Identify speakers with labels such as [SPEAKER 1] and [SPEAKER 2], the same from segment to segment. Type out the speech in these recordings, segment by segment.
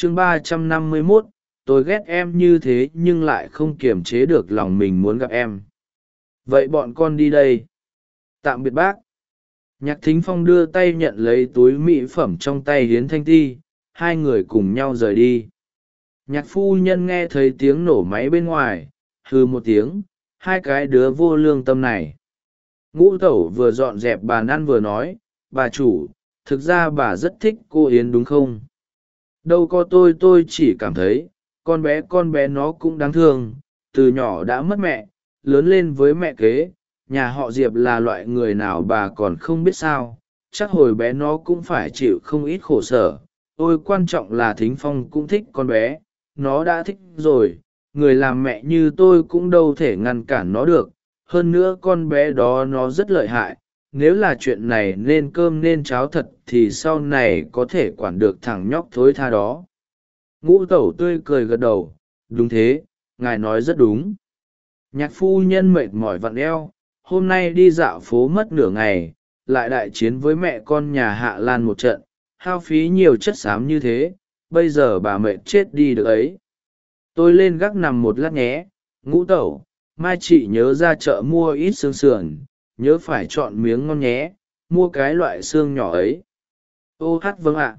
[SPEAKER 1] chương ba trăm năm mươi mốt, tôi ghét em như thế nhưng lại không kiềm chế được lòng mình muốn gặp em. Vậy bọn con đi đây. Tạm biệt bác. Nhạc thính phong đưa tay nhận lấy túi mỹ phẩm trong tay hiến thanh ti, hai người cùng nhau rời đi. Nhạc phu nhân nghe thấy tiếng nổ máy bên ngoài hư một tiếng, hai cái đứa vô lương tâm này. Ngũ tẩu vừa dọn dẹp bàn ăn vừa nói, bà chủ, thực ra bà rất thích cô yến đúng không? Đâu có tôi tôi chỉ cảm thấy, con bé con bé nó cũng đáng thương. Từ nhỏ đã mất mẹ, lớn lên với mẹ kế. Nhà họ diệp là loại người nào bà còn không biết sao. Chắc hồi bé nó cũng phải chịu không ít khổ sở. Ôi quan trọng là thính phong cũng thích con bé. Nó đã thích rồi. Người làm mẹ như tôi cũng đâu thể ngăn cản nó được. Hơn nữa con bé đó nó rất lợi hại nếu là chuyện này nên cơm nên cháo thật thì sau này có thể quản được thằng nhóc thối tha đó. Ngũ tẩu tươi cười gật đầu, đúng thế, ngài nói rất đúng. Nhạc phu nhân mệt mỏi vặn eo, hôm nay đi dạo phố mất nửa ngày, lại đại chiến với mẹ con nhà hạ lan một trận, hao phí nhiều chất xám như thế, bây giờ bà mệt chết đi được ấy. Tôi lên gác nằm một lát nhé, ngũ tẩu, mai chị nhớ ra chợ mua ít xương sườn nhớ phải chọn miếng ngon nhé, mua cái loại xương nhỏ ấy. Ô hát vâng ạ.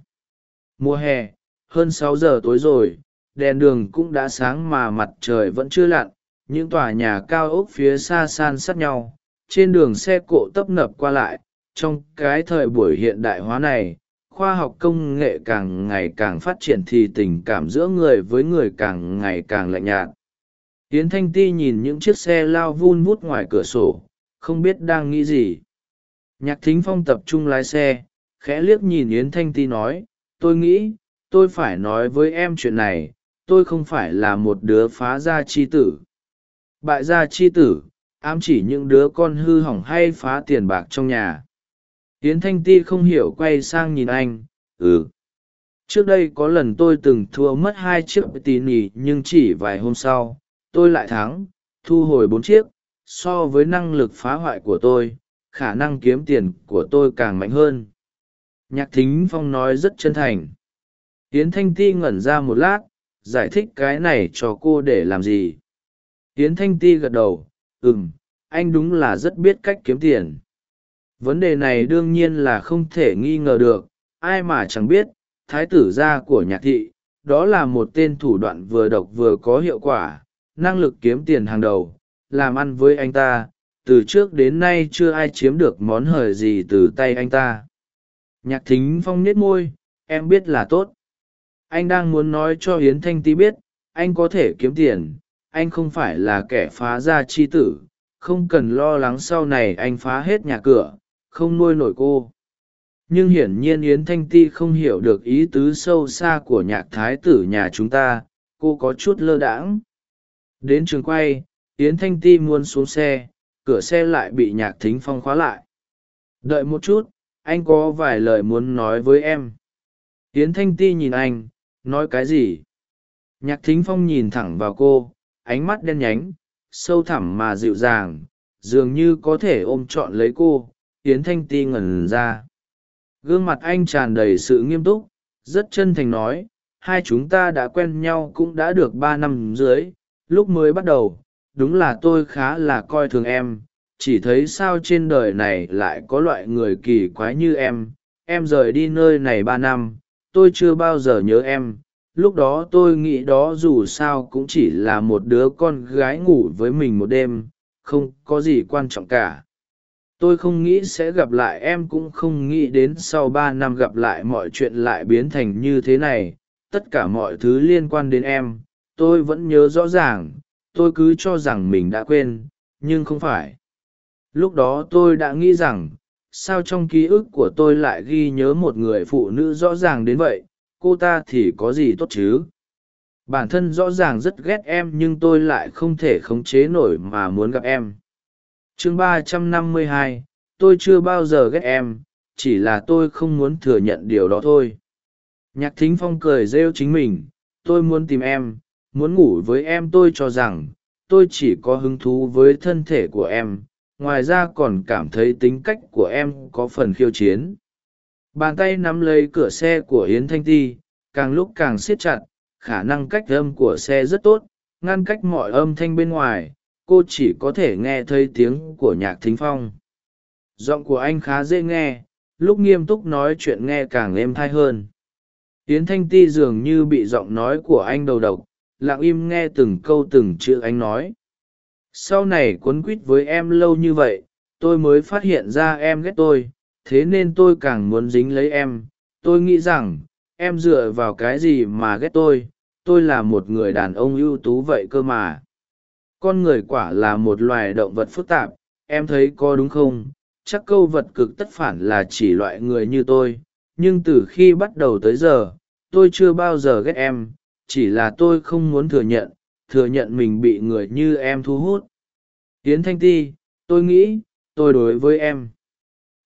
[SPEAKER 1] Mùa hè, hơn sáu giờ tối rồi, đèn đường cũng đã sáng mà mặt trời vẫn chưa lặn, những tòa nhà cao ốc phía xa san sát nhau, trên đường xe cộ tấp nập qua lại. Trong cái thời buổi hiện đại hóa này, khoa học công nghệ càng ngày càng phát triển thì tình cảm giữa người với người càng ngày càng lạnh nhạt. Yến thanh ti nhìn những chiếc xe lao vun vút ngoài cửa sổ không biết đang nghĩ gì. Nhạc thính phong tập trung lái xe, khẽ liếc nhìn yến thanh ti nói, tôi nghĩ, tôi phải nói với em chuyện này, tôi không phải là một đứa phá gia chi tử. Bại gia chi tử, ám chỉ những đứa con hư hỏng hay phá tiền bạc trong nhà. Yến thanh ti không hiểu quay sang nhìn anh ừ trước đây có lần tôi từng thua mất hai chiếc tỉ nỉ nhưng chỉ vài hôm sau, tôi lại thắng, thu hồi bốn chiếc so với năng lực phá hoại của tôi, khả năng kiếm tiền của tôi càng mạnh hơn. Nhạc thính phong nói rất chân thành. Tiến thanh ti ngẩn ra một lát, giải thích cái này cho cô để làm gì? Tiến thanh ti gật đầu ừ m anh đúng là rất biết cách kiếm tiền. Vấn đề này đương nhiên là không thể nghi ngờ được, ai mà chẳng biết, thái tử gia của nhạc thị, đó là một tên thủ đoạn vừa độc vừa có hiệu quả, năng lực kiếm tiền hàng đầu làm ăn với anh ta, từ trước đến nay chưa ai chiếm được món hời gì từ tay anh ta. Nhạc thính phong nết môi, em biết là tốt. Anh đang muốn nói cho hiến thanh ti biết, anh có thể kiếm tiền, anh không phải là kẻ phá ra chi tử, không cần lo lắng sau này anh phá hết nhà cửa, không nuôi nổi cô. Nhưng hiển nhiên yến thanh ti không hiểu được ý tứ sâu xa của nhạc thái tử nhà chúng ta, cô có chút lơ đãng. Đến trường quay yến thanh ti muốn xuống xe, cửa xe lại bị nhạc thính phong khóa lại. Đợi một chút, anh có vài lời muốn nói với em. Yến thanh ti nhìn anh, nói cái gì? Nhạc thính phong nhìn thẳng vào cô, ánh mắt đen nhánh, sâu thẳm mà dịu dàng, dường như có thể ôm trọn lấy cô. Yến thanh ti ngẩn ra. Gương mặt anh tràn đầy sự nghiêm túc, rất chân thành nói, hai chúng ta đã quen nhau cũng đã được ba năm dưới lúc mới bắt đầu đúng là tôi khá là coi thường em, chỉ thấy sao trên đời này lại có loại người kỳ quái như em. Em rời đi nơi này ba năm, tôi chưa bao giờ nhớ em. Lúc đó tôi nghĩ đó dù sao cũng chỉ là một đứa con gái ngủ với mình một đêm, không có gì quan trọng cả. Tôi không nghĩ sẽ gặp lại, em cũng không nghĩ đến sau ba năm gặp lại mọi chuyện lại biến thành như thế này. Tất cả mọi thứ liên quan đến em, tôi vẫn nhớ rõ ràng tôi cứ cho rằng mình đã quên, nhưng không phải. Lúc đó tôi đã nghĩ rằng, sao trong ký ức của tôi lại ghi nhớ một người phụ nữ rõ ràng đến vậy, cô ta thì có gì tốt chứ? Bản thân rõ ràng rất ghét em nhưng tôi lại không thể khống chế nổi mà muốn gặp em. Chương ba trăm năm mươi hai, tôi chưa bao giờ ghét em, chỉ là tôi không muốn thừa nhận điều đó thôi. Nhạc thính phong cười rêu chính mình, tôi muốn tìm em muốn ngủ với em tôi cho rằng, tôi chỉ có hứng thú với thân thể của em, ngoài ra còn cảm thấy tính cách của em có phần khiêu chiến. Bàn tay nắm lấy cửa xe của yến thanh ti, càng lúc càng siết chặt, khả năng cách âm của xe rất tốt, ngăn cách mọi âm thanh bên ngoài, cô chỉ có thể nghe thấy tiếng của nhạc thính phong. Giọng của anh khá dễ nghe, lúc nghiêm túc nói chuyện nghe càng êm thai hơn. Yến thanh ti dường như bị giọng nói của anh đầu độc lặng im nghe từng câu từng chữ anh nói. Sau này quấn quýt với em lâu như vậy, tôi mới phát hiện ra em ghét tôi, thế nên tôi càng muốn dính lấy em. Tôi nghĩ rằng, em dựa vào cái gì mà ghét tôi? Tôi là một người đàn ông ưu tú vậy cơ mà. Con người quả là một loài động vật phức tạp, em thấy có đúng không? Chắc câu vật cực tất phản là chỉ loại người như tôi, nhưng từ khi bắt đầu tới giờ, tôi chưa bao giờ ghét em chỉ là tôi không muốn thừa nhận thừa nhận mình bị người như em thu hút. Tiến thanh ti, tôi nghĩ, tôi đối với em.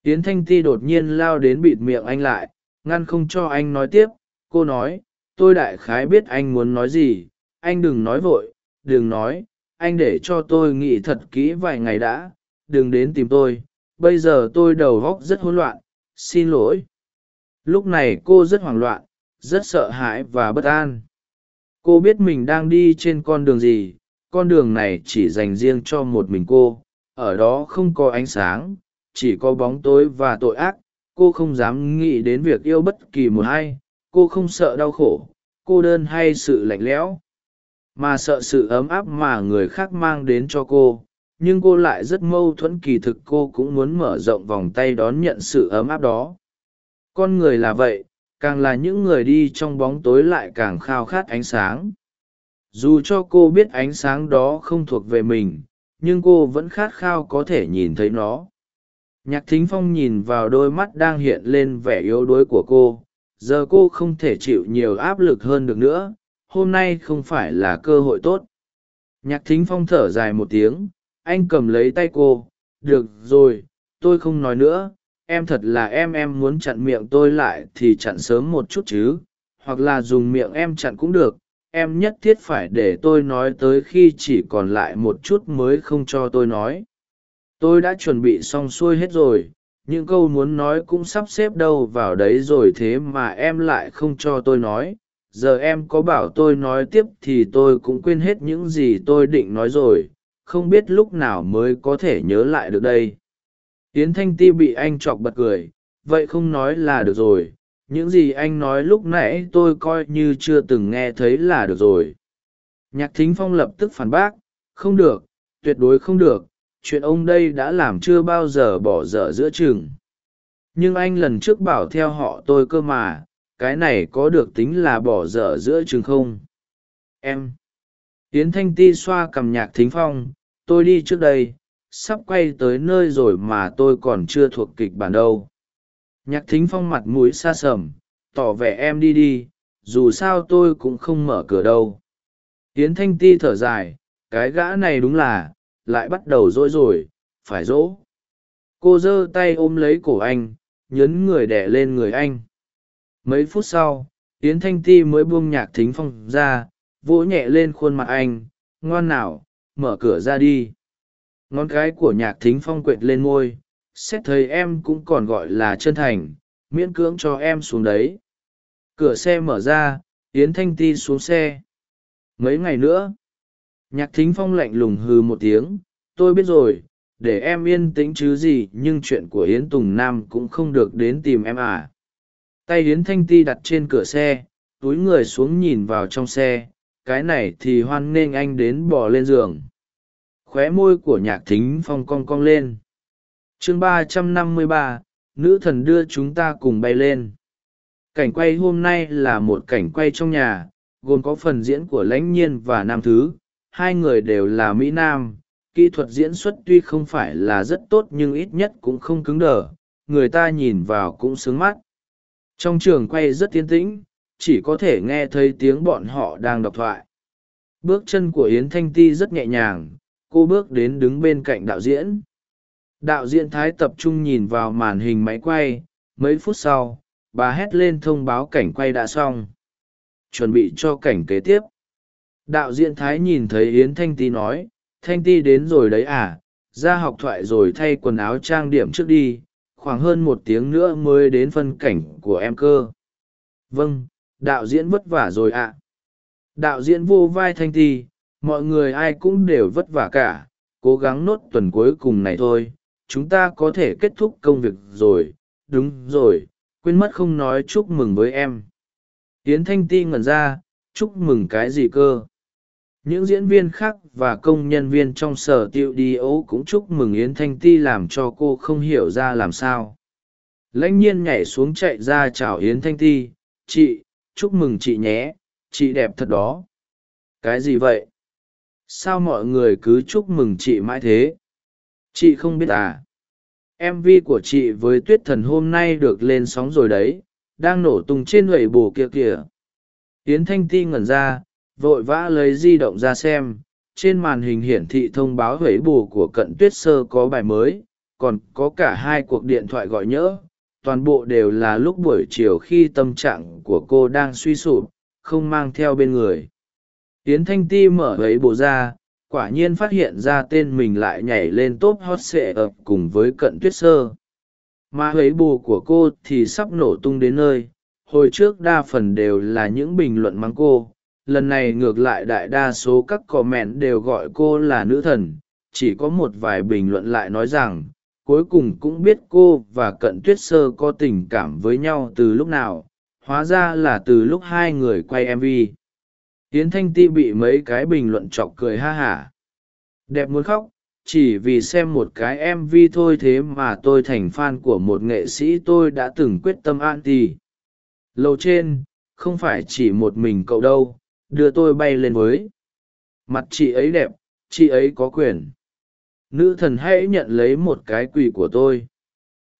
[SPEAKER 1] Tiến thanh ti đột nhiên lao đến bịt miệng anh lại, ngăn không cho anh nói tiếp. Cô nói, tôi đại khái biết anh muốn nói gì, anh đừng nói vội, đừng nói, anh để cho tôi nghĩ thật kỹ vài ngày đã, đừng đến tìm tôi, bây giờ tôi đầu óc rất hỗn loạn, xin lỗi. Lúc này cô rất hoảng loạn, rất sợ hãi và bất an cô biết mình đang đi trên con đường gì, con đường này chỉ dành riêng cho một mình cô, ở đó không có ánh sáng, chỉ có bóng tối và tội ác, cô không dám nghĩ đến việc yêu bất kỳ một ai, cô không sợ đau khổ, cô đơn hay sự lạnh lẽo, mà sợ sự ấm áp mà người khác mang đến cho cô, nhưng cô lại rất mâu thuẫn kỳ thực cô cũng muốn mở rộng vòng tay đón nhận sự ấm áp đó. Con người là vậy càng là những người đi trong bóng tối lại càng khao khát ánh sáng. Dù cho cô biết ánh sáng đó không thuộc về mình, nhưng cô vẫn khát khao có thể nhìn thấy nó. Nhạc thính phong nhìn vào đôi mắt đang hiện lên vẻ yếu đuối của cô, giờ cô không thể chịu nhiều áp lực hơn được nữa, hôm nay không phải là cơ hội tốt. Nhạc thính phong thở dài một tiếng, anh cầm lấy tay cô, được rồi, tôi không nói nữa em thật là em em muốn chặn miệng tôi lại thì chặn sớm một chút chứ, hoặc là dùng miệng em chặn cũng được, em nhất thiết phải để tôi nói tới khi chỉ còn lại một chút mới không cho tôi nói. Tôi đã chuẩn bị xong xuôi hết rồi, những câu muốn nói cũng sắp xếp đâu vào đấy rồi thế mà em lại không cho tôi nói. Giờ em có bảo tôi nói tiếp thì tôi cũng quên hết những gì tôi định nói rồi, không biết lúc nào mới có thể nhớ lại được đây yến thanh ti bị anh chọc bật cười, vậy không nói là được rồi, những gì anh nói lúc nãy tôi coi như chưa từng nghe thấy là được rồi. Nhạc thính phong lập tức phản bác, không được, tuyệt đối không được, chuyện ông đây đã làm chưa bao giờ bỏ dở giữa chừng. Nhưng anh lần trước bảo theo họ tôi cơ mà, cái này có được tính là bỏ dở giữa chừng không? Em. Yến thanh ti xoa cầm nhạc thính phong, tôi đi trước đây sắp quay tới nơi rồi mà tôi còn chưa thuộc kịch bản đâu. Nhạc thính phong mặt mũi xa sầm, tỏ vẻ em đi đi, dù sao tôi cũng không mở cửa đâu. Tiến thanh ti thở dài, cái gã này đúng là, lại bắt đầu dỗi rồi, phải dỗ. Cô giơ tay ôm lấy cổ anh, nhấn người đẻ lên người anh. Mấy phút sau tiến thanh ti mới buông nhạc thính phong ra, vỗ nhẹ lên khuôn mặt anh, ngoan nào, mở cửa ra đi ngón cái của nhạc thính phong quệt lên môi, xét thấy em cũng còn gọi là chân thành, miễn cưỡng cho em xuống đấy. Cửa xe mở ra, yến thanh ti xuống xe. Mấy ngày nữa, nhạc thính phong lạnh lùng hừ một tiếng, tôi biết rồi, để em yên tĩnh chứ gì, nhưng chuyện của yến tùng nam cũng không được đến tìm em à. Tay yến thanh ti đặt trên cửa xe, túi người xuống nhìn vào trong xe, cái này thì hoan nghênh anh đến bỏ lên giường khóe môi của nhạc thính phong cong cong lên. Chương ba trăm năm mươi ba, nữ thần đưa chúng ta cùng bay lên. Cảnh quay hôm nay là một cảnh quay trong nhà, gồm có phần diễn của lãnh nhiên và nam thứ. Hai người đều là mỹ nam. Kỹ thuật diễn xuất tuy không phải là rất tốt nhưng ít nhất cũng không cứng đờ. Người ta nhìn vào cũng sướng mắt. Trong trường quay rất tiến tĩnh, chỉ có thể nghe thấy tiếng bọn họ đang đọc thoại. Bước chân của yến thanh ti rất nhẹ nhàng cô bước đến đứng bên cạnh đạo diễn. Đạo diễn thái tập trung nhìn vào màn hình máy quay, mấy phút sau, bà hét lên thông báo cảnh quay đã xong. Chuẩn bị cho cảnh kế tiếp. Đạo diễn thái nhìn thấy yến thanh ti nói, thanh ti đến rồi đấy à ra học thoại rồi thay quần áo trang điểm trước đi, khoảng hơn một tiếng nữa mới đến phân cảnh của em cơ. Vâng đạo diễn vất vả rồi ạ. Đạo diễn vô vai thanh ti mọi người ai cũng đều vất vả cả, cố gắng nốt tuần cuối cùng này thôi, chúng ta có thể kết thúc công việc rồi. Đúng rồi, quên mất không nói chúc mừng với em. Yến thanh ti ngẩn ra, chúc mừng cái gì cơ? Những diễn viên khác và công nhân viên trong sở tiệu đi ấu cũng chúc mừng yến thanh ti làm cho cô không hiểu ra làm sao. Lãnh nhiên nhảy xuống chạy ra chào yến thanh ti, chị, chúc mừng chị nhé, chị đẹp thật đó. Cái gì vậy? Sao mọi người cứ chúc mừng chị mãi thế? Chị không biết à? Mv của chị với tuyết thần hôm nay được lên sóng rồi đấy, đang nổ tung trên lầy bồ kia kìa. Tiến thanh ti ngẩn ra, vội vã lấy di động ra xem. Trên màn hình hiển thị thông báo hủy bù của cận tuyết sơ có bài mới, còn có cả hai cuộc điện thoại gọi nhỡ. Toàn bộ đều là lúc buổi chiều khi tâm trạng của cô đang suy sụp, không mang theo bên người yến thanh ti mở ấy bộ ra, quả nhiên phát hiện ra tên mình lại nhảy lên top hot sệ ập cùng với cận tuyết sơ. Mà ấy bù của cô thì sắp nổ tung đến nơi, hồi trước đa phần đều là những bình luận mắng cô. Lần này ngược lại đại đa số các comment đều gọi cô là nữ thần, chỉ có một vài bình luận lại nói rằng, cuối cùng cũng biết cô và cận tuyết sơ có tình cảm với nhau từ lúc nào, hóa ra là từ lúc hai người quay mv hiến thanh ti bị mấy cái bình luận chọc cười ha hả. Đẹp muốn khóc, chỉ vì xem một cái mv thôi thế mà tôi thành fan của một nghệ sĩ tôi đã từng quyết tâm an ti lầu trên, không phải chỉ một mình cậu đâu, đưa tôi bay lên với. Mặt chị ấy đẹp, chị ấy có quyền. Nữ thần hãy nhận lấy một cái quỳ của tôi.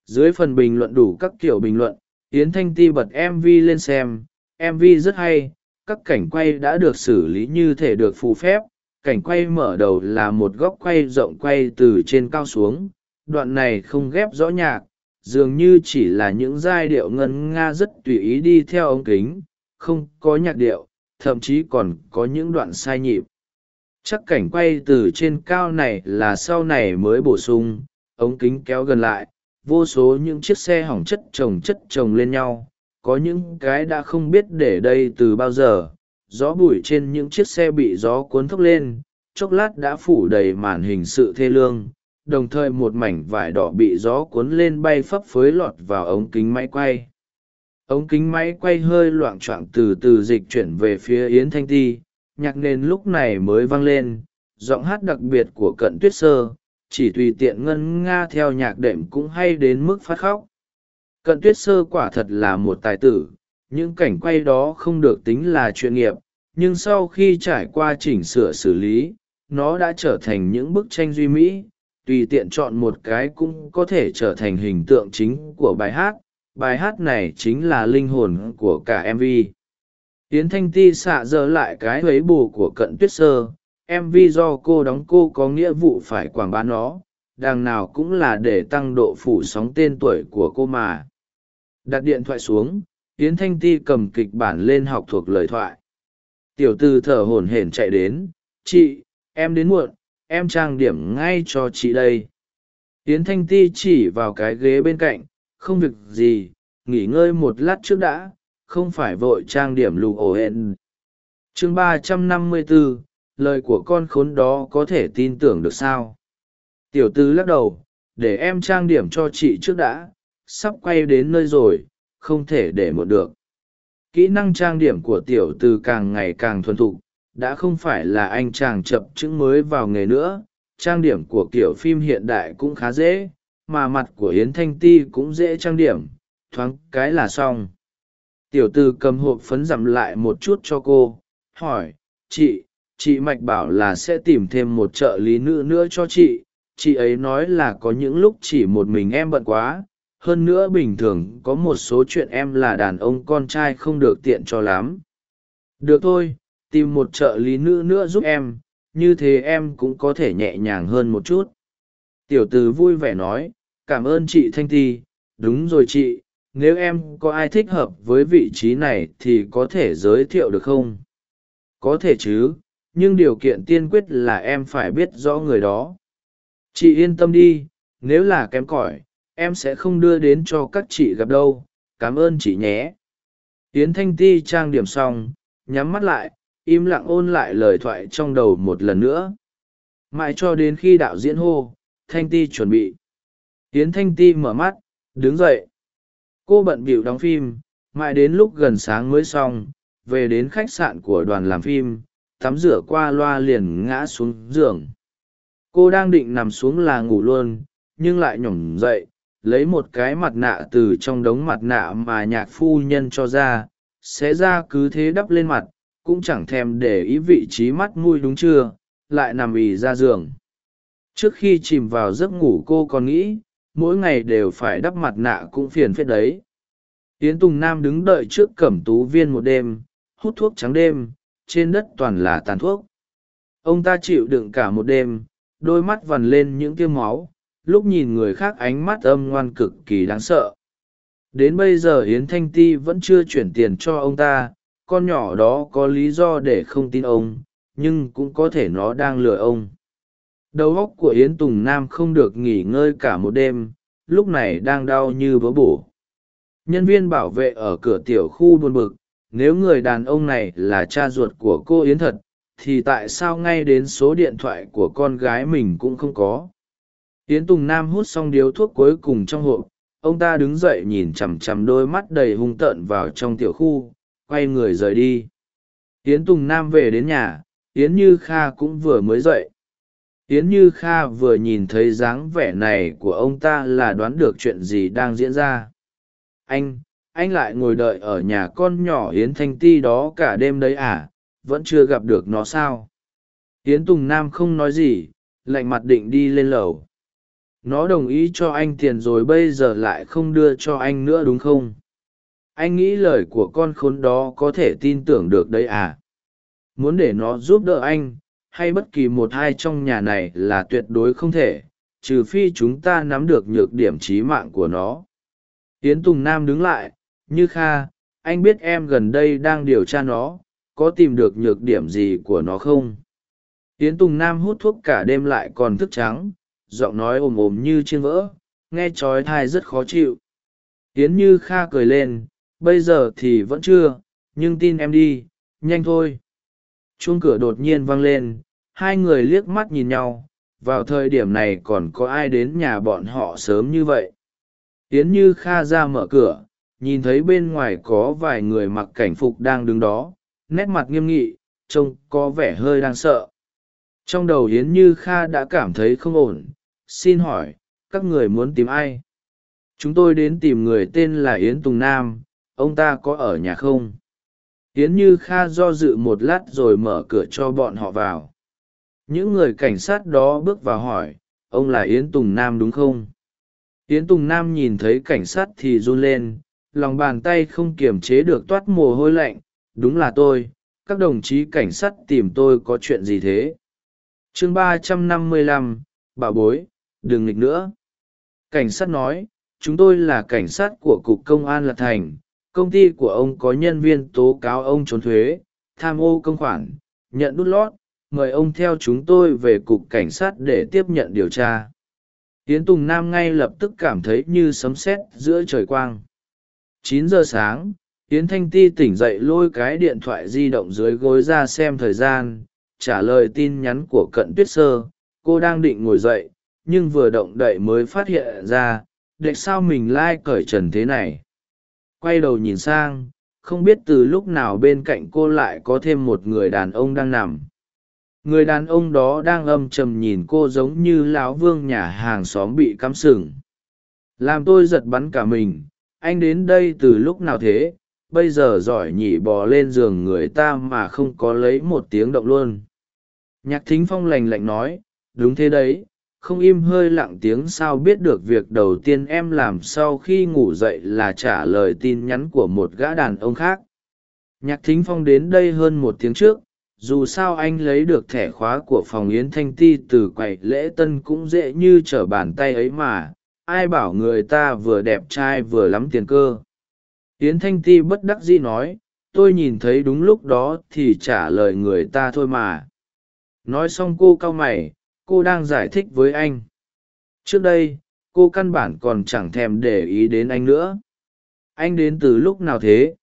[SPEAKER 1] Dưới phần bình luận đủ các kiểu bình luận, yến thanh ti bật mv lên xem mv rất hay các cảnh quay đã được xử lý như thể được phù phép. Cảnh quay mở đầu là một góc quay rộng quay từ trên cao xuống. Đoạn này không ghép rõ nhạc, dường như chỉ là những giai điệu ngân nga rất tùy ý đi theo ống kính, không có nhạc điệu, thậm chí còn có những đoạn sai nhịp. Chắc cảnh quay từ trên cao này là sau này mới bổ sung, ống kính kéo gần lại, vô số những chiếc xe hỏng chất chồng chất chồng lên nhau có những cái đã không biết để đây từ bao giờ, gió bụi trên những chiếc xe bị gió cuốn thốc lên, chốc lát đã phủ đầy màn hình sự thê lương, đồng thời một mảnh vải đỏ bị gió cuốn lên bay phấp phới lọt vào ống kính máy quay. Ống kính máy quay hơi loạng choạng từ từ dịch chuyển về phía yến thanh ti, nhạc nền lúc này mới vang lên, giọng hát đặc biệt của cận tuyết sơ, chỉ tùy tiện ngân nga theo nhạc đệm cũng hay đến mức phát khóc cận tuyết sơ quả thật là một tài tử, những cảnh quay đó không được tính là chuyên nghiệp, nhưng sau khi trải qua chỉnh sửa xử lý, nó đã trở thành những bức tranh duy mỹ, tùy tiện chọn một cái cũng có thể trở thành hình tượng chính của bài hát. Bài hát này chính là linh hồn của cả mv tiến thanh ti xạ dơ lại cái huế bù của cận tuyết sơ. mv do cô đóng cô có nghĩa vụ phải quảng bá nó, đằng nào cũng là để tăng độ phủ sóng tên tuổi của cô mà đặt điện thoại xuống, yến thanh ti cầm kịch bản lên học thuộc lời thoại. Tiểu tư thở hổn hển chạy đến, chị, em đến muộn, em trang điểm ngay cho chị đây. Yến thanh ti chỉ vào cái ghế bên cạnh, không việc gì, nghỉ ngơi một lát trước đã, không phải vội trang điểm lụ ổ hển. Chương ba trăm năm mươi bốn lời của con khốn đó có thể tin tưởng được sao? Tiểu tư lắc đầu, để em trang điểm cho chị trước đã sắp quay đến nơi rồi, không thể để một được. Kỹ năng trang điểm của tiểu từ càng ngày càng thuần thục, đã không phải là anh chàng chập chững mới vào nghề nữa. Trang điểm của kiểu phim hiện đại cũng khá dễ, mà mặt của yến thanh ti cũng dễ trang điểm, thoáng cái là xong. Tiểu từ cầm hộp phấn dặm lại một chút cho cô, hỏi, chị chị mạch bảo là sẽ tìm thêm một trợ lý nữ nữa cho chị. Chị ấy nói là có những lúc chỉ một mình em bận quá hơn nữa bình thường có một số chuyện em là đàn ông con trai không được tiện cho lắm. Được thôi, tìm một trợ lý nữ nữa giúp em, như thế em cũng có thể nhẹ nhàng hơn một chút. Tiểu từ vui vẻ nói, cảm ơn chị thanh ti. Đúng rồi chị, nếu em có ai thích hợp với vị trí này thì có thể giới thiệu được không? Có thể chứ, nhưng điều kiện tiên quyết là em phải biết rõ người đó. Chị yên tâm đi, nếu là kém cỏi em sẽ không đưa đến cho các chị gặp đâu, cảm ơn chị nhé. Yến thanh ti trang điểm xong, nhắm mắt lại, im lặng ôn lại lời thoại trong đầu một lần nữa. Mãi cho đến khi đạo diễn hô, thanh ti chuẩn bị. Yến thanh ti mở mắt, đứng dậy. Cô bận bịu đóng phim, mãi đến lúc gần sáng mới xong, về đến khách sạn của đoàn làm phim, tắm rửa qua loa liền ngã xuống giường. Cô đang định nằm xuống là ngủ luôn, nhưng lại nhổm dậy lấy một cái mặt nạ từ trong đống mặt nạ mà nhạc phu nhân cho ra xé ra cứ thế đắp lên mặt, cũng chẳng thèm để ý vị trí mắt mui đúng chưa, lại nằm ì ra giường. Trước khi chìm vào giấc ngủ cô còn nghĩ, mỗi ngày đều phải đắp mặt nạ cũng phiền phết đấy. Tiến tùng nam đứng đợi trước cẩm tú viên một đêm, hút thuốc trắng đêm, trên đất toàn là tàn thuốc. Ông ta chịu đựng cả một đêm, đôi mắt vằn lên những tiêu máu lúc nhìn người khác ánh mắt âm ngoan cực kỳ đáng sợ. Đến bây giờ yến thanh ti vẫn chưa chuyển tiền cho ông ta, con nhỏ đó có lý do để không tin ông, nhưng cũng có thể nó đang lừa ông. Đầu óc của yến tùng nam không được nghỉ ngơi cả một đêm, lúc này đang đau như bớ bổ. Nhân viên bảo vệ ở cửa tiểu khu buồn bực, nếu người đàn ông này là cha ruột của cô yến thật, thì tại sao ngay đến số điện thoại của con gái mình cũng không có? Yến tùng nam hút xong điếu thuốc cuối cùng trong hộp, ông ta đứng dậy nhìn chằm chằm đôi mắt đầy hung tợn vào trong tiểu khu, quay người rời đi. Yến tùng nam về đến nhà, yến như kha cũng vừa mới dậy. Yến như kha vừa nhìn thấy dáng vẻ này của ông ta là đoán được chuyện gì đang diễn ra. Anh anh lại ngồi đợi ở nhà con nhỏ yến thanh ti đó cả đêm đấy à vẫn chưa gặp được nó sao? Yến tùng nam không nói gì, lạnh mặt định đi lên lầu nó đồng ý cho anh tiền rồi bây giờ lại không đưa cho anh nữa đúng không? Anh nghĩ lời của con khốn đó có thể tin tưởng được đấy à? Muốn để nó giúp đỡ anh, hay bất kỳ một hai trong nhà này là tuyệt đối không thể, trừ phi chúng ta nắm được nhược điểm trí mạng của nó. Tiến tùng nam đứng lại, như kha, anh biết em gần đây đang điều tra nó, có tìm được nhược điểm gì của nó không? Tiến tùng nam hút thuốc cả đêm lại còn thức trắng giọng nói ồm ồm như trên vỡ, nghe trói thai rất khó chịu. Tiến như kha cười lên, bây giờ thì vẫn chưa, nhưng tin em đi, nhanh thôi. Chuông cửa đột nhiên vang lên, hai người liếc mắt nhìn nhau, vào thời điểm này còn có ai đến nhà bọn họ sớm như vậy? Tiến như kha ra mở cửa, nhìn thấy bên ngoài có vài người mặc cảnh phục đang đứng đó, nét mặt nghiêm nghị, trông có vẻ hơi đang sợ trong đầu yến như kha đã cảm thấy không ổn, xin hỏi, các người muốn tìm ai? Chúng tôi đến tìm người tên là yến tùng nam, ông ta có ở nhà không? Yến như kha do dự một lát rồi mở cửa cho bọn họ vào. Những người cảnh sát đó bước vào hỏi, ông là yến tùng nam đúng không? Yến tùng nam nhìn thấy cảnh sát thì run lên, lòng bàn tay không kiềm chế được toát mồ hôi lạnh. Đúng là tôi, các đồng chí cảnh sát tìm tôi có chuyện gì thế? Chương ba trăm năm mươi lăm bà bối, đừng nghịch nữa. Cảnh sát nói, chúng tôi là cảnh sát của cục công an lạc thành. Công ty của ông có nhân viên tố cáo ông trốn thuế, tham ô công khoản, nhận đút lót. Mời ông theo chúng tôi về cục cảnh sát để tiếp nhận điều tra. Tiến tùng nam ngay lập tức cảm thấy như sấm sét giữa trời quang. Chín giờ sáng tiến thanh ti tỉnh dậy lôi cái điện thoại di động dưới gối ra xem thời gian trả lời tin nhắn của cận tuyết sơ. Cô đang định ngồi dậy, nhưng vừa động đậy mới phát hiện ra, để sao mình lai、like、cởi trần thế này. Quay đầu nhìn sang, không biết từ lúc nào bên cạnh cô lại có thêm một người đàn ông đang nằm. Người đàn ông đó đang âm trầm nhìn cô giống như lão vương nhà hàng xóm bị cắm sừng. Làm tôi giật bắn cả mình, anh đến đây từ lúc nào thế? Bây giờ giỏi nhỉ bò lên giường người ta mà không có lấy một tiếng động luôn. Nhạc thính phong lành lạnh nói, đúng thế đấy, không im hơi lặng tiếng sao biết được việc đầu tiên em làm sau khi ngủ dậy là trả lời tin nhắn của một gã đàn ông khác. Nhạc thính phong đến đây hơn một tiếng trước, dù sao anh lấy được thẻ khóa của phòng yến thanh ti từ quầy lễ tân cũng dễ như trở bàn tay ấy mà, ai bảo người ta vừa đẹp trai vừa lắm tiền cơ yến thanh ti bất đắc dĩ nói tôi nhìn thấy đúng lúc đó thì trả lời người ta thôi mà. Nói xong cô cau mày cô đang giải thích với anh. Trước đây cô căn bản còn chẳng thèm để ý đến anh nữa. Anh đến từ lúc nào thế?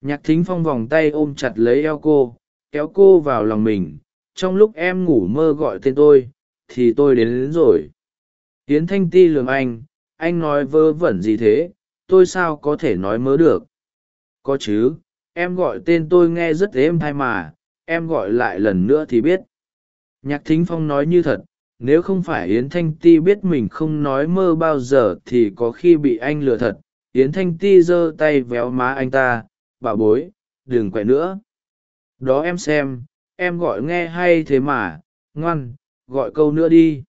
[SPEAKER 1] Nhạc thính phong vòng tay ôm chặt lấy eo cô kéo cô vào lòng mình. Trong lúc em ngủ mơ gọi tên tôi thì tôi đến, đến rồi. Tiến thanh ti lường anh anh nói vơ vẩn gì thế? Tôi sao có thể nói mớ được? Có chứ, em gọi tên tôi nghe rất êm hay mà, em gọi lại lần nữa thì biết. Nhạc thính phong nói như thật, nếu không phải yến thanh ti biết mình không nói mơ bao giờ thì có khi bị anh lừa thật. Yến thanh ti giơ tay véo má anh ta, bà bối, đừng quậy nữa. Đó em xem, em gọi nghe hay thế mà, ngoan, gọi câu nữa đi.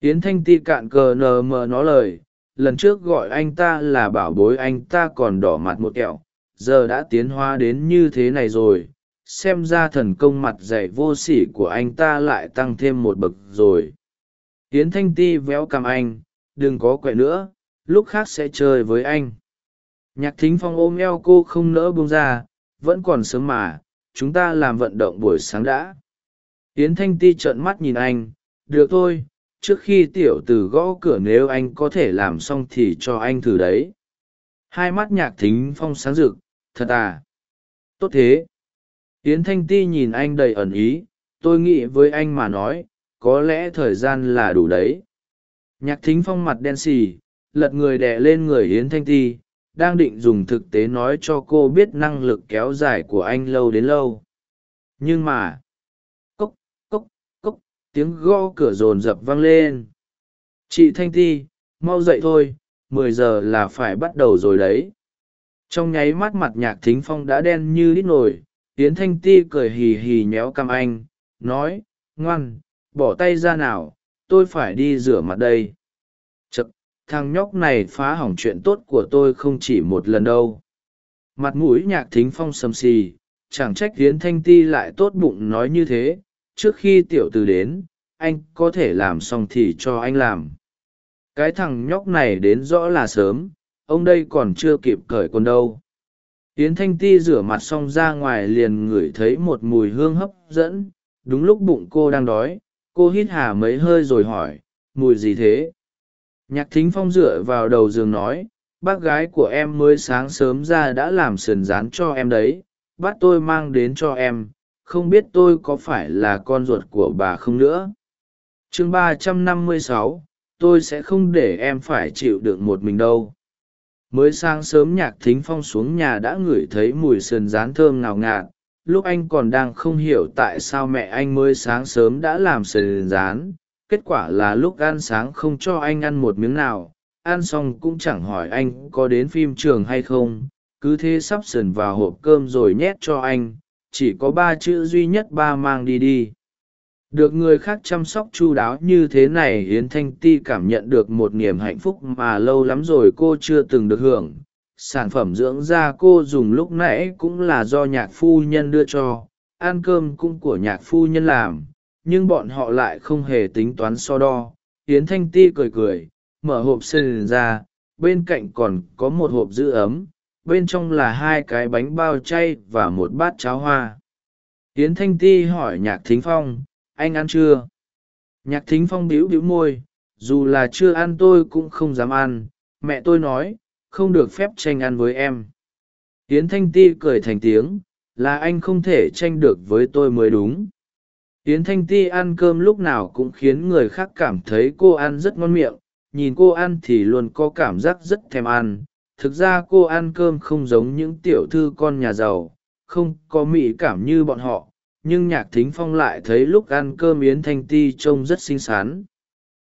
[SPEAKER 1] Yến thanh ti cạn cờ nờ mờ nó lời lần trước gọi anh ta là bảo bối anh ta còn đỏ mặt một kẹo, giờ đã tiến hóa đến như thế này rồi. Xem ra thần công mặt dạy vô sỉ của anh ta lại tăng thêm một bậc rồi. Tiến thanh ti véo cằm anh, đừng có quậy nữa, lúc khác sẽ chơi với anh. Nhạc thính phong ôm eo cô không nỡ bông ra, vẫn còn sớm mà, chúng ta làm vận động buổi sáng đã. Yến thanh ti trợn mắt nhìn anh, được thôi trước khi tiểu t ử gõ cửa nếu anh có thể làm xong thì cho anh thử đấy. Hai mắt nhạc thính phong sáng rực, thật à? Tốt thế. Yến thanh ti nhìn anh đầy ẩn ý, tôi nghĩ với anh mà nói, có lẽ thời gian là đủ đấy. Nhạc thính phong mặt đen xì, lật người đè lên người yến thanh ti, đang định dùng thực tế nói cho cô biết năng lực kéo dài của anh lâu đến lâu. Nhưng mà tiếng gõ cửa rồn rập vang lên. Chị thanh ti, mau dậy thôi, mười giờ là phải bắt đầu rồi đấy. Trong nháy mắt mặt nhạc thính phong đã đen như đít nổi yến thanh ti cười hì hì nhéo cằm anh, nói, ngoan, bỏ tay ra nào, tôi phải đi rửa mặt đây. Chật thằng nhóc này phá hỏng chuyện tốt của tôi không chỉ một lần đâu. Mặt mũi nhạc thính phong sầm xì, chẳng trách yến thanh ti lại tốt bụng nói như thế trước khi tiểu từ đến, anh có thể làm xong thì cho anh làm. Cái thằng nhóc này đến rõ là sớm, ông đây còn chưa kịp cởi quần đâu. Yến thanh ti rửa mặt xong ra ngoài liền ngửi thấy một mùi hương hấp dẫn. Đúng lúc bụng cô đang đói, cô hít hà mấy hơi rồi hỏi, mùi gì thế? Nhạc thính phong dựa vào đầu giường nói, bác gái của em mới sáng sớm ra đã làm sườn rán cho em đấy bắt tôi mang đến cho em không biết tôi có phải là con ruột của bà không nữa. Chương ba trăm năm mươi sáu, tôi sẽ không để em phải chịu đựng một mình đâu. Mới sáng sớm nhạc thính phong xuống nhà đã ngửi thấy mùi sườn rán thơm ngào ngạt. Lúc anh còn đang không hiểu tại sao mẹ anh mới sáng sớm đã làm sườn rán, kết quả là lúc ăn sáng không cho anh ăn một miếng nào. Ăn xong cũng chẳng hỏi anh có đến phim trường hay không, cứ thế sắp sườn vào hộp cơm rồi nhét cho anh chỉ có ba chữ duy nhất ba mang đi đi. Được người khác chăm sóc chu đáo như thế này, yến thanh ti cảm nhận được một niềm hạnh phúc mà lâu lắm rồi cô chưa từng được hưởng. Sản phẩm dưỡng da cô dùng lúc nãy cũng là do nhạc phu nhân đưa cho. Ăn cơm cũng của nhạc phu nhân làm, nhưng bọn họ lại không hề tính toán so đo. Yến thanh ti cười cười, mở hộp sên ra, bên cạnh còn có một hộp giữ ấm bên trong là hai cái bánh bao chay và một bát cháo hoa. Yến thanh ti hỏi nhạc thính phong, anh ăn chưa? Nhạc thính phong bĩu bĩu môi, dù là chưa ăn tôi cũng không dám ăn. Mẹ tôi nói, không được phép tranh ăn với em. Yến thanh ti cười thành tiếng, là anh không thể tranh được với tôi mới đúng. Yến thanh ti ăn cơm lúc nào cũng khiến người khác cảm thấy cô ăn rất ngon miệng, nhìn cô ăn thì luôn có cảm giác rất thèm ăn thực ra cô ăn cơm không giống những tiểu thư con nhà giàu, không có mỹ cảm như bọn họ, nhưng nhạc thính phong lại thấy lúc ăn cơm yến thanh ti trông rất xinh xắn.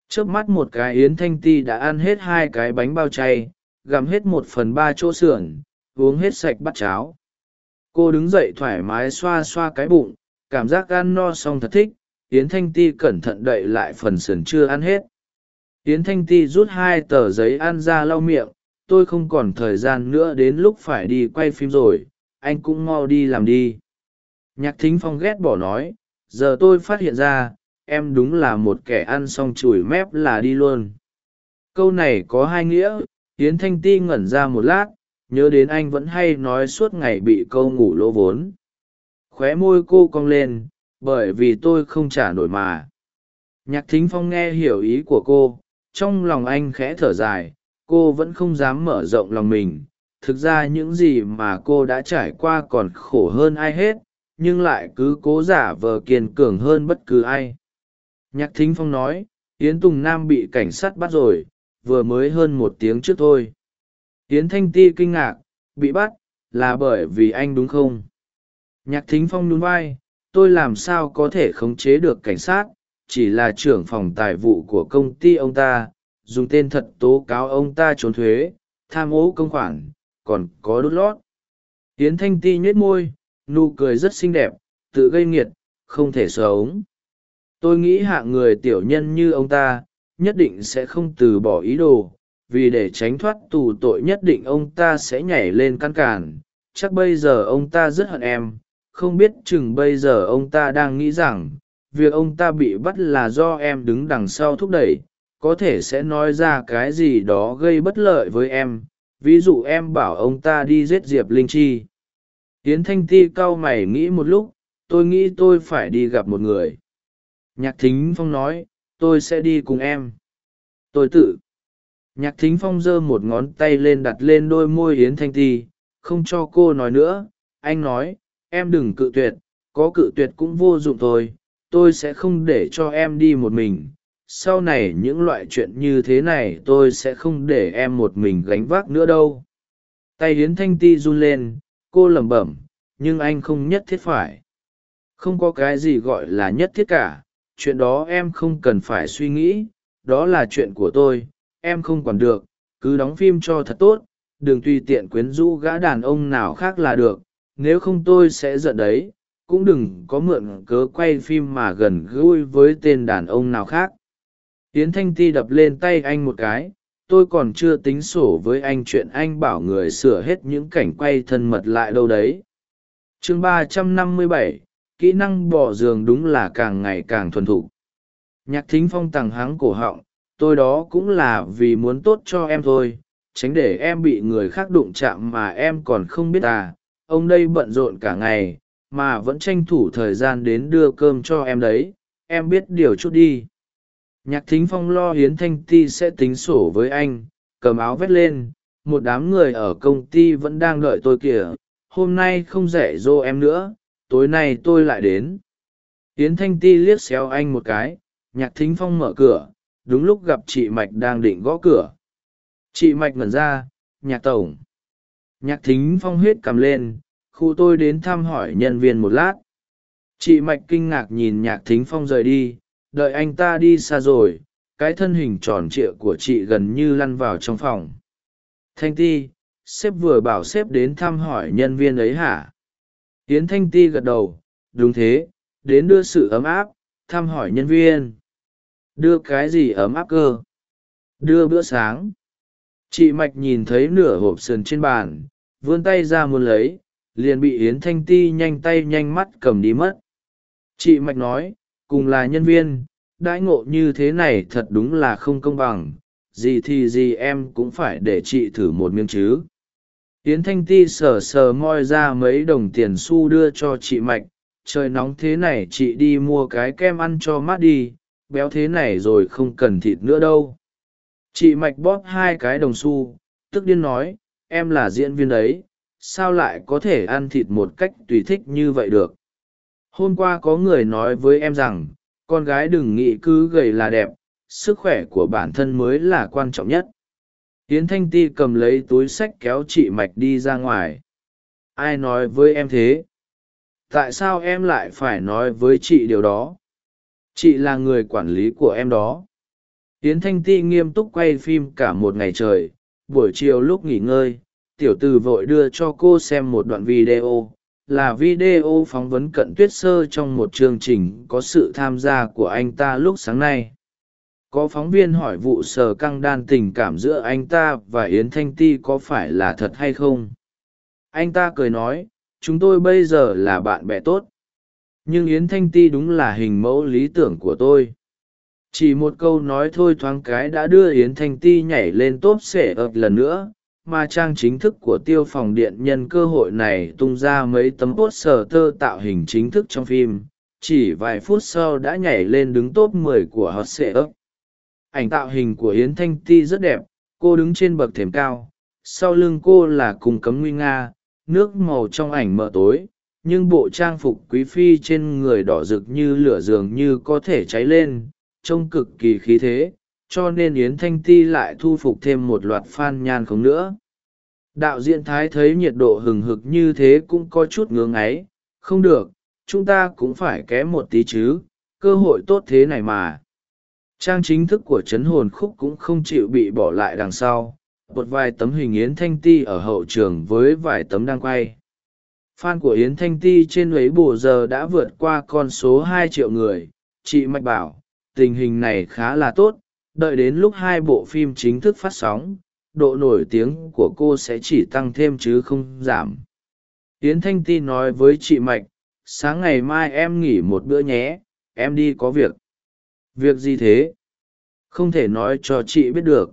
[SPEAKER 1] Trước mắt một cái yến thanh ti đã ăn hết hai cái bánh bao chay, gặm hết một phần ba chỗ sườn, uống hết sạch bát cháo. Cô đứng dậy thoải mái xoa xoa cái bụng, cảm giác ăn no xong thật thích, yến thanh ti cẩn thận đậy lại phần sườn chưa ăn hết. Yến thanh ti rút hai tờ giấy ăn ra lau miệng tôi không còn thời gian nữa đến lúc phải đi quay phim rồi, anh cũng mau đi làm đi. Nhạc thính phong ghét bỏ nói, giờ tôi phát hiện ra, em đúng là một kẻ ăn xong chùi mép là đi luôn. Câu này có hai nghĩa hiến thanh ti ngẩn ra một lát, nhớ đến anh vẫn hay nói suốt ngày bị câu ngủ lỗ vốn. Khóe môi cô cong lên, bởi vì tôi không trả nổi mà. Nhạc thính phong nghe hiểu ý của cô, trong lòng anh khẽ thở dài cô vẫn không dám mở rộng lòng mình. Thực ra những gì mà cô đã trải qua còn khổ hơn ai hết, nhưng lại cứ cố giả vờ kiên cường hơn bất cứ ai. Nhạc thính phong nói, yến tùng nam bị cảnh sát bắt rồi, vừa mới hơn một tiếng trước thôi. Yến thanh ti kinh ngạc, bị bắt, là bởi vì anh đúng không? Nhạc thính phong nhún vai, tôi làm sao có thể khống chế được cảnh sát, chỉ là trưởng phòng tài vụ của công ty ông ta dùng tên thật tố cáo ông ta trốn thuế, tham ô công khoản, còn có đốt lót. Yến thanh ti nhếch môi, nụ cười rất xinh đẹp, tự gây nghiệt, không thể sống tôi nghĩ hạng người tiểu nhân như ông ta, nhất định sẽ không từ bỏ ý đồ, vì để tránh thoát tù tội nhất định ông ta sẽ nhảy lên căn cản. Chắc bây giờ ông ta rất hận em, không biết chừng bây giờ ông ta đang nghĩ rằng, việc ông ta bị bắt là do em đứng đằng sau thúc đẩy có thể sẽ nói ra cái gì đó gây bất lợi với em. Ví dụ em bảo ông ta đi giết diệp linh chi. Tiến thanh ti cau mày nghĩ một lúc, tôi nghĩ tôi phải đi gặp một người. Nhạc thính phong nói, tôi sẽ đi cùng em. Tôi tự. Nhạc thính phong giơ một ngón tay lên đặt lên đôi môi yến thanh ti, không cho cô nói nữa. Anh nói, em đừng cự tuyệt, có cự tuyệt cũng vô dụng thôi. Tôi sẽ không để cho em đi một mình sau này những loại chuyện như thế này tôi sẽ không để em một mình gánh vác nữa đâu. Tay hiến thanh ti run lên, cô lẩm bẩm, nhưng anh không nhất thiết phải. Không có cái gì gọi là nhất thiết cả, chuyện đó em không cần phải suy nghĩ, đó là chuyện của tôi, em không còn được, cứ đóng phim cho thật tốt, đừng tùy tiện quyến rũ gã đàn ông nào khác là được, nếu không tôi sẽ giận đấy, cũng đừng có mượn cớ quay phim mà gần gũi với tên đàn ông nào khác. Yến thanh ti đập lên tay anh một cái, tôi còn chưa tính sổ với anh chuyện anh bảo người sửa hết những cảnh quay thân mật lại đâu đấy. Chương ba trăm năm mươi bảy, kỹ năng bỏ giường đúng là càng ngày càng thuần thục. Nhạc thính phong tằng háng cổ họng, tôi đó cũng là vì muốn tốt cho em thôi, tránh để em bị người khác đụng chạm mà em còn không biết à ông đây bận rộn cả ngày, mà vẫn tranh thủ thời gian đến đưa cơm cho em đấy, em biết điều chút đi nhạc thính phong lo hiến thanh ti sẽ tính sổ với anh, cầm áo vét lên, một đám người ở công ty vẫn đang đợi tôi kìa, hôm nay không dạy dỗ em nữa, tối nay tôi lại đến. Hiến thanh ti liếc xéo anh một cái, nhạc thính phong mở cửa, đúng lúc gặp chị mạch đang định gõ cửa. Chị mạch ngẩn ra, nhạc tổng. Nhạc thính phong huyết cầm lên, khu tôi đến thăm hỏi nhân viên một lát. Chị mạch kinh ngạc nhìn nhạc thính phong rời đi đợi anh ta đi xa rồi, cái thân hình tròn trịa của chị gần như lăn vào trong phòng. Thanh ti, sếp vừa bảo sếp đến thăm hỏi nhân viên ấy hả? Yến thanh ti gật đầu, đúng thế, đến đưa sự ấm áp, thăm hỏi nhân viên. Đưa cái gì ấm áp cơ? Đưa bữa sáng. Chị mạch nhìn thấy nửa hộp sườn trên bàn, vươn tay ra muốn lấy, liền bị yến thanh ti nhanh tay nhanh mắt cầm đi mất. Chị mạch nói cùng là nhân viên, đãi ngộ như thế này thật đúng là không công bằng, gì thì gì em cũng phải để chị thử một miếng chứ. Yến thanh ti sờ sờ moi ra mấy đồng tiền xu đưa cho chị mạch, trời nóng thế này chị đi mua cái kem ăn cho mát đi, béo thế này rồi không cần thịt nữa đâu. Chị mạch bóp hai cái đồng xu, tức điên nói, em là diễn viên đấy sao lại có thể ăn thịt một cách tùy thích như vậy được? Hôm qua có người nói với em rằng, con gái đừng nghĩ cứ gầy là đẹp, sức khỏe của bản thân mới là quan trọng nhất. Yến thanh ti cầm lấy túi sách kéo chị mạch đi ra ngoài. Ai nói với em thế? Tại sao em lại phải nói với chị điều đó? Chị là người quản lý của em đó. Yến thanh ti nghiêm túc quay phim cả một ngày trời. Buổi chiều lúc nghỉ ngơi, tiểu tử vội đưa cho cô xem một đoạn video là video phỏng vấn cận tuyết sơ trong một chương trình có sự tham gia của anh ta lúc sáng nay. Có phóng viên hỏi vụ sờ căng đan tình cảm giữa anh ta và yến thanh ti có phải là thật hay không? Anh ta cười nói, chúng tôi bây giờ là bạn bè tốt. Nhưng yến thanh ti đúng là hình mẫu lý tưởng của tôi. Chỉ một câu nói thôi thoáng cái đã đưa yến thanh ti nhảy lên tốp sể ập lần nữa mà trang chính thức của tiêu phòng điện nhân cơ hội này tung ra mấy tấm poster tơ tạo hình chính thức trong phim, chỉ vài phút sau đã nhảy lên đứng top 10 của hot sệ ấp ảnh tạo hình của yến thanh ti rất đẹp, cô đứng trên bậc thềm cao, sau lưng cô là Cung cấm nguy nga, nước màu trong ảnh mờ tối, nhưng bộ trang phục quý phi trên người đỏ rực như lửa dường như có thể cháy lên, trông cực kỳ khí thế cho nên yến thanh ti lại thu phục thêm một loạt fan nhan không nữa. Đạo diễn thái thấy nhiệt độ hừng hực như thế cũng có chút ngưỡng ấy. Không được, chúng ta cũng phải kém một tí chứ, cơ hội tốt thế này mà. Trang chính thức của Trấn hồn khúc cũng không chịu bị bỏ lại đằng sau. Một vài tấm hình yến thanh ti ở hậu trường với vài tấm đang quay. Fan của yến thanh ti trên ấy bồ giờ đã vượt qua con số hai triệu người. Chị mạch bảo, tình hình này khá là tốt đợi đến lúc hai bộ phim chính thức phát sóng, độ nổi tiếng của cô sẽ chỉ tăng thêm chứ không giảm. Yến thanh ti nói với chị mạch, sáng ngày mai em nghỉ một bữa nhé, em đi có việc. Việc gì thế? Không thể nói cho chị biết được.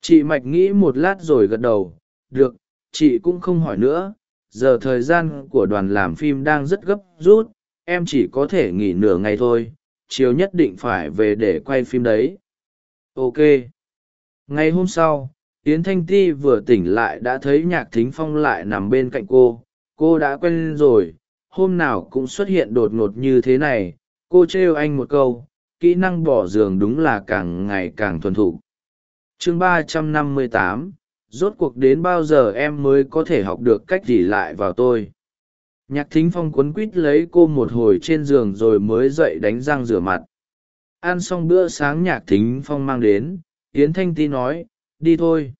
[SPEAKER 1] Chị mạch nghĩ một lát rồi gật đầu, được, chị cũng không hỏi nữa. Giờ thời gian của đoàn làm phim đang rất gấp rút, em chỉ có thể nghỉ nửa ngày thôi, chiều nhất định phải về để quay phim đấy ok. Ngày hôm sau, yến thanh ti vừa tỉnh lại đã thấy nhạc thính phong lại nằm bên cạnh cô. Cô đã quen rồi, hôm nào cũng xuất hiện đột ngột như thế này. Cô trêu anh một câu, kỹ năng bỏ giường đúng là càng ngày càng thuần thục. Chương ba trăm năm mươi tám, rốt cuộc đến bao giờ em mới có thể học được cách ỉ lại vào tôi? Nhạc thính phong quấn quít lấy cô một hồi trên giường rồi mới dậy đánh răng rửa mặt ăn xong bữa sáng nhạc thính phong mang đến, yến thanh ti nói, đi thôi.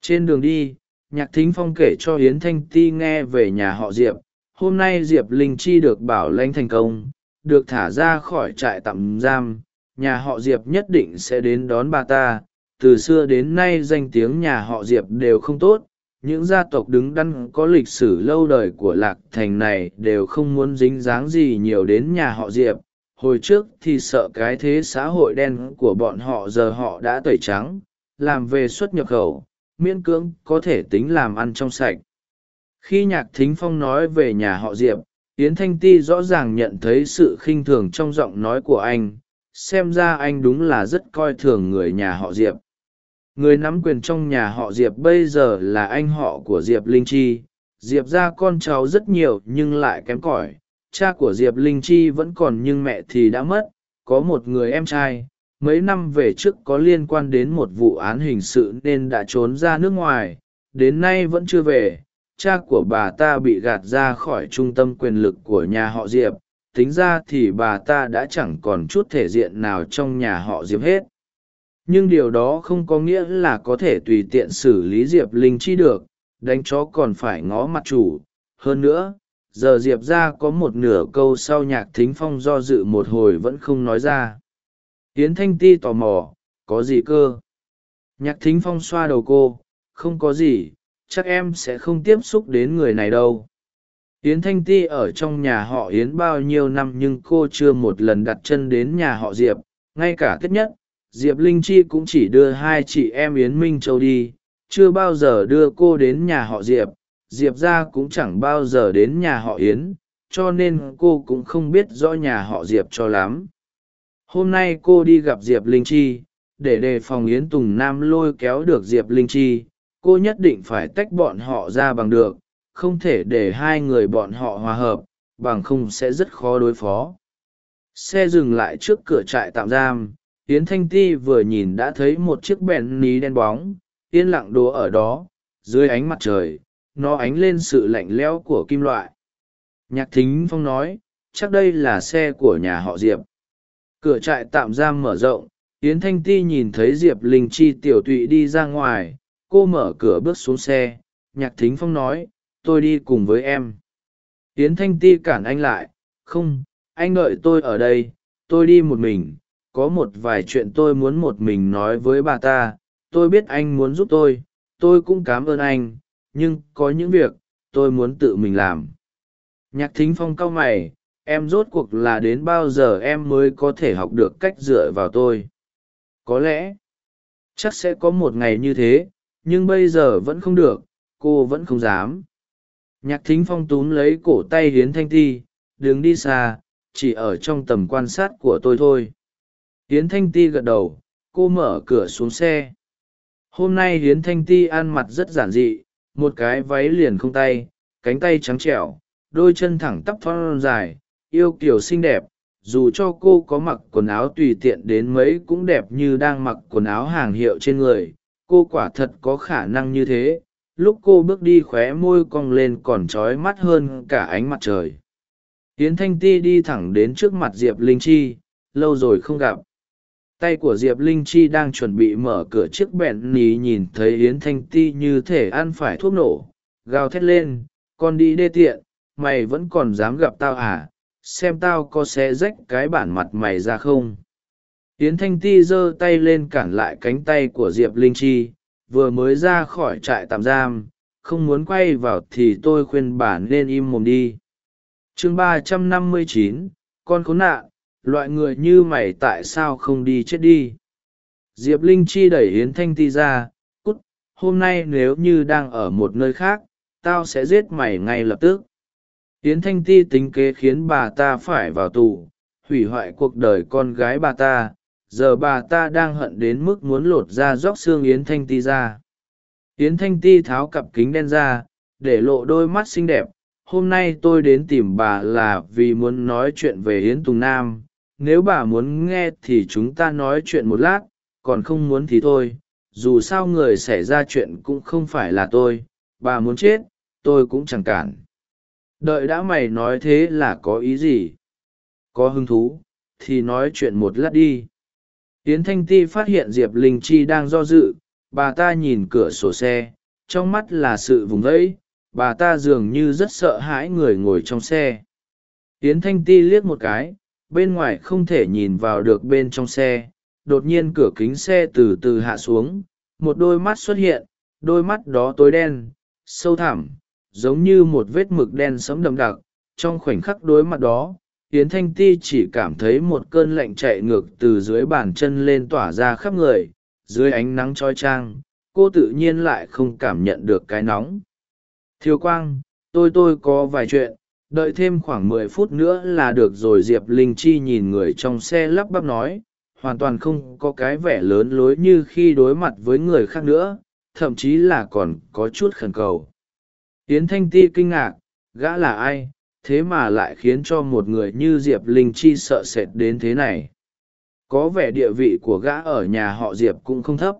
[SPEAKER 1] Trên đường đi, nhạc thính phong kể cho yến thanh ti nghe về nhà họ diệp. Hôm nay diệp linh chi được bảo lãnh thành công, được thả ra khỏi trại tạm giam. Nhà họ diệp nhất định sẽ đến đón bà ta. Từ xưa đến nay danh tiếng nhà họ diệp đều không tốt. Những gia tộc đứng đắn có lịch sử lâu đời của lạc thành này đều không muốn dính dáng gì nhiều đến nhà họ diệp hồi trước thì sợ cái thế xã hội đen của bọn họ giờ họ đã tẩy trắng, làm về xuất nhập khẩu, miễn cưỡng có thể tính làm ăn trong sạch. Khi nhạc thính phong nói về nhà họ diệp, yến thanh ti rõ ràng nhận thấy sự khinh thường trong giọng nói của anh, xem ra anh đúng là rất coi thường người nhà họ diệp. Người nắm quyền trong nhà họ diệp bây giờ là anh họ của diệp linh chi. Diệp ra con cháu rất nhiều nhưng lại kém cỏi cha của diệp linh chi vẫn còn nhưng mẹ thì đã mất, có một người em trai. Mấy năm về trước có liên quan đến một vụ án hình sự nên đã trốn ra nước ngoài, đến nay vẫn chưa về. Cha của bà ta bị gạt ra khỏi trung tâm quyền lực của nhà họ diệp, tính ra thì bà ta đã chẳng còn chút thể diện nào trong nhà họ diệp hết. Nhưng điều đó không có nghĩa là có thể tùy tiện xử lý diệp linh chi được, đánh chó còn phải ngó mặt chủ. Hơn nữa giờ diệp ra có một nửa câu sau nhạc thính phong do dự một hồi vẫn không nói ra. Yến thanh ti tò mò, có gì cơ? Nhạc thính phong xoa đầu cô, không có gì, chắc em sẽ không tiếp xúc đến người này đâu. Yến thanh ti ở trong nhà họ yến bao nhiêu năm nhưng cô chưa một lần đặt chân đến nhà họ diệp. Ngay cả tết nhất, diệp linh chi cũng chỉ đưa hai chị em yến minh châu đi, chưa bao giờ đưa cô đến nhà họ diệp diệp ra cũng chẳng bao giờ đến nhà họ yến, cho nên cô cũng không biết rõ nhà họ diệp cho lắm. Hôm nay cô đi gặp diệp linh chi, để đề phòng yến tùng nam lôi kéo được diệp linh chi, cô nhất định phải tách bọn họ ra bằng được, không thể để hai người bọn họ hòa hợp, bằng không sẽ rất khó đối phó. Xe dừng lại trước cửa trại tạm giam, yến thanh ti vừa nhìn đã thấy một chiếc bèn ní đen bóng, yên lặng đố ở đó, dưới ánh mặt trời nó ánh lên sự lạnh lẽo của kim loại. Nhạc thính phong nói, chắc đây là xe của nhà họ diệp. Cửa trại tạm giam mở rộng, yến thanh ti nhìn thấy diệp linh chi tiểu tụy đi ra ngoài, cô mở cửa bước xuống xe. Nhạc thính phong nói, tôi đi cùng với em. Yến thanh ti cản anh lại, không, anh đợi tôi ở đây, tôi đi một mình, có một vài chuyện tôi muốn một mình nói với bà ta, tôi biết anh muốn giúp tôi tôi cũng cảm ơn anh nhưng có những việc tôi muốn tự mình làm. Nhạc thính phong cau mày, em rốt cuộc là đến bao giờ em mới có thể học được cách dựa vào tôi? Có lẽ, chắc sẽ có một ngày như thế, nhưng bây giờ vẫn không được, cô vẫn không dám. Nhạc thính phong túm lấy cổ tay hiến thanh ti, đứng đi xa, chỉ ở trong tầm quan sát của tôi thôi. Hiến thanh ti gật đầu, cô mở cửa xuống xe. Hôm nay hiến thanh ti ăn mặc rất giản dị một cái váy liền không tay, cánh tay trắng trẻo, đôi chân thẳng tắp thon dài, yêu kiểu xinh đẹp, dù cho cô có mặc quần áo tùy tiện đến mấy cũng đẹp như đang mặc quần áo hàng hiệu trên người, cô quả thật có khả năng như thế. Lúc cô bước đi khóe môi cong lên còn trói mắt hơn cả ánh mặt trời. Hiến thanh ti đi thẳng đến trước mặt diệp linh chi, lâu rồi không gặp tay của diệp linh chi đang chuẩn bị mở cửa chiếc bẹn nì nhìn thấy yến thanh ti như thể ăn phải thuốc nổ. Gào thét lên, con đi đê tiện, mày vẫn còn dám gặp tao à? Xem tao có xé rách cái bản mặt mày ra không? Yến thanh ti giơ tay lên cản lại cánh tay của diệp linh chi, vừa mới ra khỏi trại tạm giam, không muốn quay vào thì tôi khuyên bà nên im mồm đi. Chương ba trăm năm mươi chín, con khốn nạn loại người như mày tại sao không đi chết đi? Diệp linh chi đẩy yến thanh ti ra, cút, hôm nay nếu như đang ở một nơi khác, tao sẽ giết mày ngay lập tức. Yến thanh ti tính kế khiến bà ta phải vào tù, hủy hoại cuộc đời con gái bà ta. Giờ bà ta đang hận đến mức muốn lột ra róc xương yến thanh ti ra. Yến thanh ti tháo cặp kính đen ra, để lộ đôi mắt xinh đẹp. Hôm nay tôi đến tìm bà là vì muốn nói chuyện về yến tùng nam nếu bà muốn nghe thì chúng ta nói chuyện một lát, còn không muốn thì thôi. Dù sao người xảy ra chuyện cũng không phải là tôi. Bà muốn chết, tôi cũng chẳng cản. Đợi đã mày nói thế là có ý gì? Có hứng thú, thì nói chuyện một lát đi. Yến thanh ti phát hiện diệp linh chi đang do dự. Bà ta nhìn cửa sổ xe, trong mắt là sự vùng vẫy. Bà ta dường như rất sợ hãi người ngồi trong xe. Yến thanh ti liếc một cái bên ngoài không thể nhìn vào được bên trong xe. Đột nhiên cửa kính xe từ từ hạ xuống, một đôi mắt xuất hiện, đôi mắt đó tối đen, sâu thẳm, giống như một vết mực đen sẫm đậm đặc. Trong khoảnh khắc đối mặt đó, yến thanh ti chỉ cảm thấy một cơn lạnh chạy ngược từ dưới bàn chân lên tỏa ra khắp người, dưới ánh nắng trói trang, cô tự nhiên lại không cảm nhận được cái nóng. Thiếu quang, tôi tôi có vài chuyện đợi thêm khoảng mười phút nữa là được rồi, diệp linh chi nhìn người trong xe lắp bắp nói, hoàn toàn không có cái vẻ lớn lối như khi đối mặt với người khác nữa, thậm chí là còn có chút khẩn cầu. Yến thanh ti kinh ngạc, gã là ai? Thế mà lại khiến cho một người như diệp linh chi sợ sệt đến thế này. Có vẻ địa vị của gã ở nhà họ diệp cũng không thấp.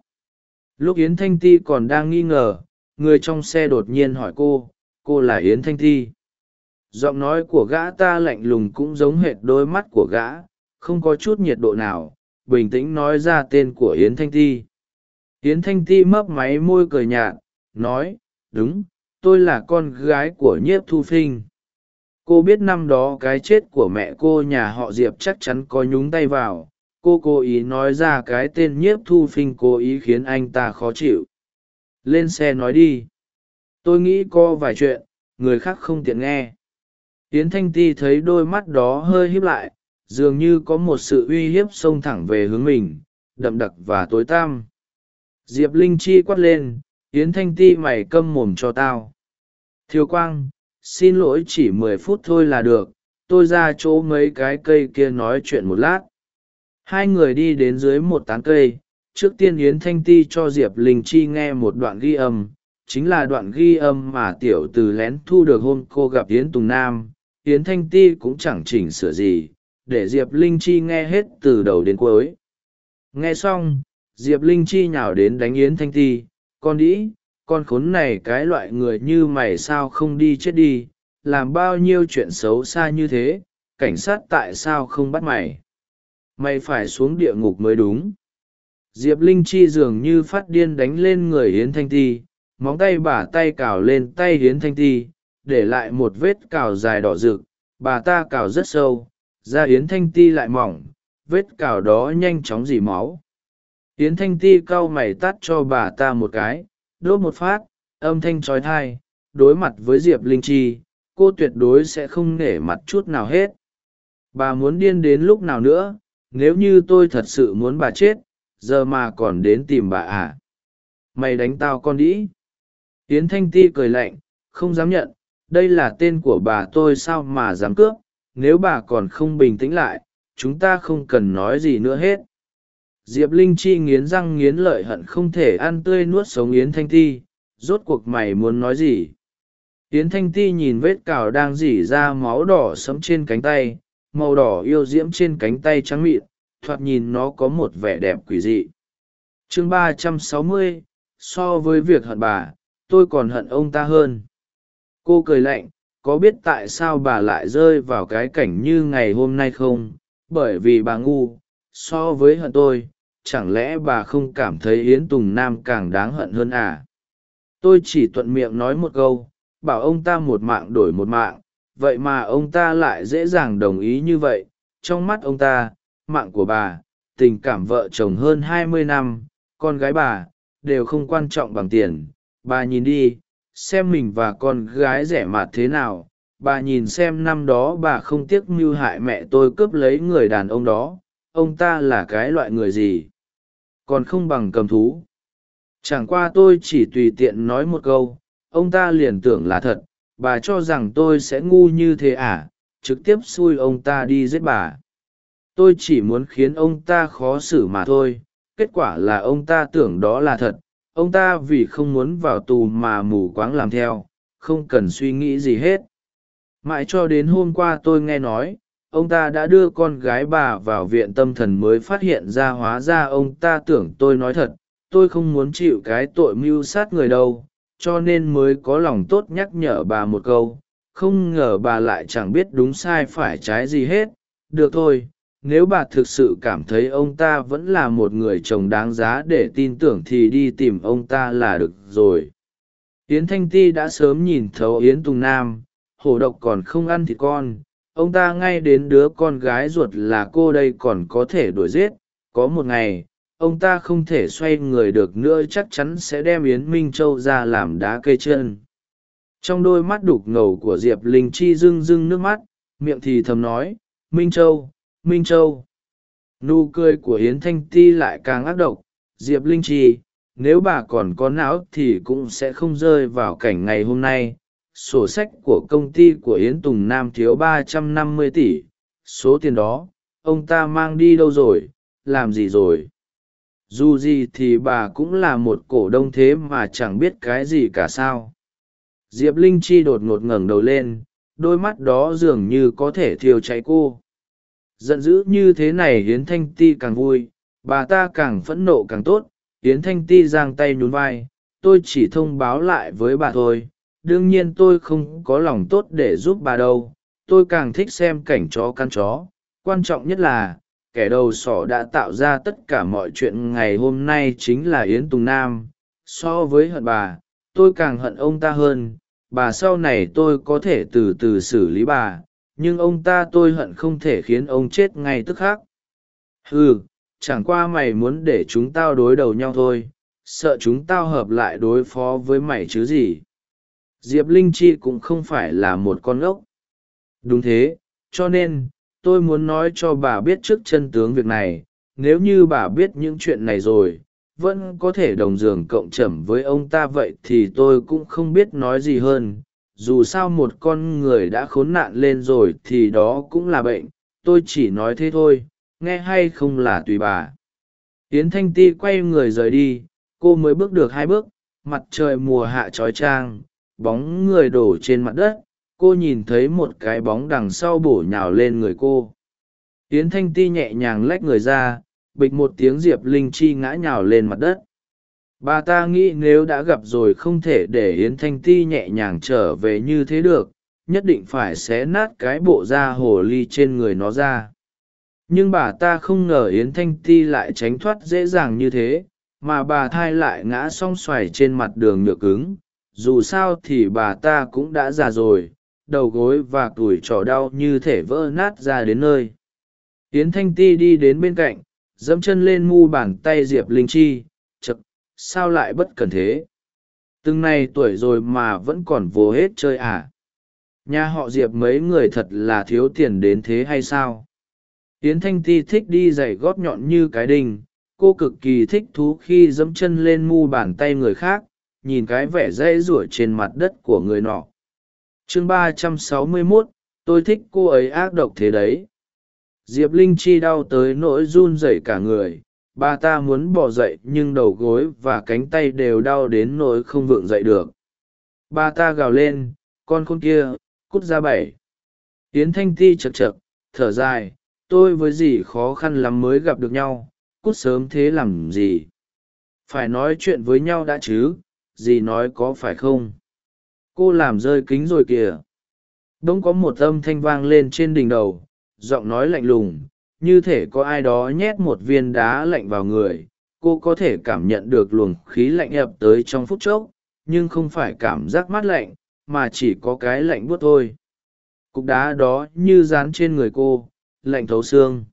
[SPEAKER 1] Lúc yến thanh ti còn đang nghi ngờ, người trong xe đột nhiên hỏi cô cô là yến thanh ti? Giọng nói của gã ta lạnh lùng cũng giống hệt đôi mắt của gã, không có chút nhiệt độ nào, bình tĩnh nói ra tên của yến thanh ti. Yến thanh ti mấp máy môi cười nhạt, nói, đúng, tôi là con gái của nhiếp thu phinh. Cô biết năm đó cái chết của mẹ cô nhà họ diệp chắc chắn có nhúng tay vào, cô cố ý nói ra cái tên nhiếp thu phinh cố ý khiến anh ta khó chịu. Lên xe nói đi. Tôi nghĩ có vài chuyện, người khác không tiện nghe yến thanh ti thấy đôi mắt đó hơi híp lại, dường như có một sự uy hiếp xông thẳng về hướng mình, đậm đặc và tối tăm. Diệp linh chi quát lên, yến thanh ti, mày câm mồm cho tao. Thiếu quang, xin lỗi chỉ mười phút thôi là được, tôi ra chỗ mấy cái cây kia nói chuyện một lát. Hai người đi đến dưới một tán cây, trước tiên yến thanh ti cho diệp linh chi nghe một đoạn ghi âm, chính là đoạn ghi âm mà tiểu từ lén thu được hôm cô gặp yến tùng nam yến thanh ti cũng chẳng chỉnh sửa gì, để diệp linh chi nghe hết từ đầu đến cuối. Nghe xong, diệp linh chi nhào đến đánh yến thanh ti, con đĩ, con khốn này cái loại người như mày sao không đi chết đi, làm bao nhiêu chuyện xấu xa như thế, cảnh sát tại sao không bắt mày? Mày phải xuống địa ngục mới đúng. Diệp linh chi dường như phát điên đánh lên người hiến thanh ti, móng tay bả tay cào lên tay hiến thanh ti để lại một vết cào dài đỏ rực, bà ta cào rất sâu, da yến thanh ti lại mỏng, vết cào đó nhanh chóng dỉ máu. Yến thanh ti cau mày tắt cho bà ta một cái, đốt một phát, âm thanh trói thai, đối mặt với diệp linh chi, cô tuyệt đối sẽ không nể mặt chút nào hết. Bà muốn điên đến lúc nào nữa, nếu như tôi thật sự muốn bà chết, giờ mà còn đến tìm bà à? Mày đánh tao con đĩ. Yến thanh ti cười lạnh, không dám nhận đây là tên của bà tôi sao mà dám cướp, nếu bà còn không bình tĩnh lại, chúng ta không cần nói gì nữa hết. Diệp linh chi nghiến răng nghiến lợi hận không thể ăn tươi nuốt sống yến thanh ti, rốt cuộc mày muốn nói gì? Yến thanh ti nhìn vết cào đang dỉ ra máu đỏ sẫm trên cánh tay, màu đỏ yêu diễm trên cánh tay trắng mịn, thoạt nhìn nó có một vẻ đẹp quỷ dị. Chương ba trăm sáu mươi, so với việc hận bà, tôi còn hận ông ta hơn cô cười lạnh, có biết tại sao bà lại rơi vào cái cảnh như ngày hôm nay không? Bởi vì bà ngu, so với hận tôi, chẳng lẽ bà không cảm thấy yến tùng nam càng đáng hận hơn à? Tôi chỉ thuận miệng nói một câu, bảo ông ta một mạng đổi một mạng, vậy mà ông ta lại dễ dàng đồng ý như vậy. Trong mắt ông ta, mạng của bà, tình cảm vợ chồng hơn hai mươi năm, con gái bà, đều không quan trọng bằng tiền. Bà nhìn đi xem mình và con gái rẻ mạt thế nào. Bà nhìn xem năm đó bà không tiếc mưu hại mẹ tôi cướp lấy người đàn ông đó. Ông ta là cái loại người gì? Còn không bằng cầm thú. Chẳng qua tôi chỉ tùy tiện nói một câu. Ông ta liền tưởng là thật. Bà cho rằng tôi sẽ ngu như thế à? Trực tiếp xui ông ta đi giết bà. Tôi chỉ muốn khiến ông ta khó xử mà thôi. Kết quả là ông ta tưởng đó là thật ông ta vì không muốn vào tù mà mù quáng làm theo, không cần suy nghĩ gì hết. Mãi cho đến hôm qua tôi nghe nói, ông ta đã đưa con gái bà vào viện tâm thần mới phát hiện ra hóa ra ông ta tưởng tôi nói thật, tôi không muốn chịu cái tội mưu sát người đâu, cho nên mới có lòng tốt nhắc nhở bà một câu, không ngờ bà lại chẳng biết đúng sai phải trái gì hết. Được thôi nếu bà thực sự cảm thấy ông ta vẫn là một người chồng đáng giá để tin tưởng thì đi tìm ông ta là được rồi. Yến thanh ti đã sớm nhìn thấu yến tùng nam, hổ độc còn không ăn thịt con, ông ta ngay đến đứa con gái ruột là cô đây còn có thể đuổi giết, có một ngày, ông ta không thể xoay người được nữa chắc chắn sẽ đem yến minh châu ra làm đá cây chân. Trong đôi mắt đục ngầu của diệp linh chi rưng rưng nước mắt, miệng thì thầm nói, minh châu minh châu. Nụ cười của yến thanh ti lại càng ác độc. Diệp linh chi nếu bà còn có não thì cũng sẽ không rơi vào cảnh ngày hôm nay. Sổ sách của công ty của yến tùng nam thiếu ba trăm năm mươi tỷ. Số tiền đó, ông ta mang đi đâu rồi? Làm gì rồi? Dù gì thì bà cũng là một cổ đông thế mà chẳng biết cái gì cả sao. Diệp linh chi đột ngột ngẩng đầu lên. Đôi mắt đó dường như có thể thiêu cháy cô giận dữ như thế này hiến thanh ti càng vui, bà ta càng phẫn nộ càng tốt. Hiến thanh ti giang tay nhún vai, tôi chỉ thông báo lại với bà thôi, đương nhiên tôi không có lòng tốt để giúp bà đâu. Tôi càng thích xem cảnh chó căn chó. Quan trọng nhất là, kẻ đầu sỏ đã tạo ra tất cả mọi chuyện ngày hôm nay chính là yến tùng nam. So với hận bà, tôi càng hận ông ta hơn. Bà sau này tôi có thể từ từ xử lý bà nhưng ông ta tôi hận không thể khiến ông chết ngay tức khắc. Ừ chẳng qua mày muốn để chúng tao đối đầu nhau thôi, sợ chúng tao hợp lại đối phó với mày chứ gì. Diệp linh chi cũng không phải là một con ốc đúng thế, cho nên, tôi muốn nói cho bà biết trước chân tướng việc này, nếu như bà biết những chuyện này rồi, vẫn có thể đồng giường cộng trầm với ông ta vậy thì tôi cũng không biết nói gì hơn dù sao một con người đã khốn nạn lên rồi thì đó cũng là bệnh, tôi chỉ nói thế thôi, nghe hay không là tùy bà. Yến thanh ti quay người rời đi, cô mới bước được hai bước, mặt trời mùa hạ trói trang, bóng người đổ trên mặt đất, cô nhìn thấy một cái bóng đằng sau bổ nhào lên người cô. Yến thanh ti nhẹ nhàng lách người ra, bịch một tiếng diệp linh chi ngã nhào lên mặt đất bà ta nghĩ nếu đã gặp rồi không thể để yến thanh ti nhẹ nhàng trở về như thế được, nhất định phải xé nát cái bộ da hồ ly trên người nó ra. Nhưng bà ta không ngờ yến thanh ti lại tránh thoát dễ dàng như thế, mà bà thai lại ngã song xoài trên mặt đường nhựa cứng. Dù sao thì bà ta cũng đã già rồi, đầu gối và tuổi trỏ đau như thể vỡ nát ra đến nơi. Yến thanh ti đi đến bên cạnh, dẫm chân lên mu bàn tay diệp linh chi sao lại bất cần thế? Từng này tuổi rồi mà vẫn còn vô hết chơi à? Nhà họ diệp mấy người thật là thiếu tiền đến thế hay sao? Yến thanh ti thích đi giày gót nhọn như cái đinh, cô cực kỳ thích thú khi dẫm chân lên mu bàn tay người khác, nhìn cái vẻ dễ rủa trên mặt đất của người nọ. Chương ba trăm sáu mươi mốt, tôi thích cô ấy ác độc thế đấy. Diệp linh chi đau tới nỗi run rẩy cả người bà ta muốn bỏ dậy nhưng đầu gối và cánh tay đều đau đến nỗi không vượng dậy được. Bà ta gào lên, con khôn kia, cút ra bảy. Yến thanh ti chật chật thở dài, tôi với dì khó khăn lắm mới gặp được nhau, cút sớm thế làm gì? Phải nói chuyện với nhau đã chứ, dì nói có phải không? Cô làm rơi kính rồi kìa. Đ ỗ n g có một âm thanh vang lên trên đỉnh đầu, giọng nói lạnh lùng như thể có ai đó nhét một viên đá lạnh vào người, cô có thể cảm nhận được luồng khí lạnh ập tới trong phút chốc, nhưng không phải cảm giác mát lạnh, mà chỉ có cái lạnh buốt thôi. Cục đá đó như dán trên người cô, lạnh thấu xương.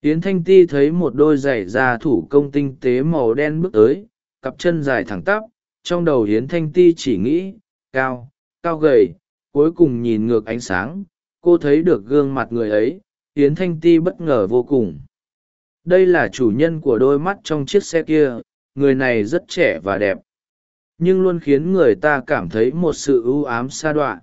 [SPEAKER 1] Yến thanh ti thấy một đôi giày da thủ công tinh tế màu đen bước tới, cặp chân dài thẳng tắp, trong đầu yến thanh ti chỉ nghĩ, cao cao gầy, cuối cùng nhìn ngược ánh sáng, cô thấy được gương mặt người ấy yến thanh ti bất ngờ vô cùng. Đây là chủ nhân của đôi mắt trong chiếc xe kia, người này rất trẻ và đẹp. Nhưng luôn khiến người ta cảm thấy một sự ưu ám xa đọa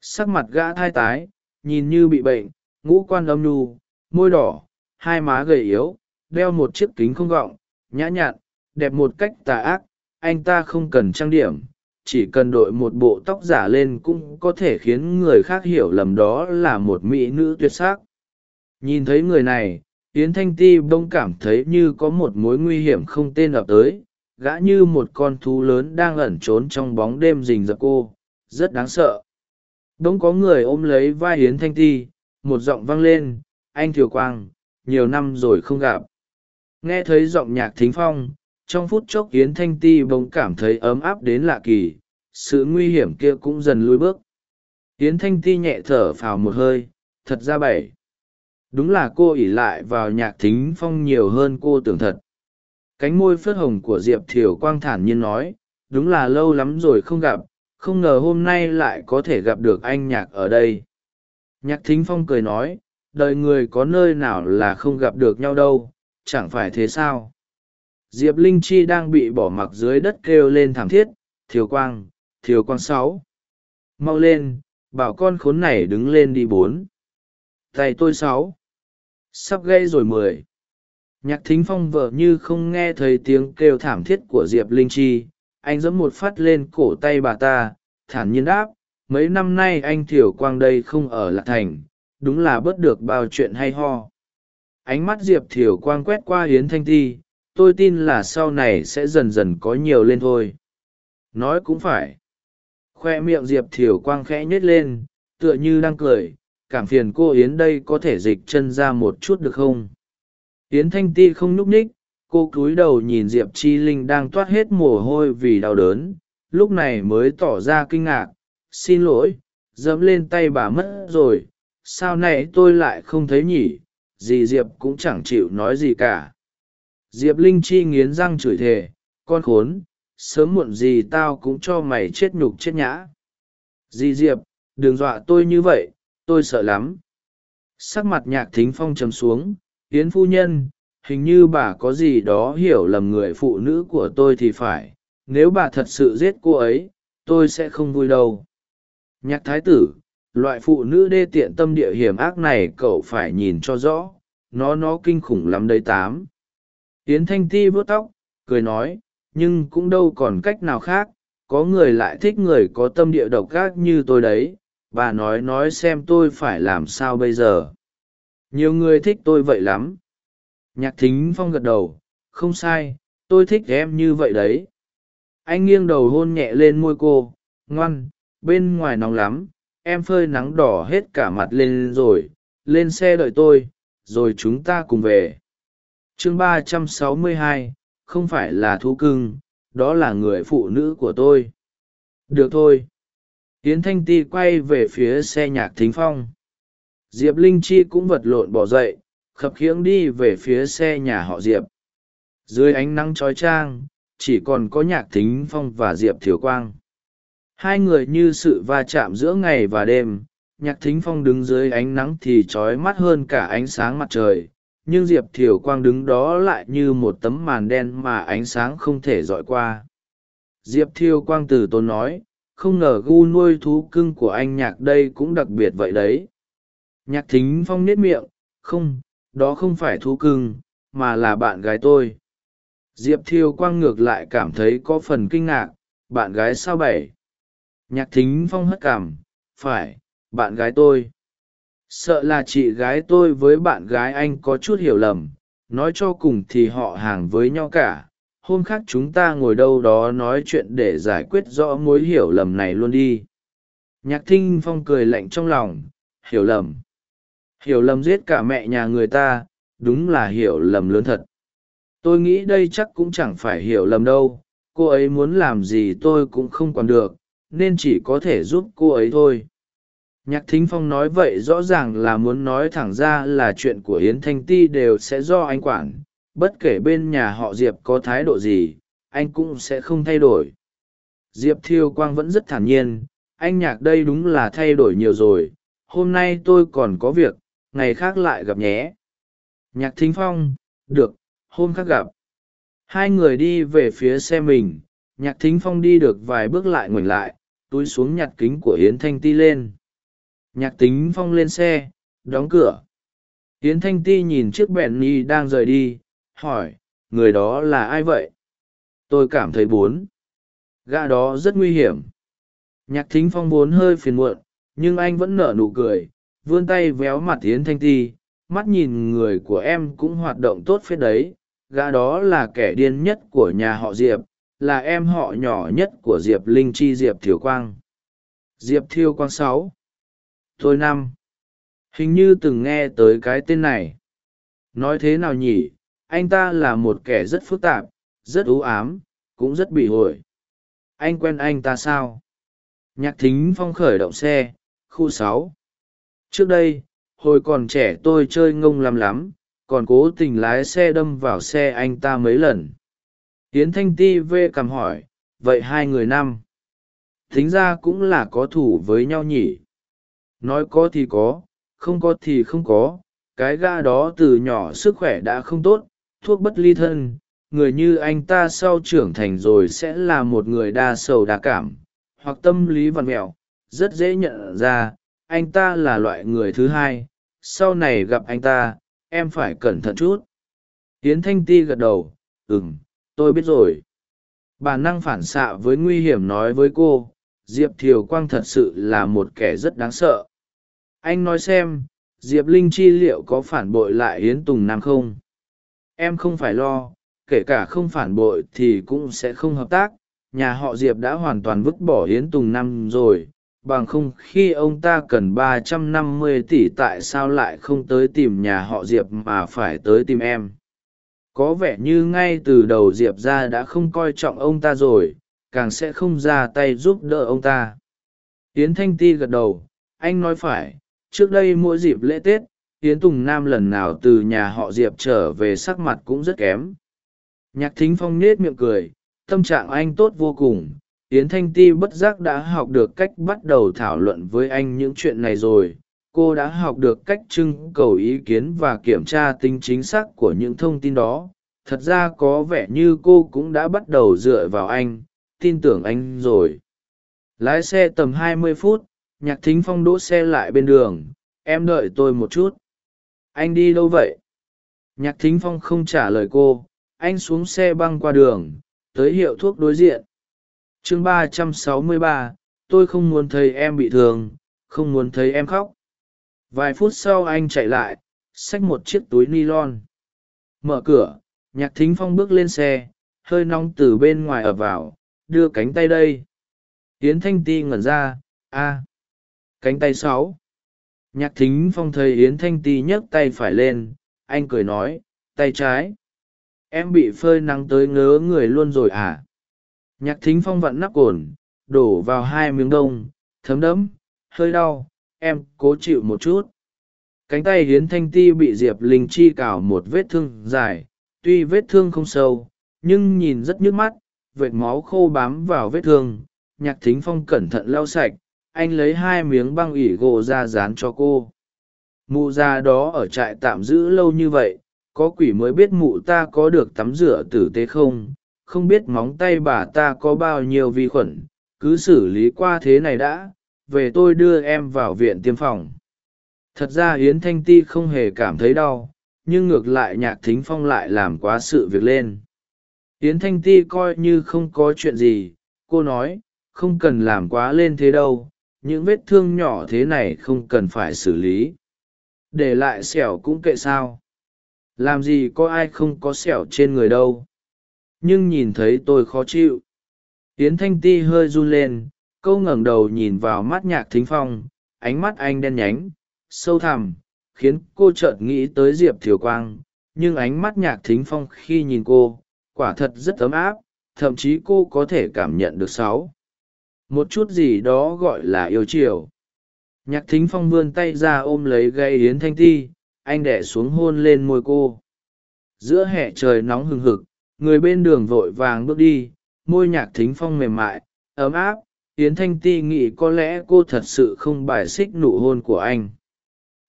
[SPEAKER 1] sắc mặt gã thai tái, nhìn như bị bệnh, ngũ quan âm nhu, môi đỏ, hai má gầy yếu, đeo một chiếc kính không gọng, nhã nhặn, đẹp một cách tà ác, anh ta không cần trang điểm, chỉ cần đội một bộ tóc giả lên cũng có thể khiến người khác hiểu lầm đó là một mỹ nữ tuyệt sắc nhìn thấy người này, yến thanh ti bỗng cảm thấy như có một mối nguy hiểm không tên ập tới, gã như một con thú lớn đang ẩn trốn trong bóng đêm rình rập cô, rất đáng sợ. Bỗng có người ôm lấy vai yến thanh ti, một giọng vang lên, anh thiều quang, nhiều năm rồi không gặp. Nghe thấy giọng nhạc thính phong, trong phút chốc yến thanh ti bỗng cảm thấy ấm áp đến lạ kỳ, sự nguy hiểm kia cũng dần lui bước. Yến thanh ti nhẹ thở phào một hơi, thật ra bảy đúng là cô ỉ lại vào nhạc thính phong nhiều hơn cô tưởng thật. Cánh môi phớt hồng của diệp thiều quang thản nhiên nói, đúng là lâu lắm rồi không gặp, không ngờ hôm nay lại có thể gặp được anh nhạc ở đây. Nhạc thính phong cười nói, đời người có nơi nào là không gặp được nhau đâu, chẳng phải thế sao? Diệp linh chi đang bị bỏ mặc dưới đất kêu lên thảm thiết, thiều quang thiều quang sáu, mau lên, bảo con khốn này đứng lên đi bốn. Tay tôi sáu sắp gây rồi mười. Nhạc thính phong vợ như không nghe thấy tiếng kêu thảm thiết của diệp linh chi, anh giẫm một phát lên cổ tay bà ta, thản nhiên đáp, mấy năm nay anh thiều quang đây không ở lạc thành, đúng là bớt được bao chuyện hay ho. Ánh mắt diệp thiều quang quét qua hiến thanh ti, tôi tin là sau này sẽ dần dần có nhiều lên thôi. Nói cũng phải. Khoe miệng diệp thiều quang khẽ nhếch lên, tựa như đang cười cảm phiền cô yến đây có thể dịch chân ra một chút được không? Yến thanh ti không nhúc ních cô cúi đầu nhìn diệp chi linh đang toát hết mồ hôi vì đau đớn. Lúc này mới tỏ ra kinh ngạc, xin lỗi, dẫm lên tay bà mất rồi, sao này tôi lại không thấy nhỉ? Dì diệp cũng chẳng chịu nói gì cả. Diệp linh chi nghiến răng chửi thề, con khốn, sớm muộn gì tao cũng cho mày chết nhục chết nhã. Dì diệp, đừng dọa tôi như vậy tôi sợ lắm. Sắc mặt nhạc thính phong trầm xuống hiến phu nhân, hình như bà có gì đó hiểu lầm người phụ nữ của tôi thì phải, nếu bà thật sự giết cô ấy, tôi sẽ không vui đâu. Nhạc thái tử, loại phụ nữ đê tiện tâm địa hiểm ác này cậu phải nhìn cho rõ, nó nó kinh khủng lắm đấy tám. Yến thanh ti vớt tóc, cười nói, nhưng cũng đâu còn cách nào khác, có người lại thích người có tâm địa độc ác như tôi đấy bà nói nói xem tôi phải làm sao bây giờ. Nhiều người thích tôi vậy lắm. Nhạc thính phong gật đầu, không sai, tôi thích em như vậy đấy. Anh nghiêng đầu hôn nhẹ lên môi cô, ngoan, bên ngoài nóng lắm, em phơi nắng đỏ hết cả mặt lên rồi, lên xe đợi tôi, rồi chúng ta cùng về. Chương ba trăm sáu mươi hai, không phải là thú cưng, đó là người phụ nữ của tôi. Được thôi yến thanh ti quay về phía xe nhạc thính phong. Diệp linh chi cũng vật lộn bỏ dậy, khập khiễng đi về phía xe nhà họ diệp. Dưới ánh nắng trói trang chỉ còn có nhạc thính phong và diệp thiều quang. Hai người như sự va chạm giữa ngày và đêm, nhạc thính phong đứng dưới ánh nắng thì trói mắt hơn cả ánh sáng mặt trời, nhưng diệp thiều quang đứng đó lại như một tấm màn đen mà ánh sáng không thể dọi qua. Diệp thiều quang từ tốn nói không ngờ gu nuôi thú cưng của anh nhạc đây cũng đặc biệt vậy đấy. Nhạc thính phong nết miệng, không, đó không phải thú cưng, mà là bạn gái tôi. Diệp thiêu quang ngược lại cảm thấy có phần kinh ngạc, bạn gái sao bảy nhạc thính phong hất cảm phải, bạn gái tôi. Sợ là chị gái tôi với bạn gái anh có chút hiểu lầm, nói cho cùng thì họ hàng với nhau cả hôm khác chúng ta ngồi đâu đó nói chuyện để giải quyết rõ mối hiểu lầm này luôn đi. Nhạc thính phong cười lạnh trong lòng, hiểu lầm. Hiểu lầm giết cả mẹ nhà người ta, đúng là hiểu lầm lớn thật. Tôi nghĩ đây chắc cũng chẳng phải hiểu lầm đâu, cô ấy muốn làm gì tôi cũng không còn được, nên chỉ có thể giúp cô ấy thôi. Nhạc thính phong nói vậy rõ ràng là muốn nói thẳng ra là chuyện của yến thanh ti đều sẽ do anh quản bất kể bên nhà họ diệp có thái độ gì, anh cũng sẽ không thay đổi. Diệp thiêu quang vẫn rất thản nhiên, anh nhạc đây đúng là thay đổi nhiều rồi, hôm nay tôi còn có việc, ngày khác lại gặp nhé. Nhạc thính phong, được, hôm khác gặp. Hai người đi về phía xe mình, nhạc thính phong đi được vài bước lại ngoảnh lại, túi xuống nhặt kính của yến thanh ti lên. Nhạc tính phong lên xe, đóng cửa. Yến thanh ti nhìn chiếc bẹn ni đang rời đi hỏi, người đó là ai vậy? Tôi cảm thấy bốn gã đó rất nguy hiểm. Nhạc thính phong vốn hơi phiền muộn, nhưng anh vẫn nở nụ cười, vươn tay véo mặt yến thanh ti. Mắt nhìn người của em cũng hoạt động tốt phết đấy. Gã đó là kẻ điên nhất của nhà họ diệp, là em họ nhỏ nhất của diệp linh chi diệp thiều quang. Diệp thiêu quang sáu. Tôi năm. Hình như từng nghe tới cái tên này. Nói thế nào nhỉ? Anh ta là một kẻ rất phức tạp, rất ưu ám, cũng rất bị ổi. anh quen anh ta sao? Nhạc thính phong khởi động xe, khu sáu. Trước đây, hồi còn trẻ tôi chơi ngông lắm lắm, còn cố tình lái xe đâm vào xe anh ta mấy lần. Hiến thanh ti vê cằm hỏi, vậy hai người năm? Thính ra cũng là có thủ với nhau nhỉ. Nói có thì có, không có thì không có, cái ga đó từ nhỏ sức khỏe đã không tốt thuốc bất ly thân, người như anh ta sau trưởng thành rồi sẽ là một người đa sầu đa cảm, hoặc tâm lý vằn mẹo, rất dễ nhận ra, anh ta là loại người thứ hai, sau này gặp anh ta, em phải cẩn thận chút. Hiến thanh ti gật đầu ừ m tôi biết rồi. Bản năng phản xạ với nguy hiểm nói với cô, diệp thiều quang thật sự là một kẻ rất đáng sợ. Anh nói xem, diệp linh chi liệu có phản bội lại Yến tùng nam không? Em không phải lo, kể cả không phản bội thì cũng sẽ không hợp tác. Nhà họ diệp đã hoàn toàn vứt bỏ hiến tùng nam rồi, bằng không khi ông ta cần ba trăm năm mươi tỷ tại sao lại không tới tìm nhà họ diệp mà phải tới tìm em? Có vẻ như ngay từ đầu diệp ra đã không coi trọng ông ta rồi, càng sẽ không ra tay giúp đỡ ông ta. Yến thanh ti gật đầu, anh nói phải, trước đây mỗi dịp lễ tết yến tùng nam lần nào từ nhà họ diệp trở về sắc mặt cũng rất kém. Nhạc thính phong nết miệng cười, tâm trạng anh tốt vô cùng. Yến thanh ti bất giác đã học được cách bắt đầu thảo luận với anh những chuyện này rồi. Cô đã học được cách trưng cầu ý kiến và kiểm tra tính chính xác của những thông tin đó. Thật ra có vẻ như cô cũng đã bắt đầu dựa vào anh, tin tưởng anh rồi. Lái xe tầm hai mươi phút, nhạc thính phong đỗ xe lại bên đường. Em đợi tôi một chút anh đi đâu vậy? Nhạc thính phong không trả lời cô, anh xuống xe băng qua đường, tới hiệu thuốc đối diện. Chương ba trăm sáu mươi ba, tôi không muốn thấy em bị thương, không muốn thấy em khóc. Vài phút sau anh chạy lại, xách một chiếc túi ni lon mở cửa, nhạc thính phong bước lên xe, hơi nóng từ bên ngoài ở vào, đưa cánh tay đây. Tiến thanh ti ngẩn ra, a, cánh tay sáu nhạc thính phong thấy yến thanh ti nhấc tay phải lên, anh cười nói, tay trái. Em bị phơi nắng tới ngớ người luôn rồi à? Nhạc thính phong vặn nắp cồn, đổ vào hai miếng đông, thấm đẫm, hơi đau, em cố chịu một chút. Cánh tay hiến thanh ti bị diệp linh chi cào một vết thương dài, tuy vết thương không sâu, nhưng nhìn rất nhức mắt, vệt máu khô bám vào vết thương, nhạc thính phong cẩn thận lau sạch anh lấy hai miếng băng ỉ gỗ ra dán cho cô. Mụ già đó ở trại tạm giữ lâu như vậy, có quỷ mới biết mụ ta có được tắm rửa tử tế không? Không biết móng tay bà ta có bao nhiêu vi khuẩn? Cứ xử lý qua thế này đã, về tôi đưa em vào viện tiêm phòng. Thật ra yến thanh ti không hề cảm thấy đau, nhưng ngược lại nhạc thính phong lại làm quá sự việc lên. Yến thanh ti coi như không có chuyện gì, cô nói, không cần làm quá lên thế đâu những vết thương nhỏ thế này không cần phải xử lý. Để lại sẹo cũng kệ sao. Làm gì có ai không có sẹo trên người đâu. Nhưng nhìn thấy tôi khó chịu. Yến thanh ti hơi run lên, câu ngẩng đầu nhìn vào mắt nhạc thính phong, ánh mắt anh đen nhánh, sâu thẳm, khiến cô chợt nghĩ tới diệp thiều quang. Nhưng ánh mắt nhạc thính phong khi nhìn cô, quả thật rất ấm áp, thậm chí cô có thể cảm nhận được sáu một chút gì đó gọi là yêu chiều. Nhạc thính phong vươn tay ra ôm lấy gây yến thanh ti, anh đẻ xuống hôn lên môi cô. Giữa hè trời nóng hừng hực, người bên đường vội vàng bước đi, môi nhạc thính phong mềm mại, ấm áp. Yến thanh ti nghĩ có lẽ cô thật sự không bài xích nụ hôn của anh.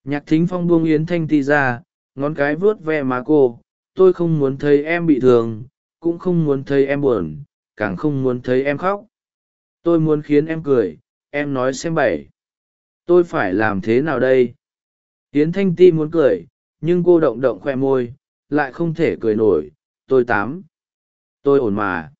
[SPEAKER 1] Nhạc thính phong buông yến thanh ti ra, ngón cái vuốt ve má cô. Tôi không muốn thấy em bị thương, cũng không muốn thấy em buồn, càng không muốn thấy em khóc tôi muốn khiến em cười, em nói xem bảy tôi phải làm thế nào đây? Yến thanh ti muốn cười, nhưng cô động động khoe môi, lại không thể cười nổi. Tôi tám. Tôi ổn mà.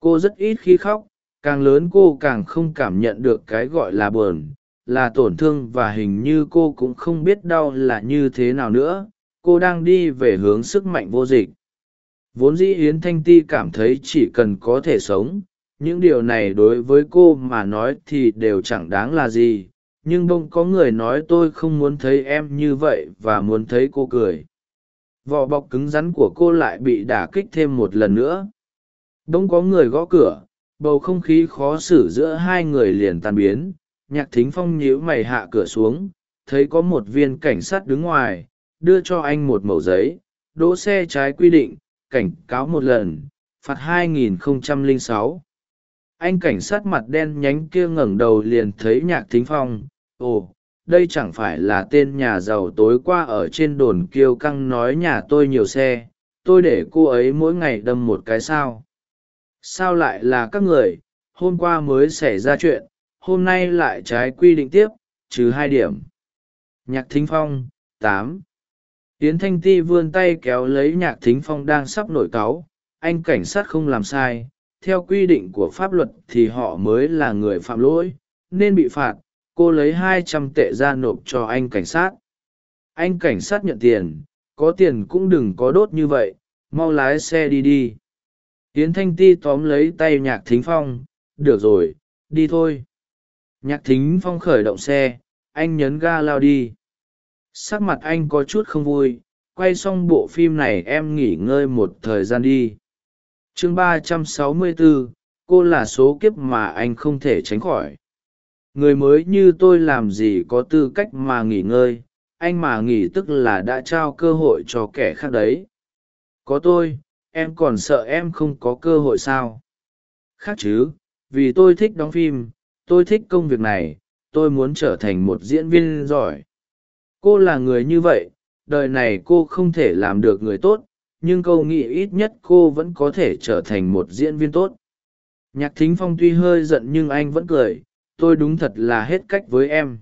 [SPEAKER 1] Cô rất ít khi khóc, càng lớn cô càng không cảm nhận được cái gọi là buồn, là tổn thương và hình như cô cũng không biết đau là như thế nào nữa. Cô đang đi về hướng sức mạnh vô dịch. Vốn dĩ yến thanh ti cảm thấy chỉ cần có thể sống những điều này đối với cô mà nói thì đều chẳng đáng là gì, nhưng bông có người nói tôi không muốn thấy em như vậy và muốn thấy cô cười. Vỏ bọc cứng rắn của cô lại bị đả kích thêm một lần nữa. Bông có người gõ cửa, bầu không khí khó xử giữa hai người liền tan biến. Nhạc thính phong nhíu mày hạ cửa xuống, thấy có một viên cảnh sát đứng ngoài, đưa cho anh một mẩu giấy, đỗ xe trái quy định, cảnh cáo một lần, phạt 2006 anh cảnh sát mặt đen nhánh kia ngẩng đầu liền thấy nhạc thính phong. Ồ, đây chẳng phải là tên nhà giàu tối qua ở trên đồn kiêu căng nói nhà tôi nhiều xe, tôi để cô ấy mỗi ngày đâm một cái sao. Sao lại là các người? Hôm qua mới xảy ra chuyện, hôm nay lại trái quy định tiếp, trừ hai điểm. Nhạc thính phong, tám. Tiến thanh ti vươn tay kéo lấy nhạc thính phong đang sắp nổi cáu. Anh cảnh sát không làm sai theo quy định của pháp luật thì họ mới là người phạm lỗi, nên bị phạt, cô lấy hai trăm tệ ra nộp cho anh cảnh sát. Anh cảnh sát nhận tiền, có tiền cũng đừng có đốt như vậy, mau lái xe đi đi. Yến thanh ti tóm lấy tay nhạc thính phong, được rồi, đi thôi. Nhạc thính phong khởi động xe, anh nhấn ga lao đi. Sắc mặt anh có chút không vui, quay xong bộ phim này em nghỉ ngơi một thời gian đi chương ba trăm sáu mươi bốn cô là số kiếp mà anh không thể tránh khỏi. Người mới như tôi làm gì có tư cách mà nghỉ ngơi, anh mà nghỉ tức là đã trao cơ hội cho kẻ khác đấy. Có tôi, em còn sợ em không có cơ hội sao? Khác chứ, vì tôi thích đóng phim, tôi thích công việc này, tôi muốn trở thành một diễn viên giỏi. Cô là người như vậy, đời này cô không thể làm được người tốt nhưng câu nghĩ ít nhất cô vẫn có thể trở thành một diễn viên tốt. Nhạc thính phong tuy hơi giận nhưng anh vẫn cười, tôi đúng thật là hết cách với em.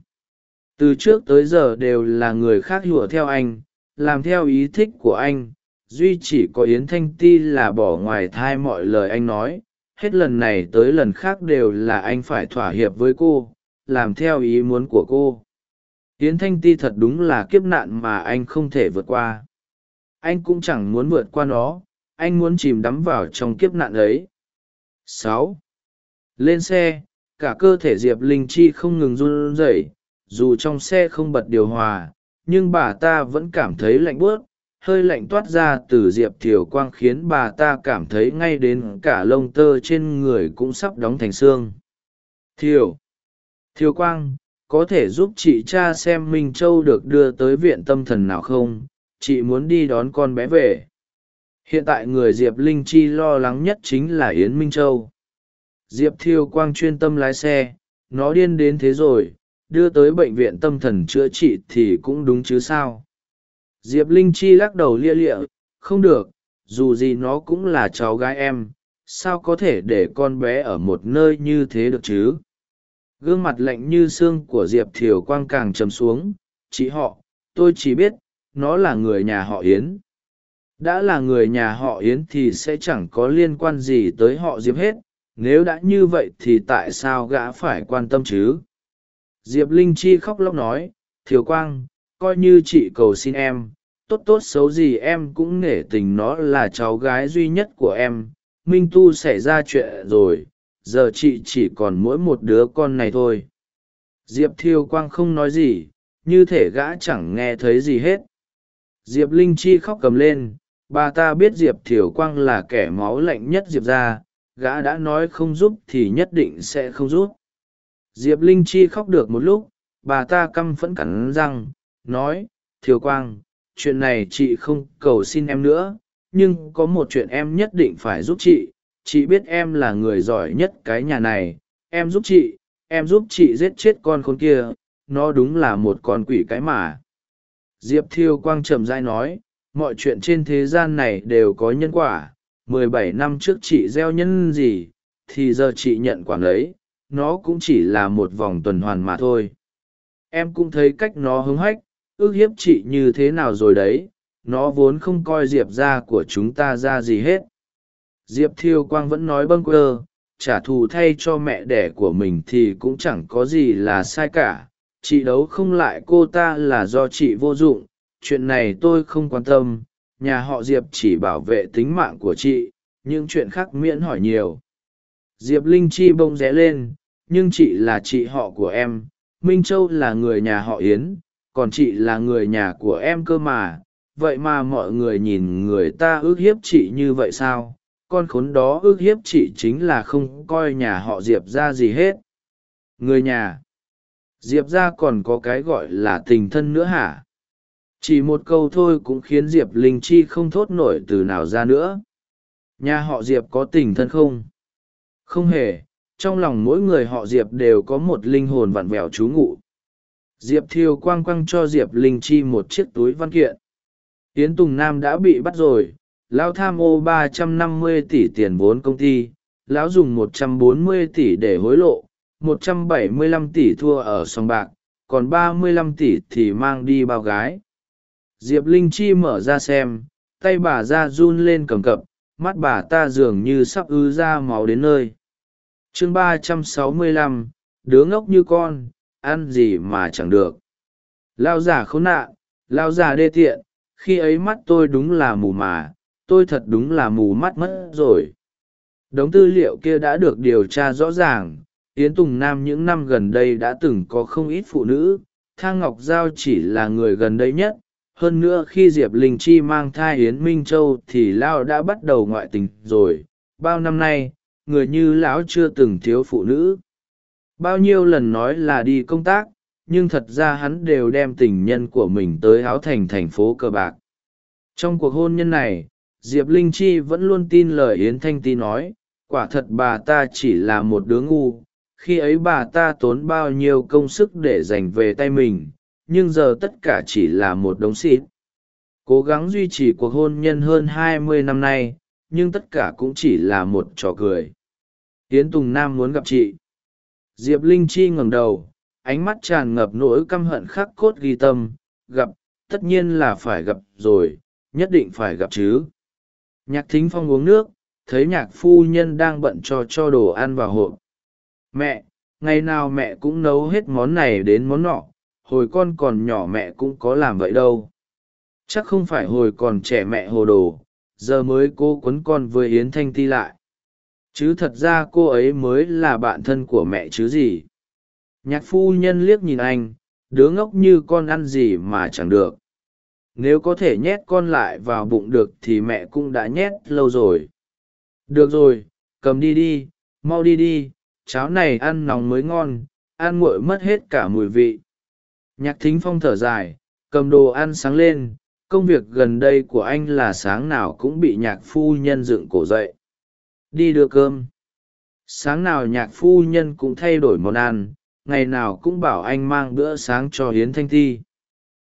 [SPEAKER 1] Từ trước tới giờ đều là người khác hùa theo anh, làm theo ý thích của anh, duy chỉ có yến thanh ti là bỏ ngoài thai mọi lời anh nói. Hết lần này tới lần khác đều là anh phải thỏa hiệp với cô, làm theo ý muốn của cô. Yến thanh ti thật đúng là kiếp nạn mà anh không thể vượt qua anh cũng chẳng muốn vượt qua nó, anh muốn chìm đắm vào trong kiếp nạn ấy. Sáu. Lên xe, cả cơ thể diệp linh chi không ngừng run rẩy, dù trong xe không bật điều hòa, nhưng bà ta vẫn cảm thấy lạnh buốt, hơi lạnh toát ra từ diệp thiều quang khiến bà ta cảm thấy ngay đến cả lông tơ trên người cũng sắp đóng thành xương. Thiều. Thiều quang, có thể giúp chị cha xem minh châu được đưa tới viện tâm thần nào không? Chị muốn đi đón con bé về. Hiện tại người diệp linh chi lo lắng nhất chính là yến minh châu. Diệp thiêu quang chuyên tâm lái xe, nó điên đến thế rồi, đưa tới bệnh viện tâm thần chữa trị thì cũng đúng chứ sao. Diệp linh chi lắc đầu lia lịa, không được, dù gì nó cũng là cháu gái em, sao có thể để con bé ở một nơi như thế được chứ? Gương mặt lạnh như xương của diệp thiều quang càng trầm xuống, chị họ, tôi chỉ biết nó là người nhà họ yến. Đã là người nhà họ yến thì sẽ chẳng có liên quan gì tới họ diệp hết. Nếu đã như vậy thì tại sao gã phải quan tâm chứ? Diệp linh chi khóc lóc nói thiếu quang, coi như chị cầu xin em, tốt tốt xấu gì em cũng nể tình nó là cháu gái duy nhất của em. Minh tu xảy ra chuyện rồi, giờ chị chỉ còn mỗi một đứa con này thôi. Diệp thiêu quang không nói gì, như thể gã chẳng nghe thấy gì hết diệp linh chi khóc cầm lên, bà ta biết diệp thiều quang là kẻ máu lạnh nhất diệp ra gã đã nói không giúp thì nhất định sẽ không giúp. Diệp linh chi khóc được một lúc, bà ta căm phẫn cắn răng, nói thiều quang, chuyện này chị không cầu xin em nữa, nhưng có một chuyện em nhất định phải giúp chị. Chị biết em là người giỏi nhất cái nhà này, em giúp chị, em giúp chị giết chết con khốn kia, nó đúng là một con quỷ cái mà diệp thiêu quang trầm dai nói, mọi chuyện trên thế gian này đều có nhân quả. Mười bảy năm trước chị gieo nhân gì, thì giờ chị nhận quản lấy nó cũng chỉ là một vòng tuần hoàn mà thôi. Em cũng thấy cách nó hứng hách, ước hiếp chị như thế nào rồi đấy. Nó vốn không coi diệp ra của chúng ta ra gì hết. Diệp thiêu quang vẫn nói bâng quơ, trả thù thay cho mẹ đẻ của mình thì cũng chẳng có gì là sai cả chị đấu không lại cô ta là do chị vô dụng, chuyện này tôi không quan tâm, nhà họ diệp chỉ bảo vệ tính mạng của chị, những chuyện khác miễn hỏi nhiều. Diệp linh chi bông rẽ lên, nhưng chị là chị họ của em, minh châu là người nhà họ yến, còn chị là người nhà của em cơ mà, vậy mà mọi người nhìn người ta ước hiếp chị như vậy sao? Con khốn đó ước hiếp chị chính là không coi nhà họ diệp ra gì hết. Người nhà diệp ra còn có cái gọi là tình thân nữa hả? Chỉ một câu thôi cũng khiến diệp linh chi không thốt nổi từ nào ra nữa. Nhà họ diệp có tình thân không? Không hề. Trong lòng mỗi người họ diệp đều có một linh hồn vặn vẹo trú ngụ. Diệp thiêu quang quăng cho diệp linh chi một chiếc túi văn kiện. Yến tùng nam đã bị bắt rồi. Lão tham ô ba trăm năm mươi tỷ tiền vốn công ty. Lão dùng một trăm bốn mươi tỷ để hối lộ một trăm bảy mươi lăm tỷ thua ở sòng bạc, còn ba mươi lăm tỷ thì mang đi bao gái. Diệp linh chi mở ra xem, tay bà ra run lên cầm cập, mắt bà ta dường như sắp ư ra máu đến nơi. Chương ba trăm sáu mươi lăm, đứa ngốc như con, ăn gì mà chẳng được. Lao giả khốn nạn, lao giả đê tiện, khi ấy mắt tôi đúng là mù mà, tôi thật đúng là mù mắt mất rồi. Đống tư liệu kia đã được điều tra rõ ràng yến tùng nam những năm gần đây đã từng có không ít phụ nữ thang ngọc giao chỉ là người gần đây nhất. Hơn nữa khi diệp linh chi mang thai yến minh châu thì lao đã bắt đầu ngoại tình rồi. Bao năm nay, người như lão chưa từng thiếu phụ nữ. Bao nhiêu lần nói là đi công tác, nhưng thật ra hắn đều đem tình nhân của mình tới áo thành thành phố cờ bạc. Trong cuộc hôn nhân này, diệp linh chi vẫn luôn tin lời yến thanh ti nói, quả thật bà ta chỉ là một đứa ngu khi ấy bà ta tốn bao nhiêu công sức để giành về tay mình, nhưng giờ tất cả chỉ là một đống xịt. Cố gắng duy trì cuộc hôn nhân hơn hai mươi năm nay, nhưng tất cả cũng chỉ là một trò cười. Tiến tùng nam muốn gặp chị. Diệp linh chi ngẩng đầu, ánh mắt tràn ngập nỗi căm hận khắc cốt ghi tâm. Gặp, tất nhiên là phải gặp rồi, nhất định phải gặp chứ. Nhạc thính phong uống nước, thấy nhạc phu nhân đang bận cho cho đồ ăn vào hộp mẹ, ngày nào mẹ cũng nấu hết món này đến món nọ, hồi con còn nhỏ mẹ cũng có làm vậy đâu. Chắc không phải hồi còn trẻ mẹ hồ đồ, giờ mới cô quấn con với yến thanh ti lại. Chứ thật ra cô ấy mới là bạn thân của mẹ chứ gì. Nhạc phu nhân liếc nhìn anh, đứa ngốc như con ăn gì mà chẳng được. Nếu có thể nhét con lại vào bụng được thì mẹ cũng đã nhét lâu rồi. Được rồi, cầm đi đi, mau đi đi cháo này ăn nóng mới ngon, ăn nguội mất hết cả mùi vị. Nhạc thính phong thở dài, cầm đồ ăn sáng lên, công việc gần đây của anh là sáng nào cũng bị nhạc phu nhân dựng cổ dậy. Đi đưa cơm. Sáng nào nhạc phu nhân cũng thay đổi món ăn, ngày nào cũng bảo anh mang bữa sáng cho hiến thanh thi.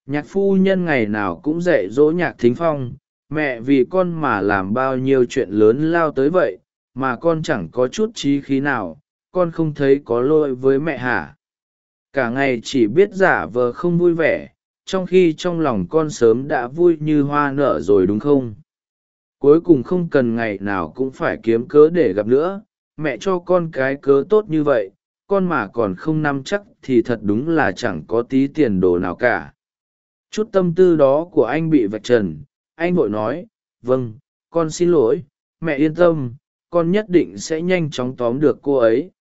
[SPEAKER 1] Nhạc phu nhân ngày nào cũng dạy dỗ nhạc thính phong, mẹ vì con mà làm bao nhiêu chuyện lớn lao tới vậy, mà con chẳng có chút trí khí nào con không thấy có lỗi với mẹ hả? Cả ngày chỉ biết giả vờ không vui vẻ, trong khi trong lòng con sớm đã vui như hoa nở rồi đúng không? Cuối cùng không cần ngày nào cũng phải kiếm cớ để gặp nữa, mẹ cho con cái cớ tốt như vậy, con mà còn không nắm chắc thì thật đúng là chẳng có tí tiền đồ nào cả. Chút tâm tư đó của anh bị vạch trần, anh vội nói vâng con xin lỗi, mẹ yên tâm, con nhất định sẽ nhanh chóng tóm được cô ấy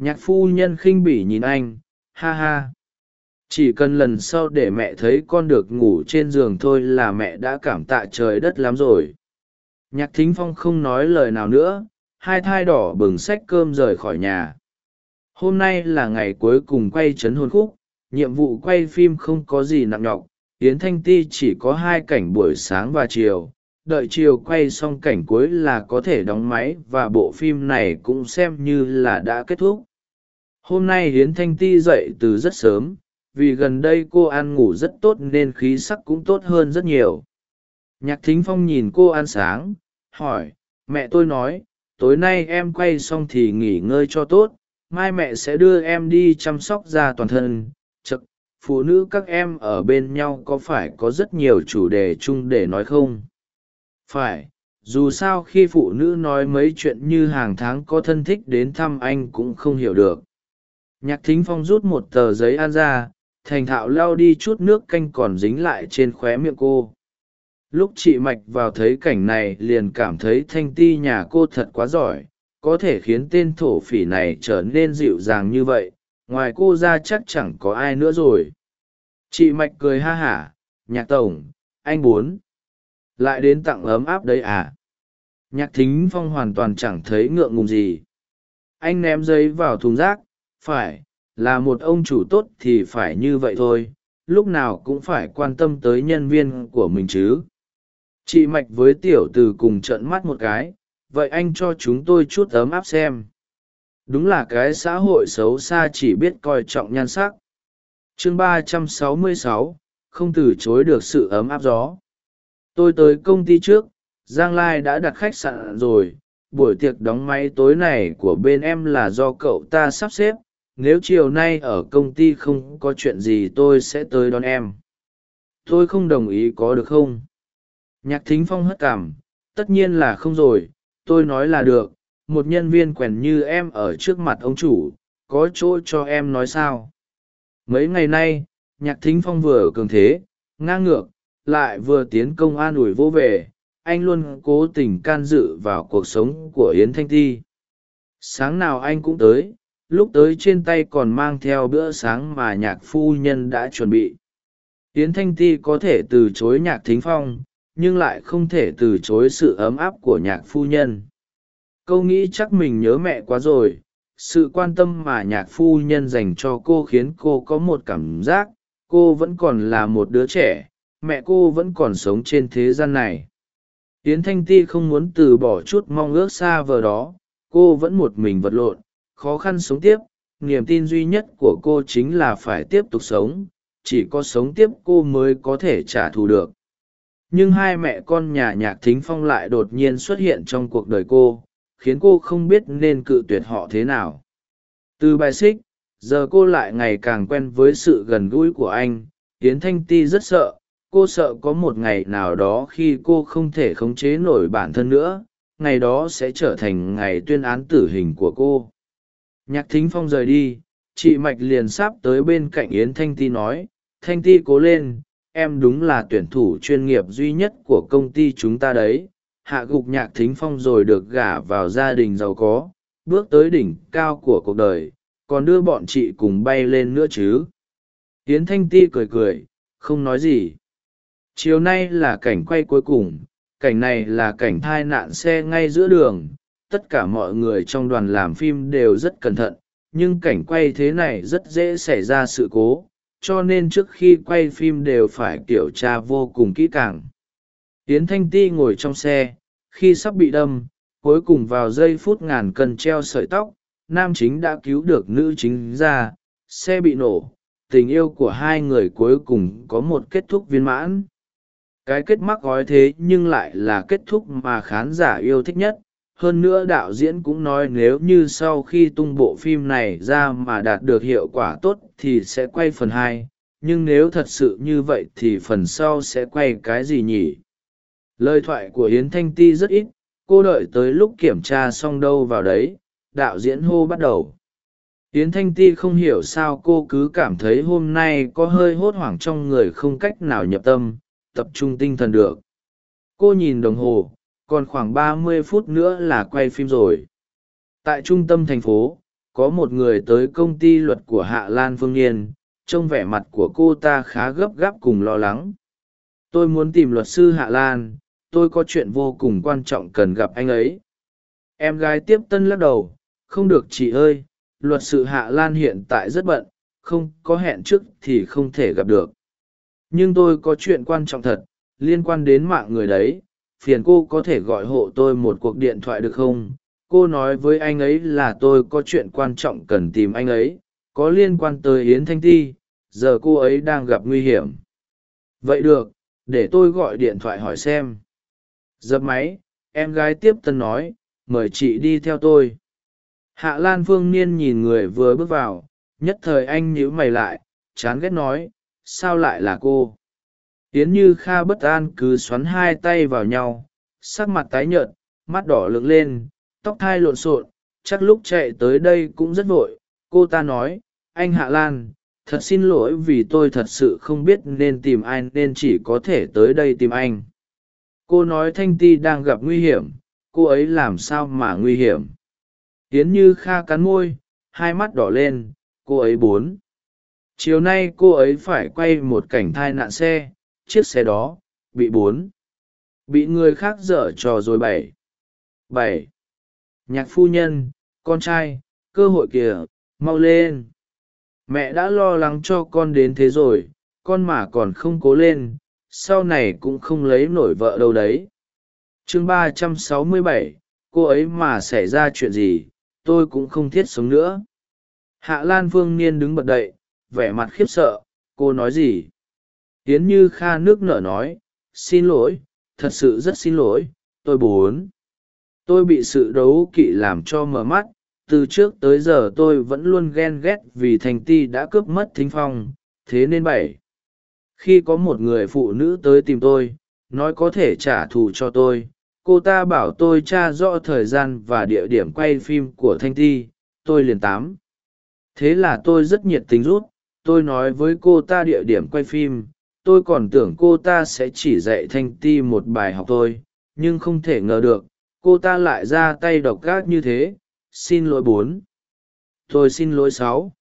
[SPEAKER 1] nhạc phu nhân khinh bỉ nhìn anh, ha ha. Chỉ cần lần sau để mẹ thấy con được ngủ trên giường thôi là mẹ đã cảm tạ trời đất lắm rồi. Nhạc thính phong không nói lời nào nữa, hai thai đỏ bừng xách cơm rời khỏi nhà. Hôm nay là ngày cuối cùng quay c hôn khúc, nhiệm vụ quay phim không có gì nặng nhọc, yến thanh ti chỉ có hai cảnh buổi sáng và chiều. Đợi chiều quay xong cảnh cuối là có thể đóng máy và bộ phim này cũng xem như là đã kết thúc hôm nay hiến thanh ti dậy từ rất sớm, vì gần đây cô ăn ngủ rất tốt nên khí sắc cũng tốt hơn rất nhiều. Nhạc thính phong nhìn cô ăn sáng, hỏi, mẹ tôi nói, tối nay em quay xong thì nghỉ ngơi cho tốt, mai mẹ sẽ đưa em đi chăm sóc da toàn thân. Chực phụ nữ các em ở bên nhau có phải có rất nhiều chủ đề chung để nói không? Phải, dù sao khi phụ nữ nói mấy chuyện như hàng tháng có thân thích đến thăm anh cũng không hiểu được nhạc thính phong rút một tờ giấy ăn ra, thành thạo lao đi chút nước canh còn dính lại trên khóe miệng cô. Lúc chị mạch vào thấy cảnh này liền cảm thấy thanh ti nhà cô thật quá giỏi, có thể khiến tên thổ phỉ này trở nên dịu dàng như vậy, ngoài cô ra chắc chẳng có ai nữa rồi. Chị mạch cười ha hả, nhạc tổng, anh bốn lại đến tặng ấm áp đấy à? Nhạc thính phong hoàn toàn chẳng thấy ngượng ngùng gì. Anh ném giấy vào thùng rác phải, là một ông chủ tốt thì phải như vậy thôi, lúc nào cũng phải quan tâm tới nhân viên của mình chứ. Chị mạch với tiểu từ cùng trợn mắt một cái, vậy anh cho chúng tôi chút ấm áp xem. Đúng là cái xã hội xấu xa chỉ biết coi trọng nhan sắc. Chương ba trăm sáu mươi sáu, không từ chối được sự ấm áp gió. Tôi tới công ty trước, giang lai đã đặt khách sạn rồi. Buổi tiệc đóng máy tối này của bên em là do cậu ta sắp xếp nếu chiều nay ở công ty không có chuyện gì tôi sẽ tới đón em. Tôi không đồng ý có được không? Nhạc thính phong hất cảm, tất nhiên là không rồi, tôi nói là được, một nhân viên quèn như em ở trước mặt ông chủ, có chỗ cho em nói sao? Mấy ngày nay, nhạc thính phong vừa cường thế, ngang ngược, lại vừa tiến công an ủi vô về, anh luôn cố tình can dự vào cuộc sống của yến thanh ti. Sáng nào anh cũng tới lúc tới trên tay còn mang theo bữa sáng mà nhạc phu nhân đã chuẩn bị. Yến thanh ti có thể từ chối nhạc thính phong, nhưng lại không thể từ chối sự ấm áp của nhạc phu nhân. Câu nghĩ chắc mình nhớ mẹ quá rồi, sự quan tâm mà nhạc phu nhân dành cho cô khiến cô có một cảm giác, cô vẫn còn là một đứa trẻ, mẹ cô vẫn còn sống trên thế gian này. Yến thanh ti không muốn từ bỏ chút mong ước xa vời đó, cô vẫn một mình vật lộn khó khăn sống tiếp, niềm tin duy nhất của cô chính là phải tiếp tục sống, chỉ có sống tiếp cô mới có thể trả thù được. Nhưng hai mẹ con nhà nhạc thính phong lại đột nhiên xuất hiện trong cuộc đời cô, khiến cô không biết nên cự tuyệt họ thế nào. Từ bài xích, giờ cô lại ngày càng quen với sự gần gũi của anh tiến thanh ti rất sợ, cô sợ có một ngày nào đó khi cô không thể khống chế nổi bản thân nữa, ngày đó sẽ trở thành ngày tuyên án tử hình của cô nhạc thính phong rời đi, chị mạch liền sáp tới bên cạnh yến thanh ti nói, thanh ti cố lên, em đúng là tuyển thủ chuyên nghiệp duy nhất của công ty chúng ta đấy. Hạ gục nhạc thính phong rồi được gả vào gia đình giàu có, bước tới đỉnh cao của cuộc đời, còn đưa bọn chị cùng bay lên nữa chứ. Yến thanh ti cười cười, không nói gì. Chiều nay là cảnh quay cuối cùng, cảnh này là cảnh thai nạn xe ngay giữa đường tất cả mọi người trong đoàn làm phim đều rất cẩn thận, nhưng cảnh quay thế này rất dễ xảy ra sự cố, cho nên trước khi quay phim đều phải kiểm tra vô cùng kỹ càng. Tiến thanh ti ngồi trong xe, khi sắp bị đâm, cuối cùng vào giây phút ngàn cân treo sợi tóc, nam chính đã cứu được nữ chính ra, xe bị nổ, tình yêu của hai người cuối cùng có một kết thúc viên mãn. Cái kết mắc gói thế nhưng lại là kết thúc mà khán giả yêu thích nhất hơn nữa đạo diễn cũng nói nếu như sau khi tung bộ phim này ra mà đạt được hiệu quả tốt thì sẽ quay phần hai, nhưng nếu thật sự như vậy thì phần sau sẽ quay cái gì nhỉ? Lời thoại của yến thanh ti rất ít, cô đợi tới lúc kiểm tra xong đâu vào đấy, đạo diễn hô bắt đầu. Yến thanh ti không hiểu sao cô cứ cảm thấy hôm nay có hơi hốt hoảng trong người không cách nào nhập tâm, tập trung tinh thần được. Cô nhìn đồng hồ còn khoảng ba mươi phút nữa là quay phim rồi. Tại trung tâm thành phố, có một người tới công ty luật của hạ lan phương n trông vẻ mặt của cô ta khá gấp gáp cùng lo lắng. Tôi muốn tìm luật sư hạ lan, tôi có chuyện vô cùng quan trọng cần gặp anh ấy. Em gái tiếp tân lắc đầu, không được chị ơi, luật sư hạ lan hiện tại rất bận, không có hẹn trước thì không thể gặp được. Nhưng tôi có chuyện quan trọng thật, liên quan đến mạng người đấy phiền cô có thể gọi hộ tôi một cuộc điện thoại được không? Cô nói với anh ấy là tôi có chuyện quan trọng cần tìm anh ấy, có liên quan tới yến thanh ti, giờ cô ấy đang gặp nguy hiểm. Vậy được, để tôi gọi điện thoại hỏi xem. Dập máy, em gái tiếp tân nói, mời chị đi theo tôi. Hạ lan phương niên nhìn người vừa bước vào, nhất thời anh nhíu mày lại, chán ghét nói, sao lại là cô? Yến như kha bất an cứ xoắn hai tay vào nhau, sắc mặt tái nhợt, mắt đỏ lựng lên, tóc thai lộn xộn, chắc lúc chạy tới đây cũng rất vội. Cô ta nói, anh hạ lan, thật xin lỗi vì tôi thật sự không biết nên tìm ai nên chỉ có thể tới đây tìm anh. Cô nói thanh ti đang gặp nguy hiểm, cô ấy làm sao mà nguy hiểm? Tiến như kha cắn môi, hai mắt đỏ lên, cô ấy bốn. Chiều nay cô ấy phải quay một cảnh thai nạn xe chiếc xe đó, bị bốn, bị người khác dở trò rồi bảy bảy, nhạc phu nhân, con trai, cơ hội kìa, mau lên. Mẹ đã lo lắng cho con đến thế rồi, con mà còn không cố lên, sau này cũng không lấy nổi vợ đâu đấy. Chương ba trăm sáu mươi bảy, cô ấy mà xảy ra chuyện gì, tôi cũng không thiết sống nữa. Hạ lan phương niên đứng bật đậy vẻ mặt khiếp sợ, cô nói gì? Tiến như kha nước nở nói, xin lỗi, thật sự rất xin lỗi, tôi bốn tôi bị sự đấu kỵ làm cho mở mắt. Từ trước tới giờ tôi vẫn luôn ghen ghét vì thành ti đã cướp mất thính phong, thế nên bảy. Khi có một người phụ nữ tới tìm tôi, nói có thể trả thù cho tôi, cô ta bảo tôi tra rõ thời gian và địa điểm quay phim của thanh ti, tôi liền tám. Thế là tôi rất nhiệt tình rút, tôi nói với cô ta địa điểm quay phim tôi còn tưởng cô ta sẽ chỉ dạy thanh ti một bài học thôi, nhưng không thể ngờ được, cô ta lại ra tay độc gác như thế. Xin lỗi bốn. Tôi xin lỗi sáu.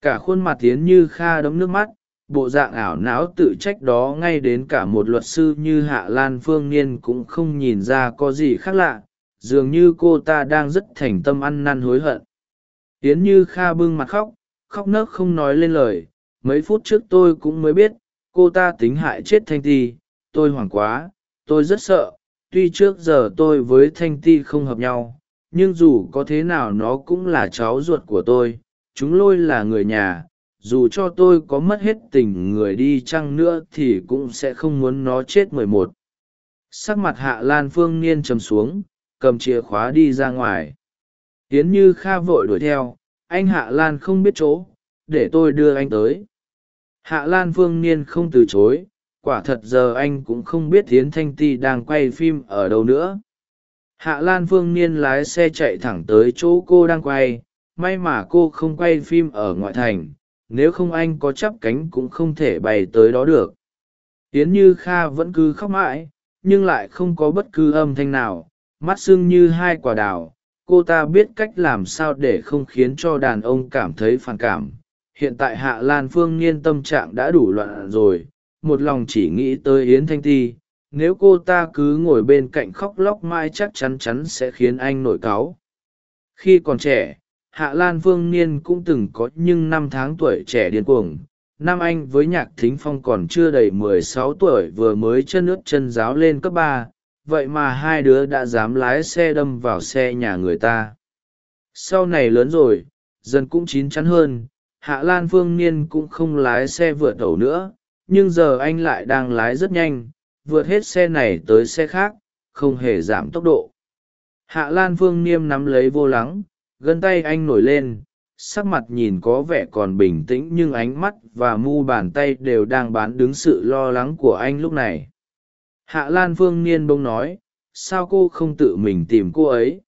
[SPEAKER 1] Cả khuôn mặt tiến như kha đấm nước mắt, bộ dạng ảo não tự trách đó ngay đến cả một luật sư như hạ lan phương niên cũng không nhìn ra có gì khác lạ, dường như cô ta đang rất thành tâm ăn năn hối hận. Tiến như kha bưng mặt khóc khóc nấc không nói lên lời, mấy phút trước tôi cũng mới biết cô ta tính hại chết thanh ti, tôi hoảng quá, tôi rất sợ, tuy trước giờ tôi với thanh ti không hợp nhau, nhưng dù có thế nào nó cũng là cháu ruột của tôi, chúng lôi là người nhà, dù cho tôi có mất hết tình người đi chăng nữa thì cũng sẽ không muốn nó chết mười một. Sắc mặt hạ lan phương niên trầm xuống, cầm chìa khóa đi ra ngoài. Tiến như kha vội đuổi theo, anh hạ lan không biết chỗ, để tôi đưa anh tới hạ lan phương niên không từ chối, quả thật giờ anh cũng không biết tiến thanh ti đang quay phim ở đâu nữa. Hạ lan phương niên lái xe chạy thẳng tới chỗ cô đang quay, may mà cô không quay phim ở ngoại thành, nếu không anh có chắp cánh cũng không thể bay tới đó được. Tiến như kha vẫn cứ khóc mãi, nhưng lại không có bất cứ âm thanh nào, mắt sưng như hai quả đào. Cô ta biết cách làm sao để không khiến cho đàn ông cảm thấy phản cảm hiện tại hạ lan phương niên tâm trạng đã đủ loạn rồi, một lòng chỉ nghĩ tới yến thanh ti. Nếu cô ta cứ ngồi bên cạnh khóc lóc mãi chắc chắn chắn sẽ khiến anh nổi cáu. Khi còn trẻ, hạ lan phương niên cũng từng có nhưng năm tháng tuổi trẻ điên cuồng. Năm anh với nhạc thính phong còn chưa đầy mười sáu tuổi vừa mới chân ướt chân giáo lên cấp ba, vậy mà hai đứa đã dám lái xe đâm vào xe nhà người ta. Sau này lớn rồi, dần cũng chín chắn hơn hạ lan phương niên cũng không lái xe vượt ẩu nữa, nhưng giờ anh lại đang lái rất nhanh, vượt hết xe này tới xe khác, không hề giảm tốc độ. Hạ lan phương niêm nắm lấy vô lắng gân tay anh nổi lên, sắc mặt nhìn có vẻ còn bình tĩnh nhưng ánh mắt và mu bàn tay đều đang bán đứng sự lo lắng của anh lúc này. Hạ lan phương niên bông nói, sao cô không tự mình tìm cô ấy?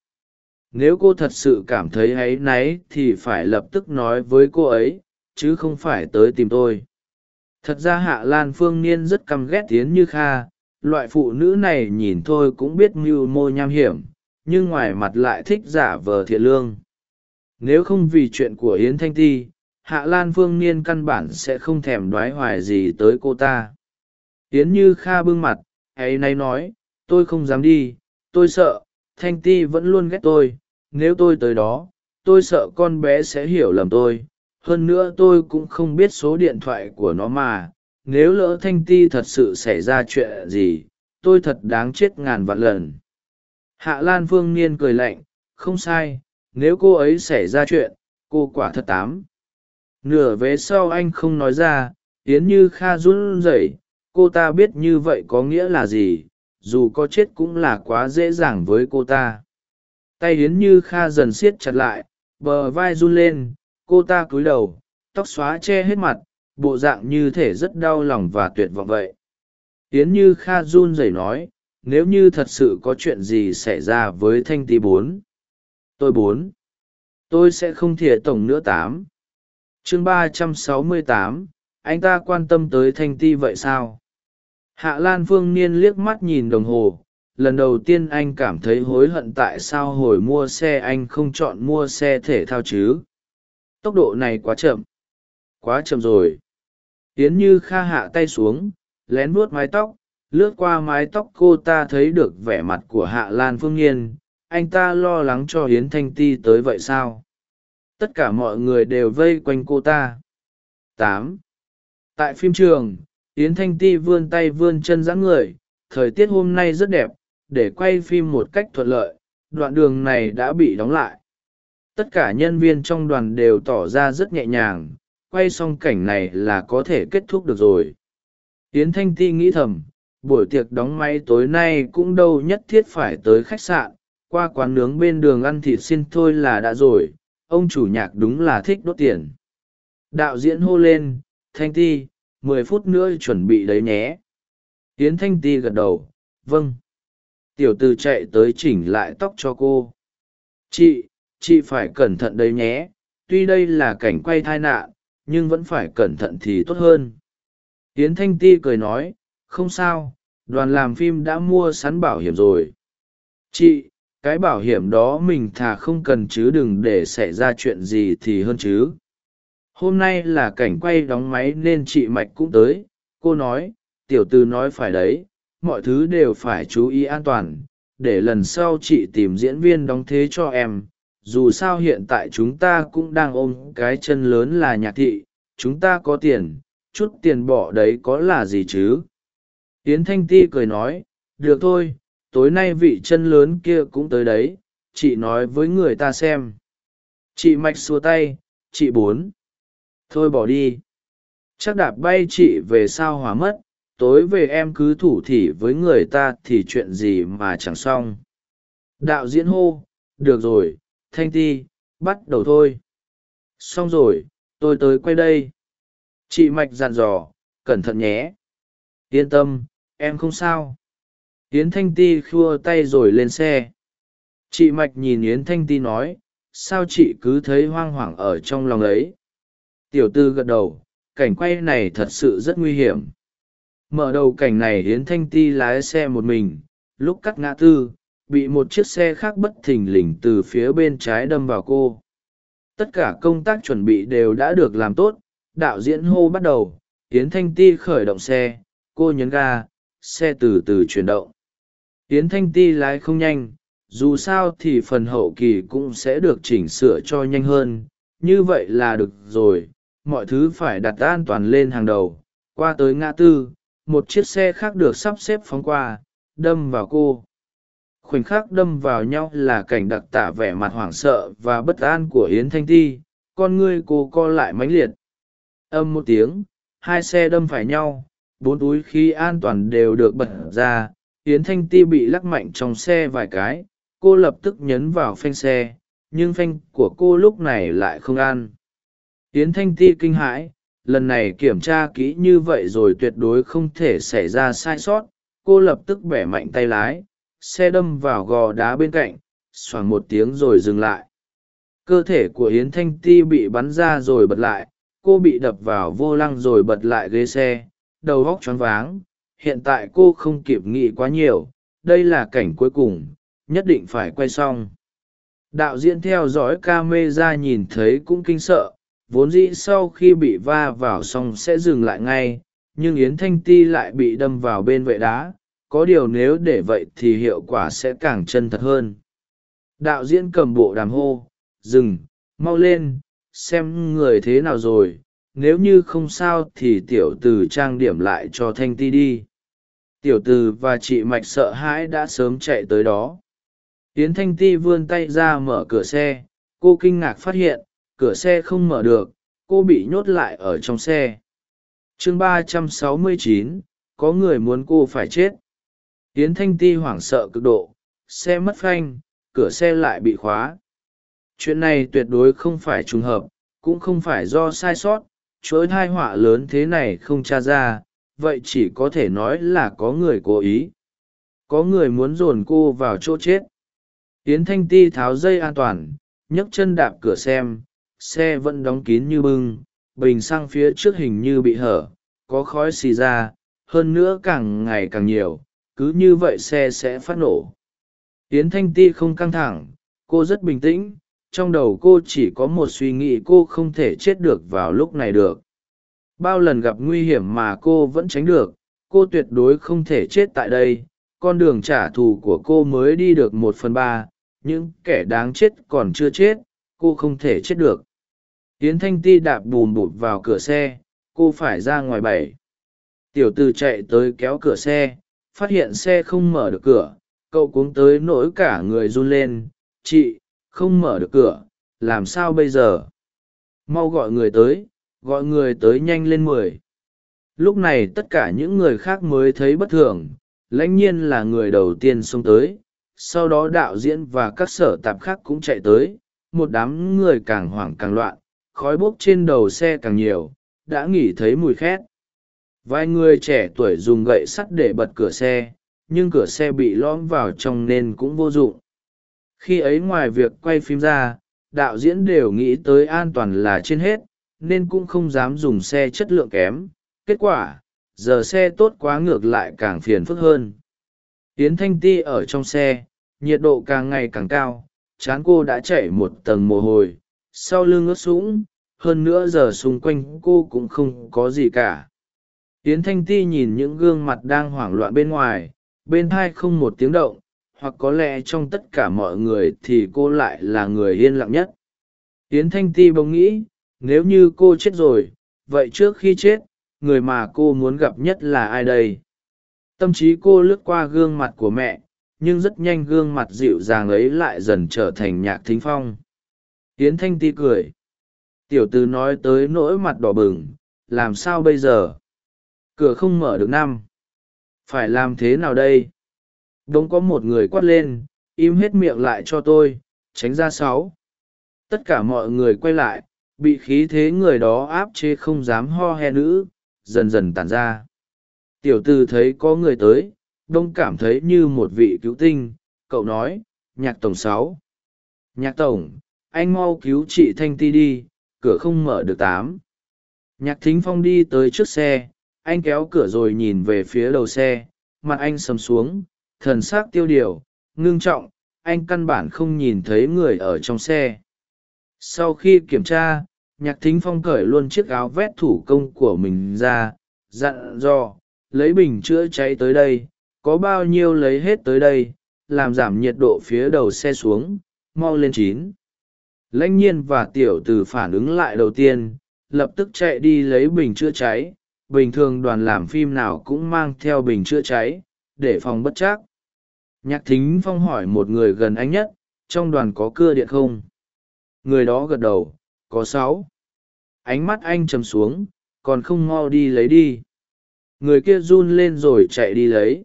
[SPEAKER 1] Nếu cô thật sự cảm thấy áy náy thì phải lập tức nói với cô ấy, chứ không phải tới tìm tôi. Thật ra hạ lan phương niên rất căm ghét tiến như kha. Loại phụ nữ này nhìn thôi cũng biết mưu mô nham hiểm, nhưng ngoài mặt lại thích giả vờ thiện lương. Nếu không vì chuyện của yến thanh ti, hạ lan phương niên căn bản sẽ không thèm đoái hoài gì tới cô ta. Yến như kha bưng mặt ấy nay nói, tôi không dám đi, tôi sợ, thanh ti vẫn luôn ghét tôi nếu tôi tới đó, tôi sợ con bé sẽ hiểu lầm tôi. Hơn nữa tôi cũng không biết số điện thoại của nó mà. Nếu lỡ thanh ti thật sự xảy ra chuyện gì, tôi thật đáng chết ngàn vạn lần. Hạ lan phương niên cười lạnh, không sai, nếu cô ấy xảy ra chuyện, cô quả thật tám. Nửa vế sau anh không nói ra, yến như kha run rẩy, cô ta biết như vậy có nghĩa là gì, dù có chết cũng là quá dễ dàng với cô ta tay yến như kha dần siết chặt lại, bờ vai run lên, cô ta cúi đầu, tóc xóa che hết mặt, bộ dạng như thể rất đau lòng và tuyệt vọng vậy. Yến như kha run rẩy nói, nếu như thật sự có chuyện gì xảy ra với thanh tý bốn, tôi bốn, tôi sẽ không thìa tổng nữa tám. Chương ba trăm sáu mươi tám, anh ta quan tâm tới thanh ti vậy sao? Hạ lan phương niên liếc mắt nhìn đồng hồ lần đầu tiên anh cảm thấy hối hận tại sao hồi mua xe anh không chọn mua xe thể thao chứ? Tốc độ này quá chậm. Quá chậm rồi. Tiến như kha hạ tay xuống, lén vuốt mái tóc. Lướt qua mái tóc cô ta thấy được vẻ mặt của hạ lan phương nhiên. Anh ta lo lắng cho hiến thanh ti tới vậy sao? Tất cả mọi người đều vây quanh cô ta. Tám. Tại phim trường hiến thanh ti vươn tay vươn chân dãn người. Thời tiết hôm nay rất đẹp để quay phim một cách thuận lợi, đoạn đường này đã bị đóng lại. Tất cả nhân viên trong đoàn đều tỏ ra rất nhẹ nhàng, quay xong cảnh này là có thể kết thúc được rồi. Yến thanh ti nghĩ thầm, buổi tiệc đóng máy tối nay cũng đâu nhất thiết phải tới khách sạn, qua quán nướng bên đường ăn thịt xin thôi là đã rồi, ông chủ nhạc đúng là thích đốt tiền. Đạo diễn hô lên, thanh ti, mười phút nữa chuẩn bị đấy nhé. Tiến thanh ti gật đầu vâng tiểu từ chạy tới chỉnh lại tóc cho cô. Chị chị phải cẩn thận đấy nhé, tuy đây là cảnh quay thai nạn, nhưng vẫn phải cẩn thận thì tốt hơn. Tiến thanh ti cười nói, không sao, đoàn làm phim đã mua sắn bảo hiểm rồi. Chị, cái bảo hiểm đó mình thà không cần chứ đừng để xảy ra chuyện gì thì hơn chứ. Hôm nay là cảnh quay đóng máy nên chị mạch cũng tới, cô nói, tiểu tư nói phải đấy mọi thứ đều phải chú ý an toàn, để lần sau chị tìm diễn viên đóng thế cho em. Dù sao hiện tại chúng ta cũng đang ôm cái chân lớn là nhạc thị, chúng ta có tiền, chút tiền bỏ đấy có là gì chứ? Yến thanh ti cười nói, được thôi, tối nay vị chân lớn kia cũng tới đấy, chị nói với người ta xem. Chị mạch xua tay, chị bốn, thôi bỏ đi. Chắc đạp bay chị về sao hỏa mất? Tối về em cứ thủ thỉ với người ta thì chuyện gì mà chẳng xong. Đạo diễn hô, được rồi, thanh ti, bắt đầu thôi. Xong rồi, tôi tới quay đây. Chị mạch dặn dò, cẩn thận nhé. Yên tâm, em không sao. Yến thanh ti khua tay rồi lên xe. Chị mạch nhìn yến thanh ti nói, sao chị cứ thấy hoang hoảng ở trong lòng ấy? Tiểu tư gật đầu, cảnh quay này thật sự rất nguy hiểm mở đầu cảnh này yến thanh ti lái xe một mình, lúc cắt ngã tư, bị một chiếc xe khác bất thình lình từ phía bên trái đâm vào cô. Tất cả công tác chuẩn bị đều đã được làm tốt, đạo diễn hô bắt đầu, yến thanh ti khởi động xe, cô nhấn ga, xe từ từ chuyển động. Yến thanh ti lái không nhanh, dù sao thì phần hậu kỳ cũng sẽ được chỉnh sửa cho nhanh hơn, như vậy là được rồi, mọi thứ phải đặt an toàn lên hàng đầu. Qua tới ngã tư một chiếc xe khác được sắp xếp phóng qua, đâm vào cô. Khoảnh khắc đâm vào nhau là cảnh đặc tả vẻ mặt hoảng sợ và bất an của yến thanh ti, con ngươi cô co lại mãnh liệt. Âm một tiếng, hai xe đâm phải nhau, bốn túi khí an toàn đều được bật ra, yến thanh ti bị lắc mạnh trong xe vài cái, cô lập tức nhấn vào phanh xe, nhưng phanh của cô lúc này lại không ăn yến thanh ti kinh hãi lần này kiểm tra kỹ như vậy rồi tuyệt đối không thể xảy ra sai sót. Cô lập tức bẻ mạnh tay lái, xe đâm vào gò đá bên cạnh, xoảng một tiếng rồi dừng lại. Cơ thể của yến thanh ti bị bắn ra rồi bật lại, cô bị đập vào vô lăng rồi bật lại ghế xe, đầu góc choáng váng. Hiện tại cô không kịp nghĩ quá nhiều, đây là cảnh cuối cùng, nhất định phải quay xong. Đạo diễn theo dõi ca mê ra nhìn thấy cũng kinh sợ vốn dĩ sau khi bị va vào xong sẽ dừng lại ngay, nhưng yến thanh ti lại bị đâm vào bên vệ đá, có điều nếu để vậy thì hiệu quả sẽ càng chân thật hơn. Đạo diễn cầm bộ đàm hô, dừng, mau lên, xem người thế nào rồi, nếu như không sao thì tiểu t ử trang điểm lại cho thanh ti đi. Tiểu t ử và chị mạch sợ hãi đã sớm chạy tới đó. Yến thanh ti vươn tay ra mở cửa xe, cô kinh ngạc phát hiện cửa xe không mở được, cô bị nhốt lại ở trong xe. Chương ba trăm sáu mươi chín, có người muốn cô phải chết. Tiến thanh ti hoảng sợ cực độ, xe mất phanh, cửa xe lại bị khóa. Chuyện này tuyệt đối không phải trùng hợp, cũng không phải do sai sót, chuỗi hai họa lớn thế này không tra ra, vậy chỉ có thể nói là có người cố ý. Có người muốn dồn cô vào chỗ chết. Tiến thanh ti tháo dây an toàn, nhấc chân đạp cửa xem xe vẫn đóng kín như bưng, bình sang phía trước hình như bị hở, có khói xì ra, hơn nữa càng ngày càng nhiều, cứ như vậy xe sẽ phát nổ. Yến thanh ti không căng thẳng, cô rất bình tĩnh, trong đầu cô chỉ có một suy nghĩ cô không thể chết được vào lúc này được. Bao lần gặp nguy hiểm mà cô vẫn tránh được, cô tuyệt đối không thể chết tại đây, con đường trả thù của cô mới đi được một phần ba, những kẻ đáng chết còn chưa chết, cô không thể chết được yến thanh ti đạp bùn bụt vào cửa xe, cô phải ra ngoài bảy. Tiểu t ử chạy tới kéo cửa xe, phát hiện xe không mở được cửa, cậu cuống tới nỗi cả người run lên. Chị, không mở được cửa, làm sao bây giờ? Mau gọi người tới, gọi người tới nhanh lên mười. Lúc này tất cả những người khác mới thấy bất thường, lãnh nhiên là người đầu tiên xông tới. Sau đó đạo diễn và các sở tạp khác cũng chạy tới, một đám người càng hoảng càng loạn khói bốc trên đầu xe càng nhiều, đã nghỉ thấy mùi khét. Vài người trẻ tuổi dùng gậy sắt để bật cửa xe, nhưng cửa xe bị lõm vào trong nên cũng vô dụng. Khi ấy ngoài việc quay phim ra, đạo diễn đều nghĩ tới an toàn là trên hết, nên cũng không dám dùng xe chất lượng kém. Kết quả, giờ xe tốt quá ngược lại càng phiền phức hơn. Tiến thanh ti ở trong xe, nhiệt độ càng ngày càng cao, chán cô đã chảy một tầng mồ hôi sau lưng ướt sũng, hơn nữa giờ xung quanh cô cũng không có gì cả. Tiến thanh ti nhìn những gương mặt đang hoảng loạn bên ngoài, bên thai không một tiếng động, hoặc có lẽ trong tất cả mọi người thì cô lại là người yên lặng nhất. Tiến thanh ti bỗng nghĩ, nếu như cô chết rồi, vậy trước khi chết, người mà cô muốn gặp nhất là ai đây? Tâm trí cô lướt qua gương mặt của mẹ, nhưng rất nhanh gương mặt dịu dàng ấy lại dần trở thành nhạc thính phong yến thanh ti cười. Tiểu t ử nói tới nỗi mặt đỏ bừng, làm sao bây giờ? Cửa không mở được năm. Phải làm thế nào đây? Đ ỗ n g có một người quát lên, im hết miệng lại cho tôi, tránh ra sáu. Tất cả mọi người quay lại, bị khí thế người đó áp chế không dám ho he nữ, dần dần tàn ra. Tiểu tư thấy có người tới, đông cảm thấy như một vị cứu tinh, cậu nói, nhạc tổng sáu. Nhạc tổng anh mau cứu chị thanh ti đi, cửa không mở được tám. Nhạc thính phong đi tới trước xe, anh kéo cửa rồi nhìn về phía đầu xe, mặt anh sầm xuống, thần s ắ c tiêu điều, ngưng trọng, anh căn bản không nhìn thấy người ở trong xe. Sau khi kiểm tra, nhạc thính phong cởi luôn chiếc áo vét thủ công của mình ra, dặn dò, lấy bình chữa cháy tới đây, có bao nhiêu lấy hết tới đây, làm giảm nhiệt độ phía đầu xe xuống, mau lên chín lãnh nhiên và tiểu từ phản ứng lại đầu tiên, lập tức chạy đi lấy bình chữa cháy. Bình thường đoàn làm phim nào cũng mang theo bình chữa cháy, để phòng bất chắc. Nhạc thính phong hỏi một người gần anh nhất, trong đoàn có cưa điện không? Người đó gật đầu, có sáu. Ánh mắt anh chầm xuống, còn không mau đi lấy đi. Người kia run lên rồi chạy đi lấy.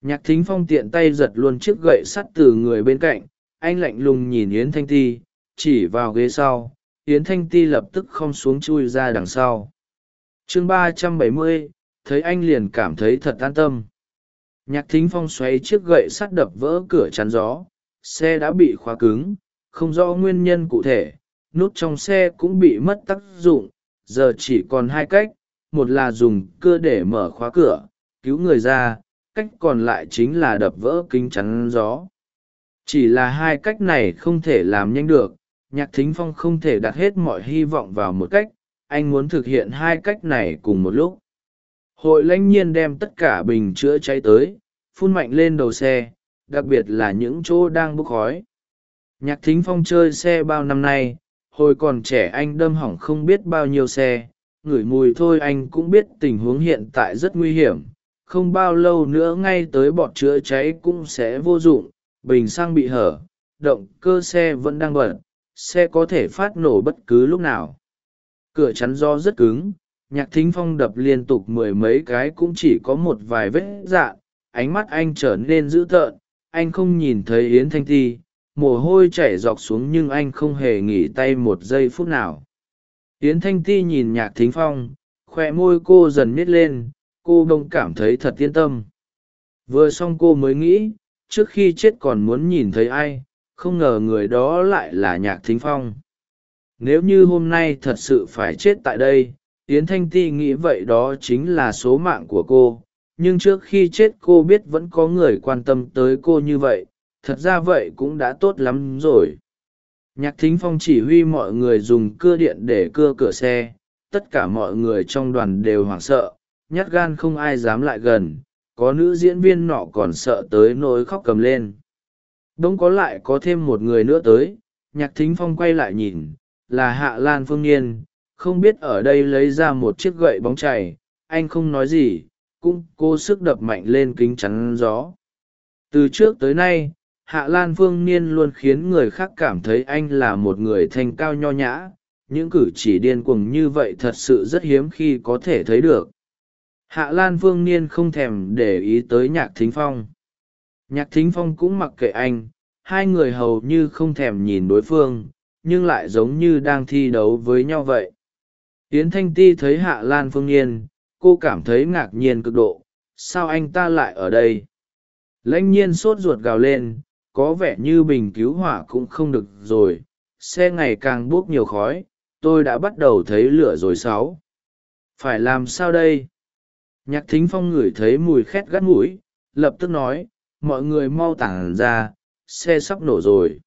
[SPEAKER 1] Nhạc thính phong tiện tay giật luôn chiếc gậy sắt từ người bên cạnh, anh lạnh lùng nhìn yến thanh ti chỉ vào ghế sau, yến thanh ti lập tức không xuống chui ra đằng sau. Chương ba trăm bảy mươi, thấy anh liền cảm thấy thật an tâm. Nhạc thính phong xoáy chiếc gậy sắt đập vỡ cửa chắn gió, xe đã bị khóa cứng, không rõ nguyên nhân cụ thể, nút trong xe cũng bị mất tác dụng, giờ chỉ còn hai cách, một là dùng cưa để mở khóa cửa, cứu người ra, cách còn lại chính là đập vỡ kính chắn gió. Chỉ là hai cách này không thể làm nhanh được nhạc thính phong không thể đặt hết mọi hy vọng vào một cách, anh muốn thực hiện hai cách này cùng một lúc. Hội lãnh nhiên đem tất cả bình chữa cháy tới, phun mạnh lên đầu xe, đặc biệt là những chỗ đang bốc khói. Nhạc thính phong chơi xe bao năm nay, hồi còn trẻ anh đâm hỏng không biết bao nhiêu xe, ngửi mùi thôi anh cũng biết tình huống hiện tại rất nguy hiểm, không bao lâu nữa ngay tới bọt chữa cháy cũng sẽ vô dụng, bình xăng bị hở, động cơ xe vẫn đang bật xe có thể phát nổ bất cứ lúc nào. Cửa chắn do rất cứng, nhạc thính phong đập liên tục mười mấy cái cũng chỉ có một vài vết dạn ánh mắt anh trở nên dữ tợn, anh không nhìn thấy yến thanh ti, mồ hôi chảy dọc xuống nhưng anh không hề nghỉ tay một giây phút nào. Yến thanh ti nhìn nhạc thính phong khoe môi cô dần miết lên, cô đông cảm thấy thật yên tâm. Vừa xong cô mới nghĩ, trước khi chết còn muốn nhìn thấy ai không ngờ người đó lại là nhạc thính phong. Nếu như hôm nay thật sự phải chết tại đây, yến thanh ti nghĩ vậy đó chính là số mạng của cô. Nhưng trước khi chết cô biết vẫn có người quan tâm tới cô như vậy, thật ra vậy cũng đã tốt lắm rồi. Nhạc thính phong chỉ huy mọi người dùng cưa điện để cưa cửa xe, tất cả mọi người trong đoàn đều hoảng sợ, nhát gan không ai dám lại gần, có nữ diễn viên nọ còn sợ tới nỗi khóc cầm lên đ ỗ n g có lại có thêm một người nữa tới, nhạc thính phong quay lại nhìn, là hạ lan phương niên, không biết ở đây lấy ra một chiếc gậy bóng chảy anh không nói gì, cũng cố sức đập mạnh lên kính chắn gió. Từ trước tới nay, hạ lan phương niên luôn khiến người khác cảm thấy anh là một người thanh cao nho nhã, những cử chỉ điên cuồng như vậy thật sự rất hiếm khi có thể thấy được. Hạ lan phương niên không thèm để ý tới nhạc thính phong nhạc thính phong cũng mặc kệ anh hai người hầu như không thèm nhìn đối phương nhưng lại giống như đang thi đấu với nhau vậy. Yến thanh ti thấy hạ lan phương Nhiên, cô cảm thấy ngạc nhiên cực độ sao anh ta lại ở đây? Lãnh nhiên sốt ruột gào lên có vẻ như bình cứu hỏa cũng không được rồi xe ngày càng buốc nhiều khói tôi đã bắt đầu thấy lửa rồi sáu. Phải làm sao đây? Nhạc thính phong ngửi thấy mùi khét gắt mũi lập tức nói mọi người mau tản ra, xe sắp nổ rồi.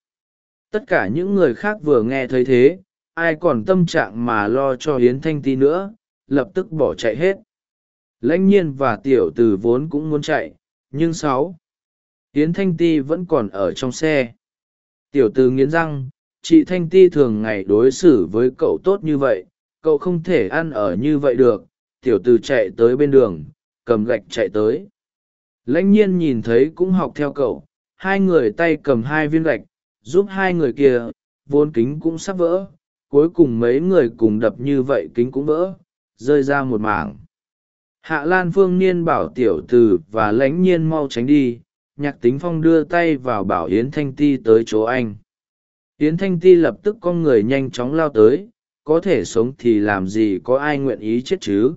[SPEAKER 1] Tất cả những người khác vừa nghe thấy thế, ai còn tâm trạng mà lo cho hiến thanh ti nữa, lập tức bỏ chạy hết. Lãnh nhiên và tiểu từ vốn cũng muốn chạy, nhưng sáu hiến thanh ti vẫn còn ở trong xe. Tiểu từ nghiến răng, chị thanh ti thường ngày đối xử với cậu tốt như vậy, cậu không thể ăn ở như vậy được. Tiểu từ chạy tới bên đường, cầm gạch chạy tới lãnh nhiên nhìn thấy cũng học theo cậu, hai người tay cầm hai viên gạch, giúp hai người kia, vốn kính cũng sắp vỡ, cuối cùng mấy người cùng đập như vậy kính cũng vỡ, rơi ra một mảng. Hạ lan phương niên bảo tiểu từ và lãnh nhiên mau tránh đi, nhạc tính phong đưa tay vào bảo yến thanh ti tới chỗ anh. Yến thanh ti lập tức con người nhanh chóng lao tới, có thể sống thì làm gì có ai nguyện ý chết chứ?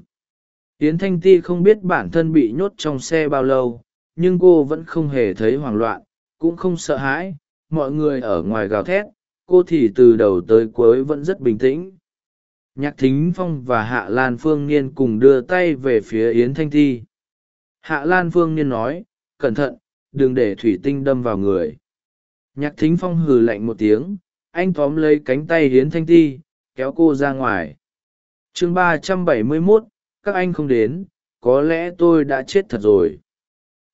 [SPEAKER 1] Yến thanh ti không biết bản thân bị nhốt trong xe bao lâu, nhưng cô vẫn không hề thấy hoảng loạn, cũng không sợ hãi, mọi người ở ngoài gào thét, cô thì từ đầu tới cuối vẫn rất bình tĩnh. Nhạc thính phong và hạ lan phương niên cùng đưa tay về phía yến thanh ti. Hạ lan phương niên nói, cẩn thận, đừng để thủy tinh đâm vào người. Nhạc thính phong hừ lạnh một tiếng, anh tóm lấy cánh tay yến thanh ti, kéo cô ra ngoài. Chương ba trăm bảy mươi mốt các anh không đến, có lẽ tôi đã chết thật rồi.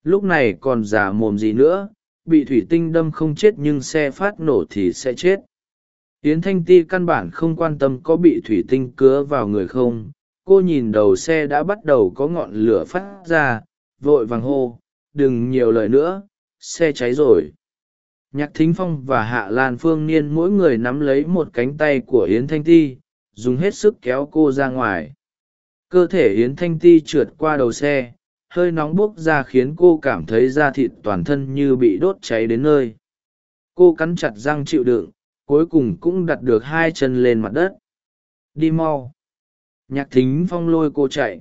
[SPEAKER 1] Lúc này còn giả mồm gì nữa, bị thủy tinh đâm không chết nhưng xe phát nổ thì sẽ chết. Yến thanh ti căn bản không quan tâm có bị thủy tinh cứa vào người không. Cô nhìn đầu xe đã bắt đầu có ngọn lửa phát ra, vội vàng hô, đừng nhiều lời nữa, xe cháy rồi. Nhạc thính phong và hạ lan phương niên mỗi người nắm lấy một cánh tay của yến thanh ti, dùng hết sức kéo cô ra ngoài cơ thể yến thanh ti trượt qua đầu xe, hơi nóng bốc ra khiến cô cảm thấy da thịt toàn thân như bị đốt cháy đến nơi. Cô cắn chặt răng chịu đựng, cuối cùng cũng đặt được hai chân lên mặt đất. Đi mau. Nhạc thính phong lôi cô chạy.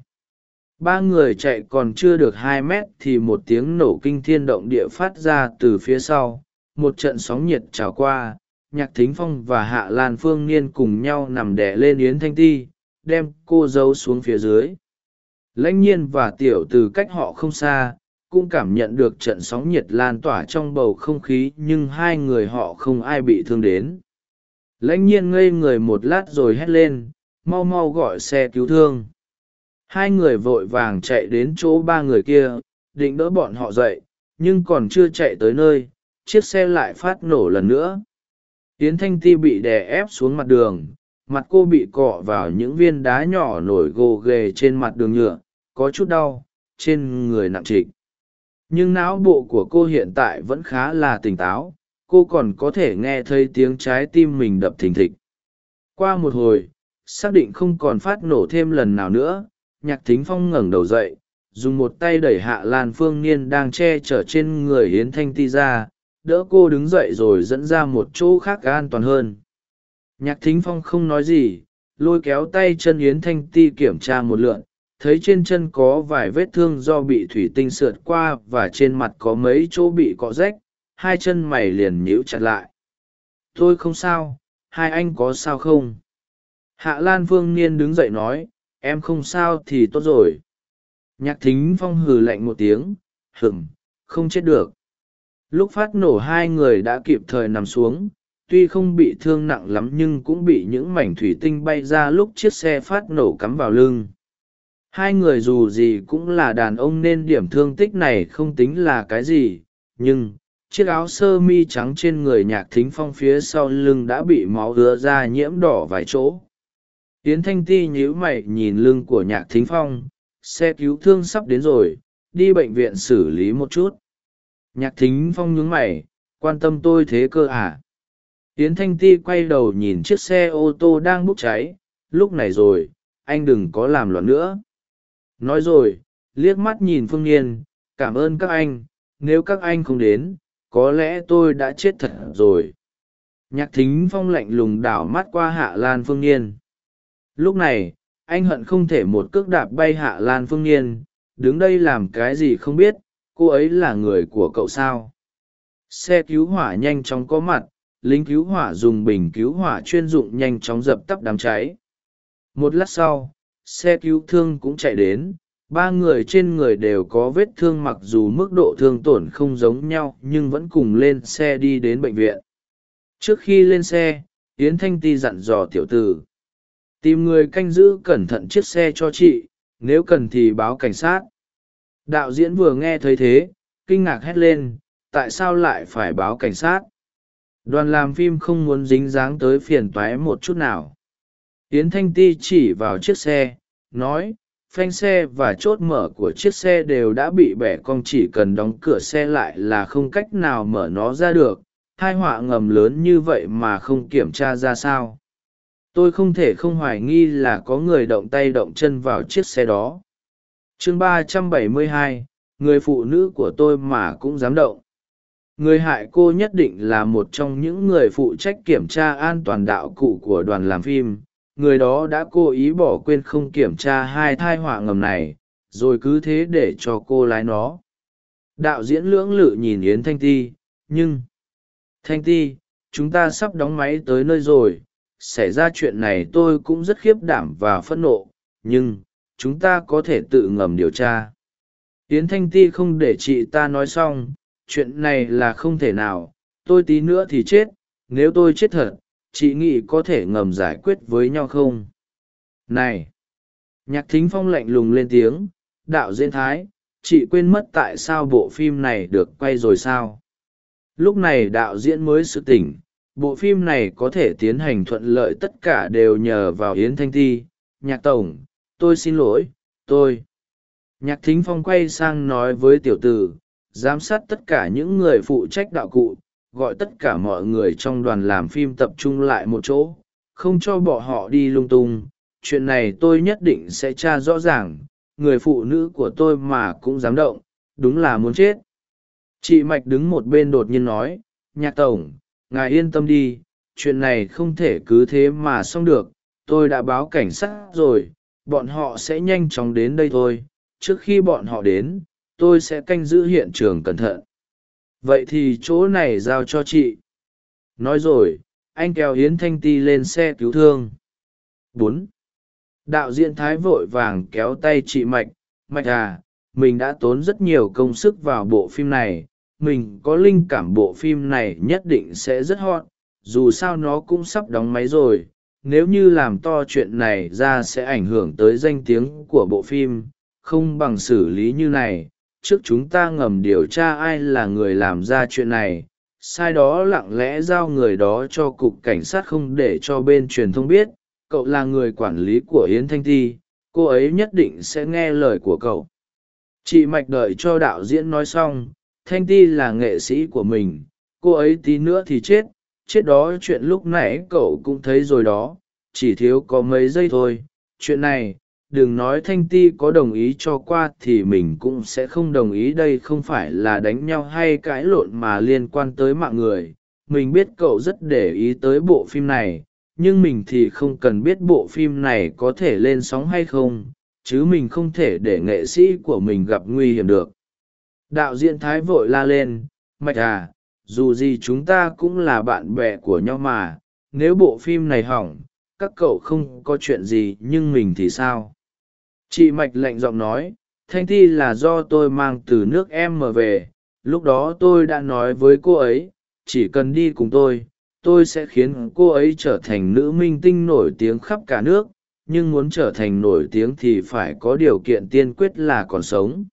[SPEAKER 1] Ba người chạy còn chưa được hai mét thì một tiếng nổ kinh thiên động địa phát ra từ phía sau. Một trận sóng nhiệt trào qua, nhạc thính phong và hạ lan phương niên cùng nhau nằm đẻ lên yến thanh ti đem cô giấu xuống phía dưới. Lãnh nhiên và tiểu từ cách họ không xa, cũng cảm nhận được trận sóng nhiệt lan tỏa trong bầu không khí, nhưng hai người họ không ai bị thương đến. Lãnh nhiên ngây người một lát rồi hét lên, mau mau gọi xe cứu thương. Hai người vội vàng chạy đến chỗ ba người kia, định đỡ bọn họ dậy, nhưng còn chưa chạy tới nơi, chiếc xe lại phát nổ lần nữa. Yến thanh ti bị đè ép xuống mặt đường mặt cô bị cọ vào những viên đá nhỏ nổi gồ ghề trên mặt đường nhựa, có chút đau, trên người nặng trịch. Nhưng não bộ của cô hiện tại vẫn khá là tỉnh táo, cô còn có thể nghe thấy tiếng trái tim mình đập thình thịch. Qua một hồi, xác định không còn phát nổ thêm lần nào nữa, nhạc thính phong ngẩng đầu dậy, dùng một tay đẩy hạ lan phương niên đang che chở trên người hiến thanh ti ra, đỡ cô đứng dậy rồi dẫn ra một chỗ khác an toàn hơn nhạc thính phong không nói gì, lôi kéo tay chân yến thanh ti kiểm tra một lượn, thấy trên chân có vài vết thương do bị thủy tinh sượt qua và trên mặt có mấy chỗ bị cọ rách, hai chân mày liền nhíu chặt lại. Tôi không sao, hai anh có sao không? Hạ lan phương niên đứng dậy nói, em không sao thì tốt rồi. Nhạc thính phong hừ lạnh một tiếng hửng không chết được. Lúc phát nổ hai người đã kịp thời nằm xuống tuy không bị thương nặng lắm nhưng cũng bị những mảnh thủy tinh bay ra lúc chiếc xe phát nổ cắm vào lưng. Hai người dù gì cũng là đàn ông nên điểm thương tích này không tính là cái gì, nhưng chiếc áo sơ mi trắng trên người nhạc thính phong phía sau lưng đã bị máu ứa ra nhiễm đỏ vài chỗ. Tiến thanh ti nhíu mày nhìn lưng của nhạc thính phong, xe cứu thương sắp đến rồi, đi bệnh viện xử lý một chút. Nhạc thính phong nhướng mày, quan tâm tôi thế cơ à? Yến thanh ti quay đầu nhìn chiếc xe ô tô đang bốc cháy. Lúc này rồi, anh đừng có làm loạn nữa. Nói rồi, liếc mắt nhìn phương n cảm ơn các anh. Nếu các anh không đến, có lẽ tôi đã chết thật rồi. Nhạc thính phong lạnh lùng đảo mắt qua hạ lan phương n lúc này, anh hận không thể một cước đạp bay hạ lan phương n đứng đây làm cái gì không biết, cô ấy là người của cậu sao? Xe cứu hỏa nhanh chóng có mặt lính cứu hỏa dùng bình cứu hỏa chuyên dụng nhanh chóng dập tắt đám cháy. Một lát sau, xe cứu thương cũng chạy đến, ba người trên người đều có vết thương mặc dù mức độ thương tổn không giống nhau nhưng vẫn cùng lên xe đi đến bệnh viện. Trước khi lên xe, yến thanh ti dặn dò tiểu Tử: tìm người canh giữ cẩn thận chiếc xe cho chị, nếu cần thì báo cảnh sát. Đạo diễn vừa nghe thấy thế, kinh ngạc hét lên, tại sao lại phải báo cảnh sát? Đoàn làm phim không muốn dính dáng tới phiền toái một chút nào. Yến thanh ti chỉ vào chiếc xe, nói, phanh xe và chốt mở của chiếc xe đều đã bị bẻ cong chỉ cần đóng cửa xe lại là không cách nào mở nó ra được. Hai họa ngầm lớn như vậy mà không kiểm tra ra sao. Tôi không thể không hoài nghi là có người động tay động chân vào chiếc xe đó. Chương ba trăm bảy mươi hai, người phụ nữ của tôi mà cũng dám động người hại cô nhất định là một trong những người phụ trách kiểm tra an toàn đạo cụ của đoàn làm phim. Người đó đã cố ý bỏ quên không kiểm tra hai thai họa ngầm này, rồi cứ thế để cho cô lái nó. Đạo diễn lưỡng lự nhìn yến thanh ti, nhưng, thanh ti, chúng ta sắp đóng máy tới nơi rồi. Xảy ra chuyện này tôi cũng rất khiếp đảm và phẫn nộ, nhưng chúng ta có thể tự ngầm điều tra. Yến thanh ti không để chị ta nói xong chuyện này là không thể nào, tôi tí nữa thì chết, nếu tôi chết thật, chị nghĩ có thể ngầm giải quyết với nhau không? Này! Nhạc thính phong lạnh lùng lên tiếng, đạo diễn thái, chị quên mất tại sao bộ phim này được quay rồi sao? Lúc này đạo diễn mới sự tỉnh, bộ phim này có thể tiến hành thuận lợi tất cả đều nhờ vào yến thanh thi. Nhạc tổng, tôi xin lỗi, tôi. Nhạc thính phong quay sang nói với tiểu t ử giám sát tất cả những người phụ trách đạo cụ, gọi tất cả mọi người trong đoàn làm phim tập trung lại một chỗ, không cho bọn họ đi lung tung. Chuyện này tôi nhất định sẽ tra rõ ràng, người phụ nữ của tôi mà cũng dám động, đúng là muốn chết. Chị mạch đứng một bên đột nhiên nói, nhạc tổng, ngài yên tâm đi, chuyện này không thể cứ thế mà xong được. Tôi đã báo cảnh sát rồi, bọn họ sẽ nhanh chóng đến đây thôi. Trước khi bọn họ đến tôi sẽ canh giữ hiện trường cẩn thận. Vậy thì chỗ này giao cho chị. Nói rồi, anh kéo yến thanh ti lên xe cứu thương. Bốn. Đạo diễn thái vội vàng kéo tay chị mạch. Mạch à mình đã tốn rất nhiều công sức vào bộ phim này. Mình có linh cảm bộ phim này nhất định sẽ rất hot. Dù sao nó cũng sắp đóng máy rồi. Nếu như làm to chuyện này ra sẽ ảnh hưởng tới danh tiếng của bộ phim. Không bằng xử lý như này trước chúng ta ngầm điều tra ai là người làm ra chuyện này, sai đó lặng lẽ giao người đó cho cục cảnh sát không để cho bên truyền thông biết, cậu là người quản lý của yến thanh thi, cô ấy nhất định sẽ nghe lời của cậu. Chị mạch đợi cho đạo diễn nói xong, thanh ti là nghệ sĩ của mình, cô ấy tí nữa thì chết chết đó chuyện lúc nãy cậu cũng thấy rồi đó, chỉ thiếu có mấy giây thôi, chuyện này đừng nói thanh ti có đồng ý cho qua thì mình cũng sẽ không đồng ý đây không phải là đánh nhau hay cãi lộn mà liên quan tới mạng người. Mình biết cậu rất để ý tới bộ phim này, nhưng mình thì không cần biết bộ phim này có thể lên sóng hay không, chứ mình không thể để nghệ sĩ của mình gặp nguy hiểm được. Đạo diễn thái vội la lên, mạch à dù gì chúng ta cũng là bạn bè của nhau mà, nếu bộ phim này hỏng, các cậu không có chuyện gì nhưng mình thì sao? Chị mạch lạnh giọng nói, thanh thi là do tôi mang từ nước em mở về. Lúc đó tôi đã nói với cô ấy, chỉ cần đi cùng tôi tôi sẽ khiến cô ấy trở thành nữ minh tinh nổi tiếng khắp cả nước. Nhưng muốn trở thành nổi tiếng thì phải có điều kiện tiên quyết là còn sống.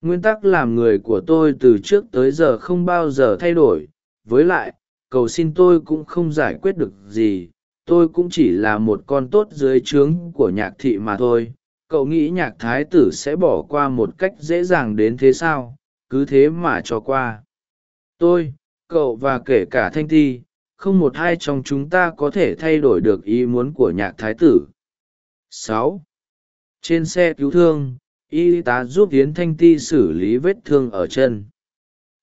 [SPEAKER 1] Nguyên tắc làm người của tôi từ trước tới giờ không bao giờ thay đổi. Với lại, cầu xin tôi cũng không giải quyết được gì. Tôi cũng chỉ là một con tốt dưới trướng của nhạc thị mà thôi cậu nghĩ nhạc thái tử sẽ bỏ qua một cách dễ dàng đến thế sao? Cứ thế mà cho qua. Tôi, cậu và kể cả thanh thi không một ai trong chúng ta có thể thay đổi được ý muốn của nhạc thái tử. Sáu. Trên xe cứu thương, y tá giúp tiến thanh ti xử lý vết thương ở chân.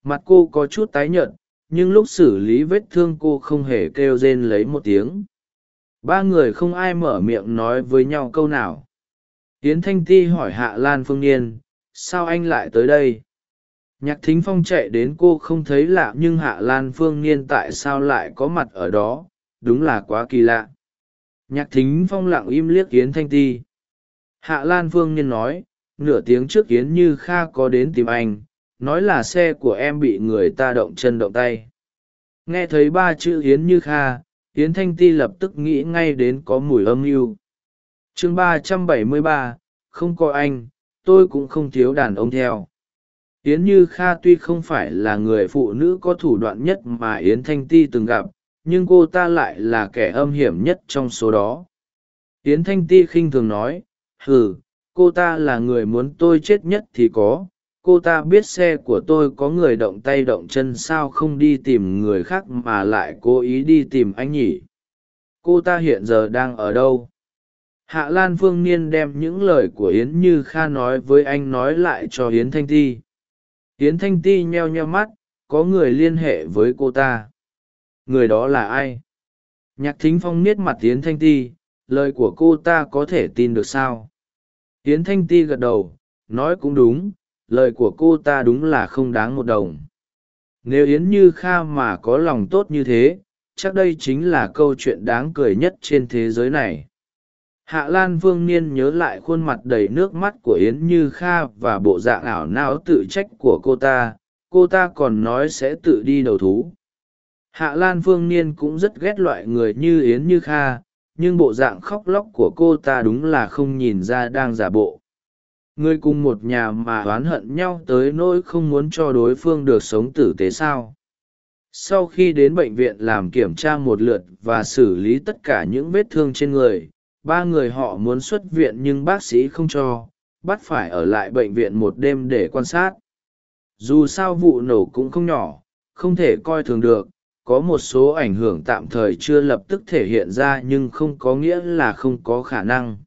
[SPEAKER 1] Mặt cô có chút tái nhợt, nhưng lúc xử lý vết thương cô không hề kêu rên lấy một tiếng. Ba người không ai mở miệng nói với nhau câu nào. Yến thanh ti hỏi hạ lan phương niên, sao anh lại tới đây? Nhạc thính phong chạy đến cô không thấy lạ, nhưng hạ lan phương niên tại sao lại có mặt ở đó? Đúng là quá kỳ lạ. Nhạc thính phong lặng im liếc yến thanh ti. Hạ lan phương niên nói, nửa tiếng trước yến như kha có đến tìm anh, nói là xe của em bị người ta động chân động tay. Nghe thấy ba chữ yến như kha, yến thanh ti lập tức nghĩ ngay đến có mùi âm mưu chương ba trăm bảy mươi ba, không có anh, tôi cũng không thiếu đàn ông theo. Yến như kha tuy không phải là người phụ nữ có thủ đoạn nhất mà yến thanh ti từng gặp, nhưng cô ta lại là kẻ âm hiểm nhất trong số đó. Yến thanh ti khinh thường nói, hừ, cô ta là người muốn tôi chết nhất thì có. Cô ta biết xe của tôi có người động tay động chân sao không đi tìm người khác mà lại cố ý đi tìm anh nhỉ? Cô ta hiện giờ đang ở đâu? Hạ lan phương niên đem những lời của yến như kha nói với anh nói lại cho yến thanh ti. Yến thanh ti nheo nheo mắt, có người liên hệ với cô ta. Người đó là ai? Nhạc thính phong niết mặt yến thanh ti, lời của cô ta có thể tin được sao? Yến thanh ti gật đầu, nói cũng đúng, lời của cô ta đúng là không đáng một đồng. Nếu yến như kha mà có lòng tốt như thế, chắc đây chính là câu chuyện đáng cười nhất trên thế giới này hạ lan vương niên nhớ lại khuôn mặt đầy nước mắt của yến như kha và bộ dạng ảo não tự trách của cô ta cô ta còn nói sẽ tự đi đầu thú. Hạ lan Vương niên cũng rất ghét loại người như yến như kha, nhưng bộ dạng khóc lóc của cô ta đúng là không nhìn ra đang giả bộ. Người cùng một nhà mà oán hận nhau tới nỗi không muốn cho đối phương được sống tử tế sao? Sau khi đến bệnh viện làm kiểm tra một lượt và xử lý tất cả những vết thương trên người ba người họ muốn xuất viện nhưng bác sĩ không cho, bắt phải ở lại bệnh viện một đêm để quan sát. Dù sao vụ nổ cũng không nhỏ, không thể coi thường được, có một số ảnh hưởng tạm thời chưa lập tức thể hiện ra nhưng không có nghĩa là không có khả năng.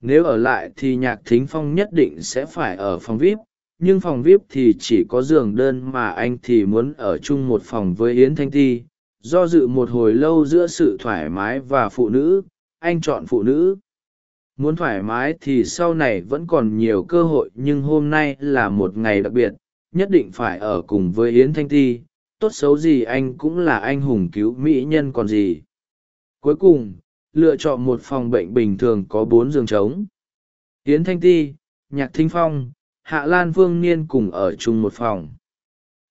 [SPEAKER 1] Nếu ở lại thì nhạc thính phong nhất định sẽ phải ở phòng vip, nhưng phòng vip thì chỉ có giường đơn mà anh thì muốn ở chung một phòng với yến thanh ti, do dự một hồi lâu giữa sự thoải mái và phụ nữ anh chọn phụ nữ. Muốn thoải mái thì sau này vẫn còn nhiều cơ hội nhưng hôm nay là một ngày đặc biệt, nhất định phải ở cùng với yến thanh ti. Tốt xấu gì anh cũng là anh hùng cứu mỹ nhân còn gì. Cuối cùng, lựa chọn một phòng bệnh bình thường có bốn giường trống. Yến thanh ti, nhạc thính phong, hạ lan phương niên cùng ở chung một phòng.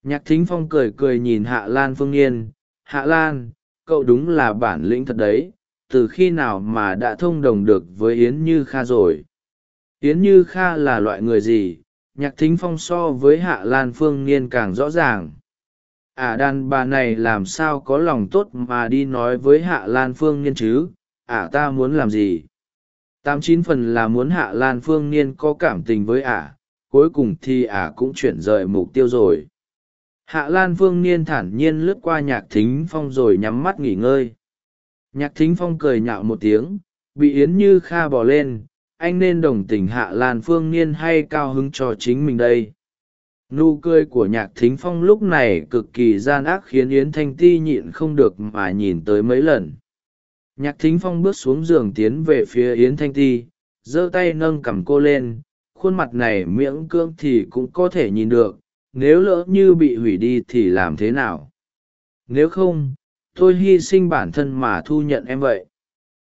[SPEAKER 1] Nhạc thính phong cười cười nhìn hạ lan phương niên. Hạ lan, cậu đúng là bản lĩnh thật đấy từ khi nào mà đã thông đồng được với yến như kha rồi? Yến như kha là loại người gì? Nhạc thính phong so với hạ lan phương niên càng rõ ràng. Ả à, đàn bà này làm sao có lòng tốt mà đi nói với hạ lan phương niên chứ? Ả à, ta muốn làm gì? Tám chín phần là muốn hạ lan phương niên có cảm tình với ả cuối cùng thì ả cũng chuyển rời mục tiêu rồi. Hạ lan phương niên thản nhiên lướt qua nhạc thính phong rồi nhắm mắt nghỉ ngơi nhạc thính phong cười nhạo một tiếng, bị yến như kha bỏ lên, anh nên đồng tình hạ lan phương niên hay cao hứng cho chính mình đây. Nụ cười của nhạc thính phong lúc này cực kỳ gian ác khiến yến thanh ti nhịn không được mà nhìn tới mấy lần. Nhạc thính phong bước xuống giường tiến về phía yến thanh ti, giơ tay nâng cằm cô lên, khuôn mặt này miễn cưỡng thì cũng có thể nhìn được, nếu lỡ như bị hủy đi thì làm thế nào? Nếu không tôi hy sinh bản thân mà thu nhận em vậy.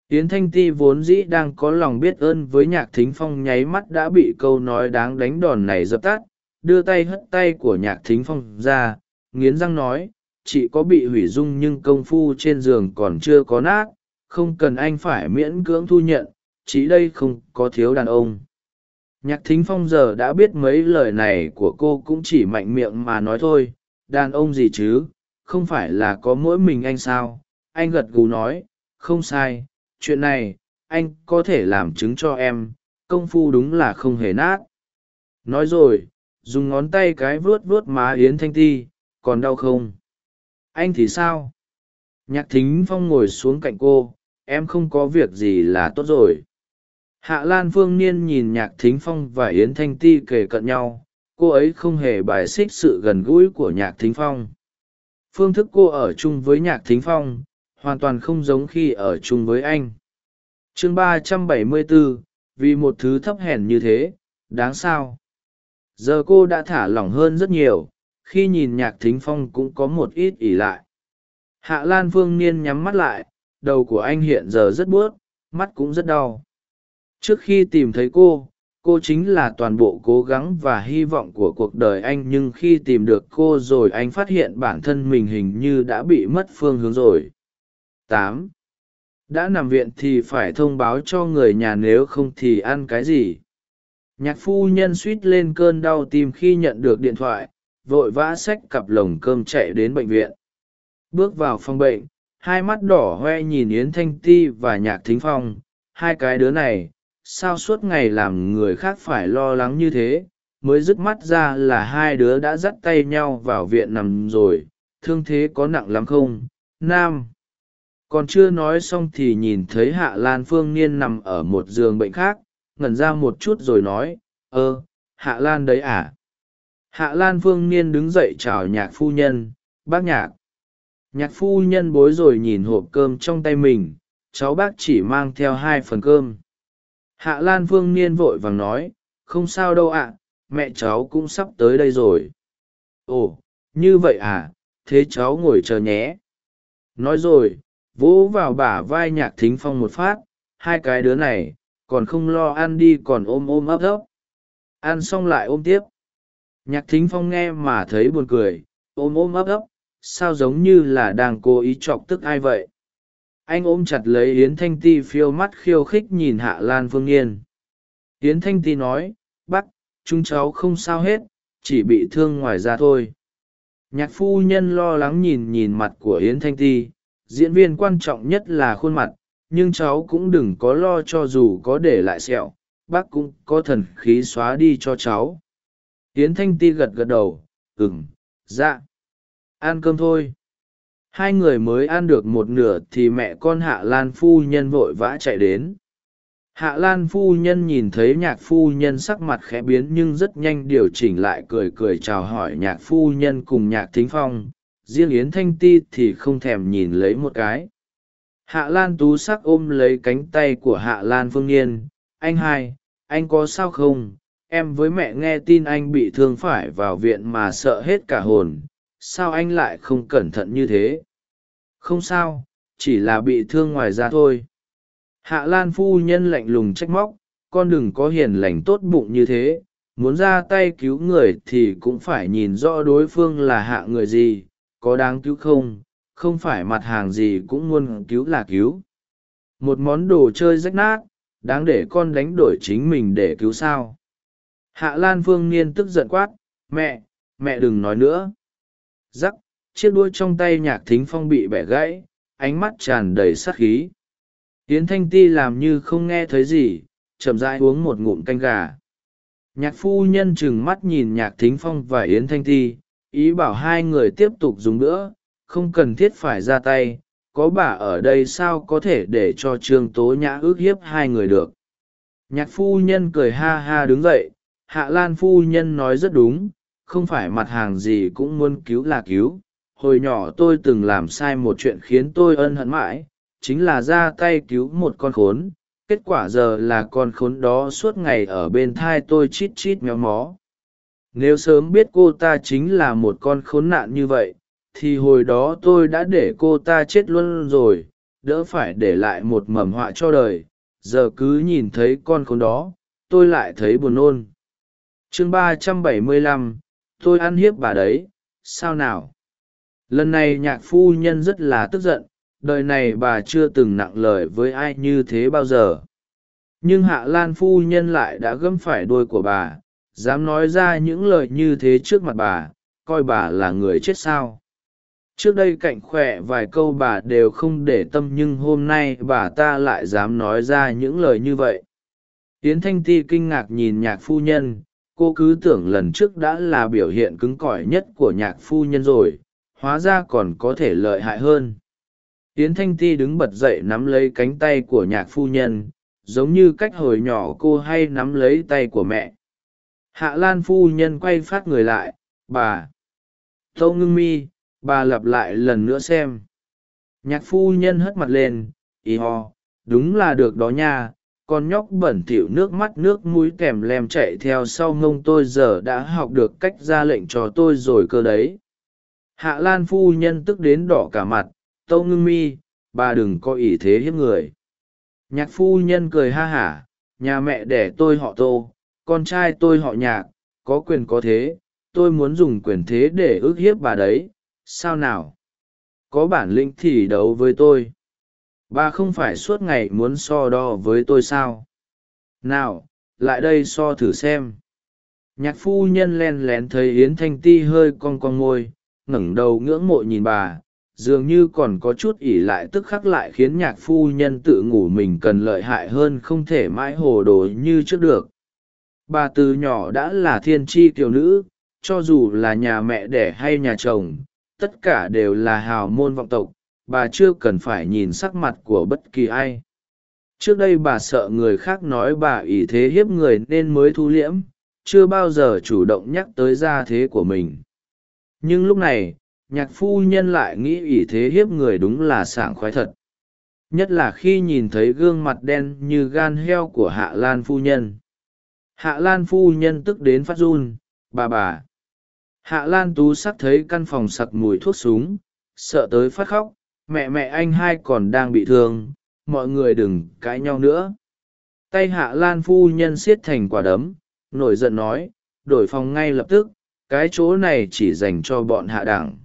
[SPEAKER 1] Yến thanh ti vốn dĩ đang có lòng biết ơn với nhạc thính phong nháy mắt đã bị câu nói đáng đánh đòn này dập tắt, đưa tay hất tay của nhạc thính phong ra, nghiến răng nói, chị có bị hủy dung nhưng công phu trên giường còn chưa có nát, không cần anh phải miễn cưỡng thu nhận, chị đây không có thiếu đàn ông. Nhạc thính phong giờ đã biết mấy lời này của cô cũng chỉ mạnh miệng mà nói thôi, đàn ông gì chứ? Không phải là có mỗi mình anh sao? Anh gật gù nói, không sai, chuyện này, anh có thể làm chứng cho em, công phu đúng là không hề nát. Nói rồi, dùng ngón tay cái vuốt vuốt má yến thanh ti, còn đau không? Anh thì sao? Nhạc thính phong ngồi xuống cạnh cô, em không có việc gì là tốt rồi. Hạ lan phương niên nhìn nhạc thính phong và yến thanh ti kề cận nhau, cô ấy không hề bài xích sự gần gũi của nhạc thính phong phương thức cô ở chung với nhạc thính phong, hoàn toàn không giống khi ở chung với anh. Chương ba trăm bảy mươi bốn vì một thứ thấp hèn như thế, đáng sao? Giờ cô đã thả lỏng hơn rất nhiều, khi nhìn nhạc thính phong cũng có một ít ỉ lại. Hạ lan phương niên nhắm mắt lại, đầu của anh hiện giờ rất buốt, mắt cũng rất đau. Trước khi tìm thấy cô cô chính là toàn bộ cố gắng và hy vọng của cuộc đời anh, nhưng khi tìm được cô rồi anh phát hiện bản thân mình hình như đã bị mất phương hướng rồi. Tám. Đã nằm viện thì phải thông báo cho người nhà nếu không thì ăn cái gì? Nhạc phu nhân suýt lên cơn đau tim khi nhận được điện thoại, vội vã xách cặp lồng cơm chạy đến bệnh viện. Bước vào phòng bệnh, hai mắt đỏ hoe nhìn yến thanh ti và nhạc thính phong. Hai cái đứa này sao suốt ngày làm người khác phải lo lắng như thế? Mới dứt mắt ra là hai đứa đã dắt tay nhau vào viện nằm rồi. Thương thế có nặng lắm không? Nam. Còn chưa nói xong thì nhìn thấy hạ lan phương niên nằm ở một giường bệnh khác, ngẩn ra một chút rồi nói, ơ, hạ lan đấy à? Hạ lan phương niên đứng dậy chào nhạc phu nhân, bác nhạc. Nhạc phu nhân bối rồi nhìn hộp cơm trong tay mình, cháu bác chỉ mang theo hai phần cơm hạ lan phương niên vội vàng nói, không sao đâu ạ, mẹ cháu cũng sắp tới đây rồi. Ồ, như vậy à thế cháu ngồi chờ nhé. Nói rồi, vỗ vào bả vai nhạc thính phong một phát, hai cái đứa này, còn không lo ăn đi còn ôm ôm ấp ấp. Ăn xong lại ôm tiếp. Nhạc thính phong nghe mà thấy buồn cười, ôm ôm ấp ấp, sao giống như là đang cố ý chọc tức ai vậy? Anh ôm chặt lấy yến thanh ti phiêu mắt khiêu khích nhìn hạ lan phương yên yến thanh ti nói, bác, chúng cháu không sao hết, chỉ bị thương ngoài ra thôi. Nhạc phu nhân lo lắng nhìn nhìn mặt của yến thanh ti, diễn viên quan trọng nhất là khuôn mặt, nhưng cháu cũng đừng có lo cho dù có để lại sẹo, bác cũng có thần khí xóa đi cho cháu. Yến thanh ti gật gật đầu ừng dạ. Ăn cơm thôi hai người mới ăn được một nửa thì mẹ con hạ lan phu nhân vội vã chạy đến. Hạ lan phu nhân nhìn thấy nhạc phu nhân sắc mặt khẽ biến nhưng rất nhanh điều chỉnh lại cười cười chào hỏi nhạc phu nhân cùng nhạc thính phong. Riêng yến thanh ti thì không thèm nhìn lấy một cái. Hạ lan tú sắc ôm lấy cánh tay của hạ lan phương n anh hai, anh có sao không? Em với mẹ nghe tin anh bị thương phải vào viện mà sợ hết cả hồn sao anh lại không cẩn thận như thế? Không sao, chỉ là bị thương ngoài ra thôi. Hạ lan phu nhân lạnh lùng trách móc, con đừng có hiền lành tốt bụng như thế, muốn ra tay cứu người thì cũng phải nhìn rõ đối phương là hạ người gì, có đáng cứu không không phải mặt hàng gì cũng muốn cứu là cứu. Một món đồ chơi rách nát, đáng để con đánh đổi chính mình để cứu sao? Hạ lan phương niên tức giận quát, mẹ mẹ đừng nói nữa rắc, chiếc đuôi trong tay nhạc thính phong bị bẻ gãy, ánh mắt tràn đầy sát khí. Yến thanh ti làm như không nghe thấy gì, chậm rãi uống một ngụm canh gà. Nhạc phu nhân trừng mắt nhìn nhạc thính phong và yến thanh ti, ý bảo hai người tiếp tục dùng nữa không cần thiết phải ra tay, có bà ở đây sao có thể để cho trương tố nhã ước hiếp hai người được. Nhạc phu nhân cười ha ha đứng dậy, hạ lan phu nhân nói rất đúng không phải mặt hàng gì cũng muốn cứu là cứu. Hồi nhỏ tôi từng làm sai một chuyện khiến tôi ân hận mãi, chính là ra tay cứu một con khốn. Kết quả giờ là con khốn đó suốt ngày ở bên thai tôi chít chít méo mó. Nếu sớm biết cô ta chính là một con khốn nạn như vậy, thì hồi đó tôi đã để cô ta chết luôn rồi. Đỡ phải để lại một mầm họa cho đời. Giờ cứ nhìn thấy con khốn đó, tôi lại thấy buồn nôn. Chương ba trăm bảy mươi lăm tôi ăn hiếp bà đấy, sao nào? Lần này nhạc phu nhân rất là tức giận, đời này bà chưa từng nặng lời với ai như thế bao giờ. Nhưng hạ lan phu nhân lại đã gẫm phải đôi của bà, dám nói ra những lời như thế trước mặt bà, coi bà là người chết sao? Trước đây cạnh khỏe vài câu bà đều không để tâm nhưng hôm nay bà ta lại dám nói ra những lời như vậy. Tiến thanh ti kinh ngạc nhìn nhạc phu nhân cô cứ tưởng lần trước đã là biểu hiện cứng cỏi nhất của nhạc phu nhân rồi, hóa ra còn có thể lợi hại hơn. Tiến thanh ti đứng bật dậy nắm lấy cánh tay của nhạc phu nhân, giống như cách hồi nhỏ cô hay nắm lấy tay của mẹ. Hạ lan phu nhân quay phát người lại, bà tâu ngưng mi, bà lặp lại lần nữa xem. Nhạc phu nhân hất mặt lên, ý ho, đúng là được đó nha con nhóc bẩn thỉu nước mắt nước mũi kèm lem chạy theo sau ngông tôi giờ đã học được cách ra lệnh cho tôi rồi cơ đấy. Hạ lan phu nhân tức đến đỏ cả mặt, tâu ngưng mi, bà đừng có ỷ thế hiếp người. Nhạc phu nhân cười ha hả, nhà mẹ đẻ tôi họ tô, con trai tôi họ nhạc, có quyền có thế, tôi muốn dùng quyền thế để ước hiếp bà đấy, sao nào? Có bản lĩnh thì đấu với tôi bà không phải suốt ngày muốn so đo với tôi sao? Nào, lại đây so thử xem. Nhạc phu nhân len lén thấy yến thanh ti hơi cong cong môi, ngẩng đầu ngưỡng mộ nhìn bà, dường như còn có chút ỉ lại tức khắc lại khiến nhạc phu nhân tự ngủ mình cần lợi hại hơn không thể mãi hồ đồ như trước được. Bà từ nhỏ đã là thiên tri kiều nữ, cho dù là nhà mẹ đẻ hay nhà chồng, tất cả đều là hào môn vọng tộc bà chưa cần phải nhìn sắc mặt của bất kỳ ai. Trước đây bà sợ người khác nói bà ỷ thế hiếp người nên mới thu liễm, chưa bao giờ chủ động nhắc tới gia thế của mình. Nhưng lúc này, nhạc phu nhân lại nghĩ ỷ thế hiếp người đúng là sảng khoái thật. Nhất là khi nhìn thấy gương mặt đen như gan heo của hạ lan phu nhân. Hạ lan phu nhân tức đến phát run, bà bà. Hạ lan tú sắc thấy căn phòng sặc mùi thuốc súng, sợ tới phát khóc mẹ mẹ anh hai còn đang bị thương, mọi người đừng cãi nhau nữa. Tay hạ lan phu nhân siết thành quả đấm, nổi giận nói, đổi phòng ngay lập tức, cái chỗ này chỉ dành cho bọn hạ đẳng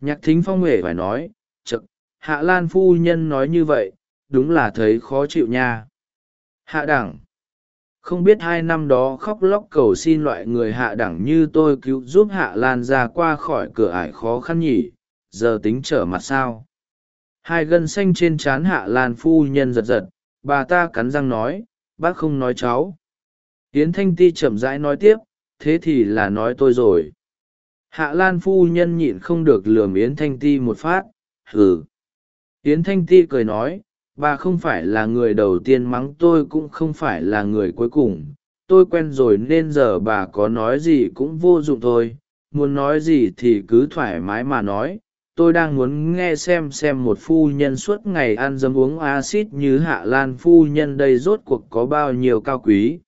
[SPEAKER 1] nhạc thính phong huệ phải nói, chực, hạ lan phu nhân nói như vậy, đúng là thấy khó chịu nha. Hạ đẳng không biết hai năm đó khóc lóc cầu xin loại người hạ đẳng như tôi cứu giúp hạ lan ra qua khỏi cửa ải khó khăn nhỉ, giờ tính trở mặt sao? Hai gân xanh trên trán hạ lan phu nhân giật giật, bà ta cắn răng nói, bác không nói cháu. Tiến thanh ti chậm rãi nói tiếp, thế thì là nói tôi rồi. Hạ lan phu nhân nhịn không được lườm yến thanh ti một phát, hừ. Yến thanh ti cười nói, bà không phải là người đầu tiên mắng tôi cũng không phải là người cuối cùng. Tôi quen rồi nên giờ bà có nói gì cũng vô dụng thôi. Muốn nói gì thì cứ thoải mái mà nói tôi đang muốn nghe xem xem một phu nhân suốt ngày ăn dấm uống acid như hạ lan phu nhân đây rốt cuộc có bao nhiêu cao quý.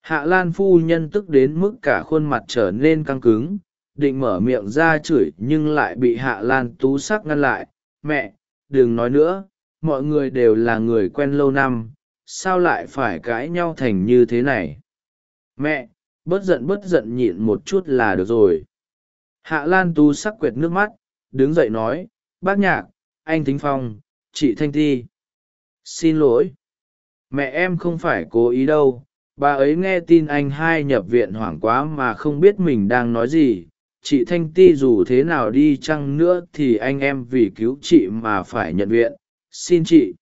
[SPEAKER 1] Hạ lan phu nhân tức đến mức cả khuôn mặt trở nên căng cứng, định mở miệng ra chửi nhưng lại bị hạ lan tú sắc ngăn lại. Mẹ, đừng nói nữa, mọi người đều là người quen lâu năm, sao lại phải cãi nhau thành như thế này? Mẹ, bớt giận bớt giận nhịn một chút là được rồi. Hạ lan tú sắc quệt nước mắt đứng dậy nói, bác nhạc, anh thính phong, chị thanh ti. Xin lỗi. Mẹ em không phải cố ý đâu. Bà ấy nghe tin anh hai nhập viện hoảng quá mà không biết mình đang nói gì. Chị thanh ti dù thế nào đi chăng nữa thì anh em vì cứu chị mà phải nhận viện. Xin chị.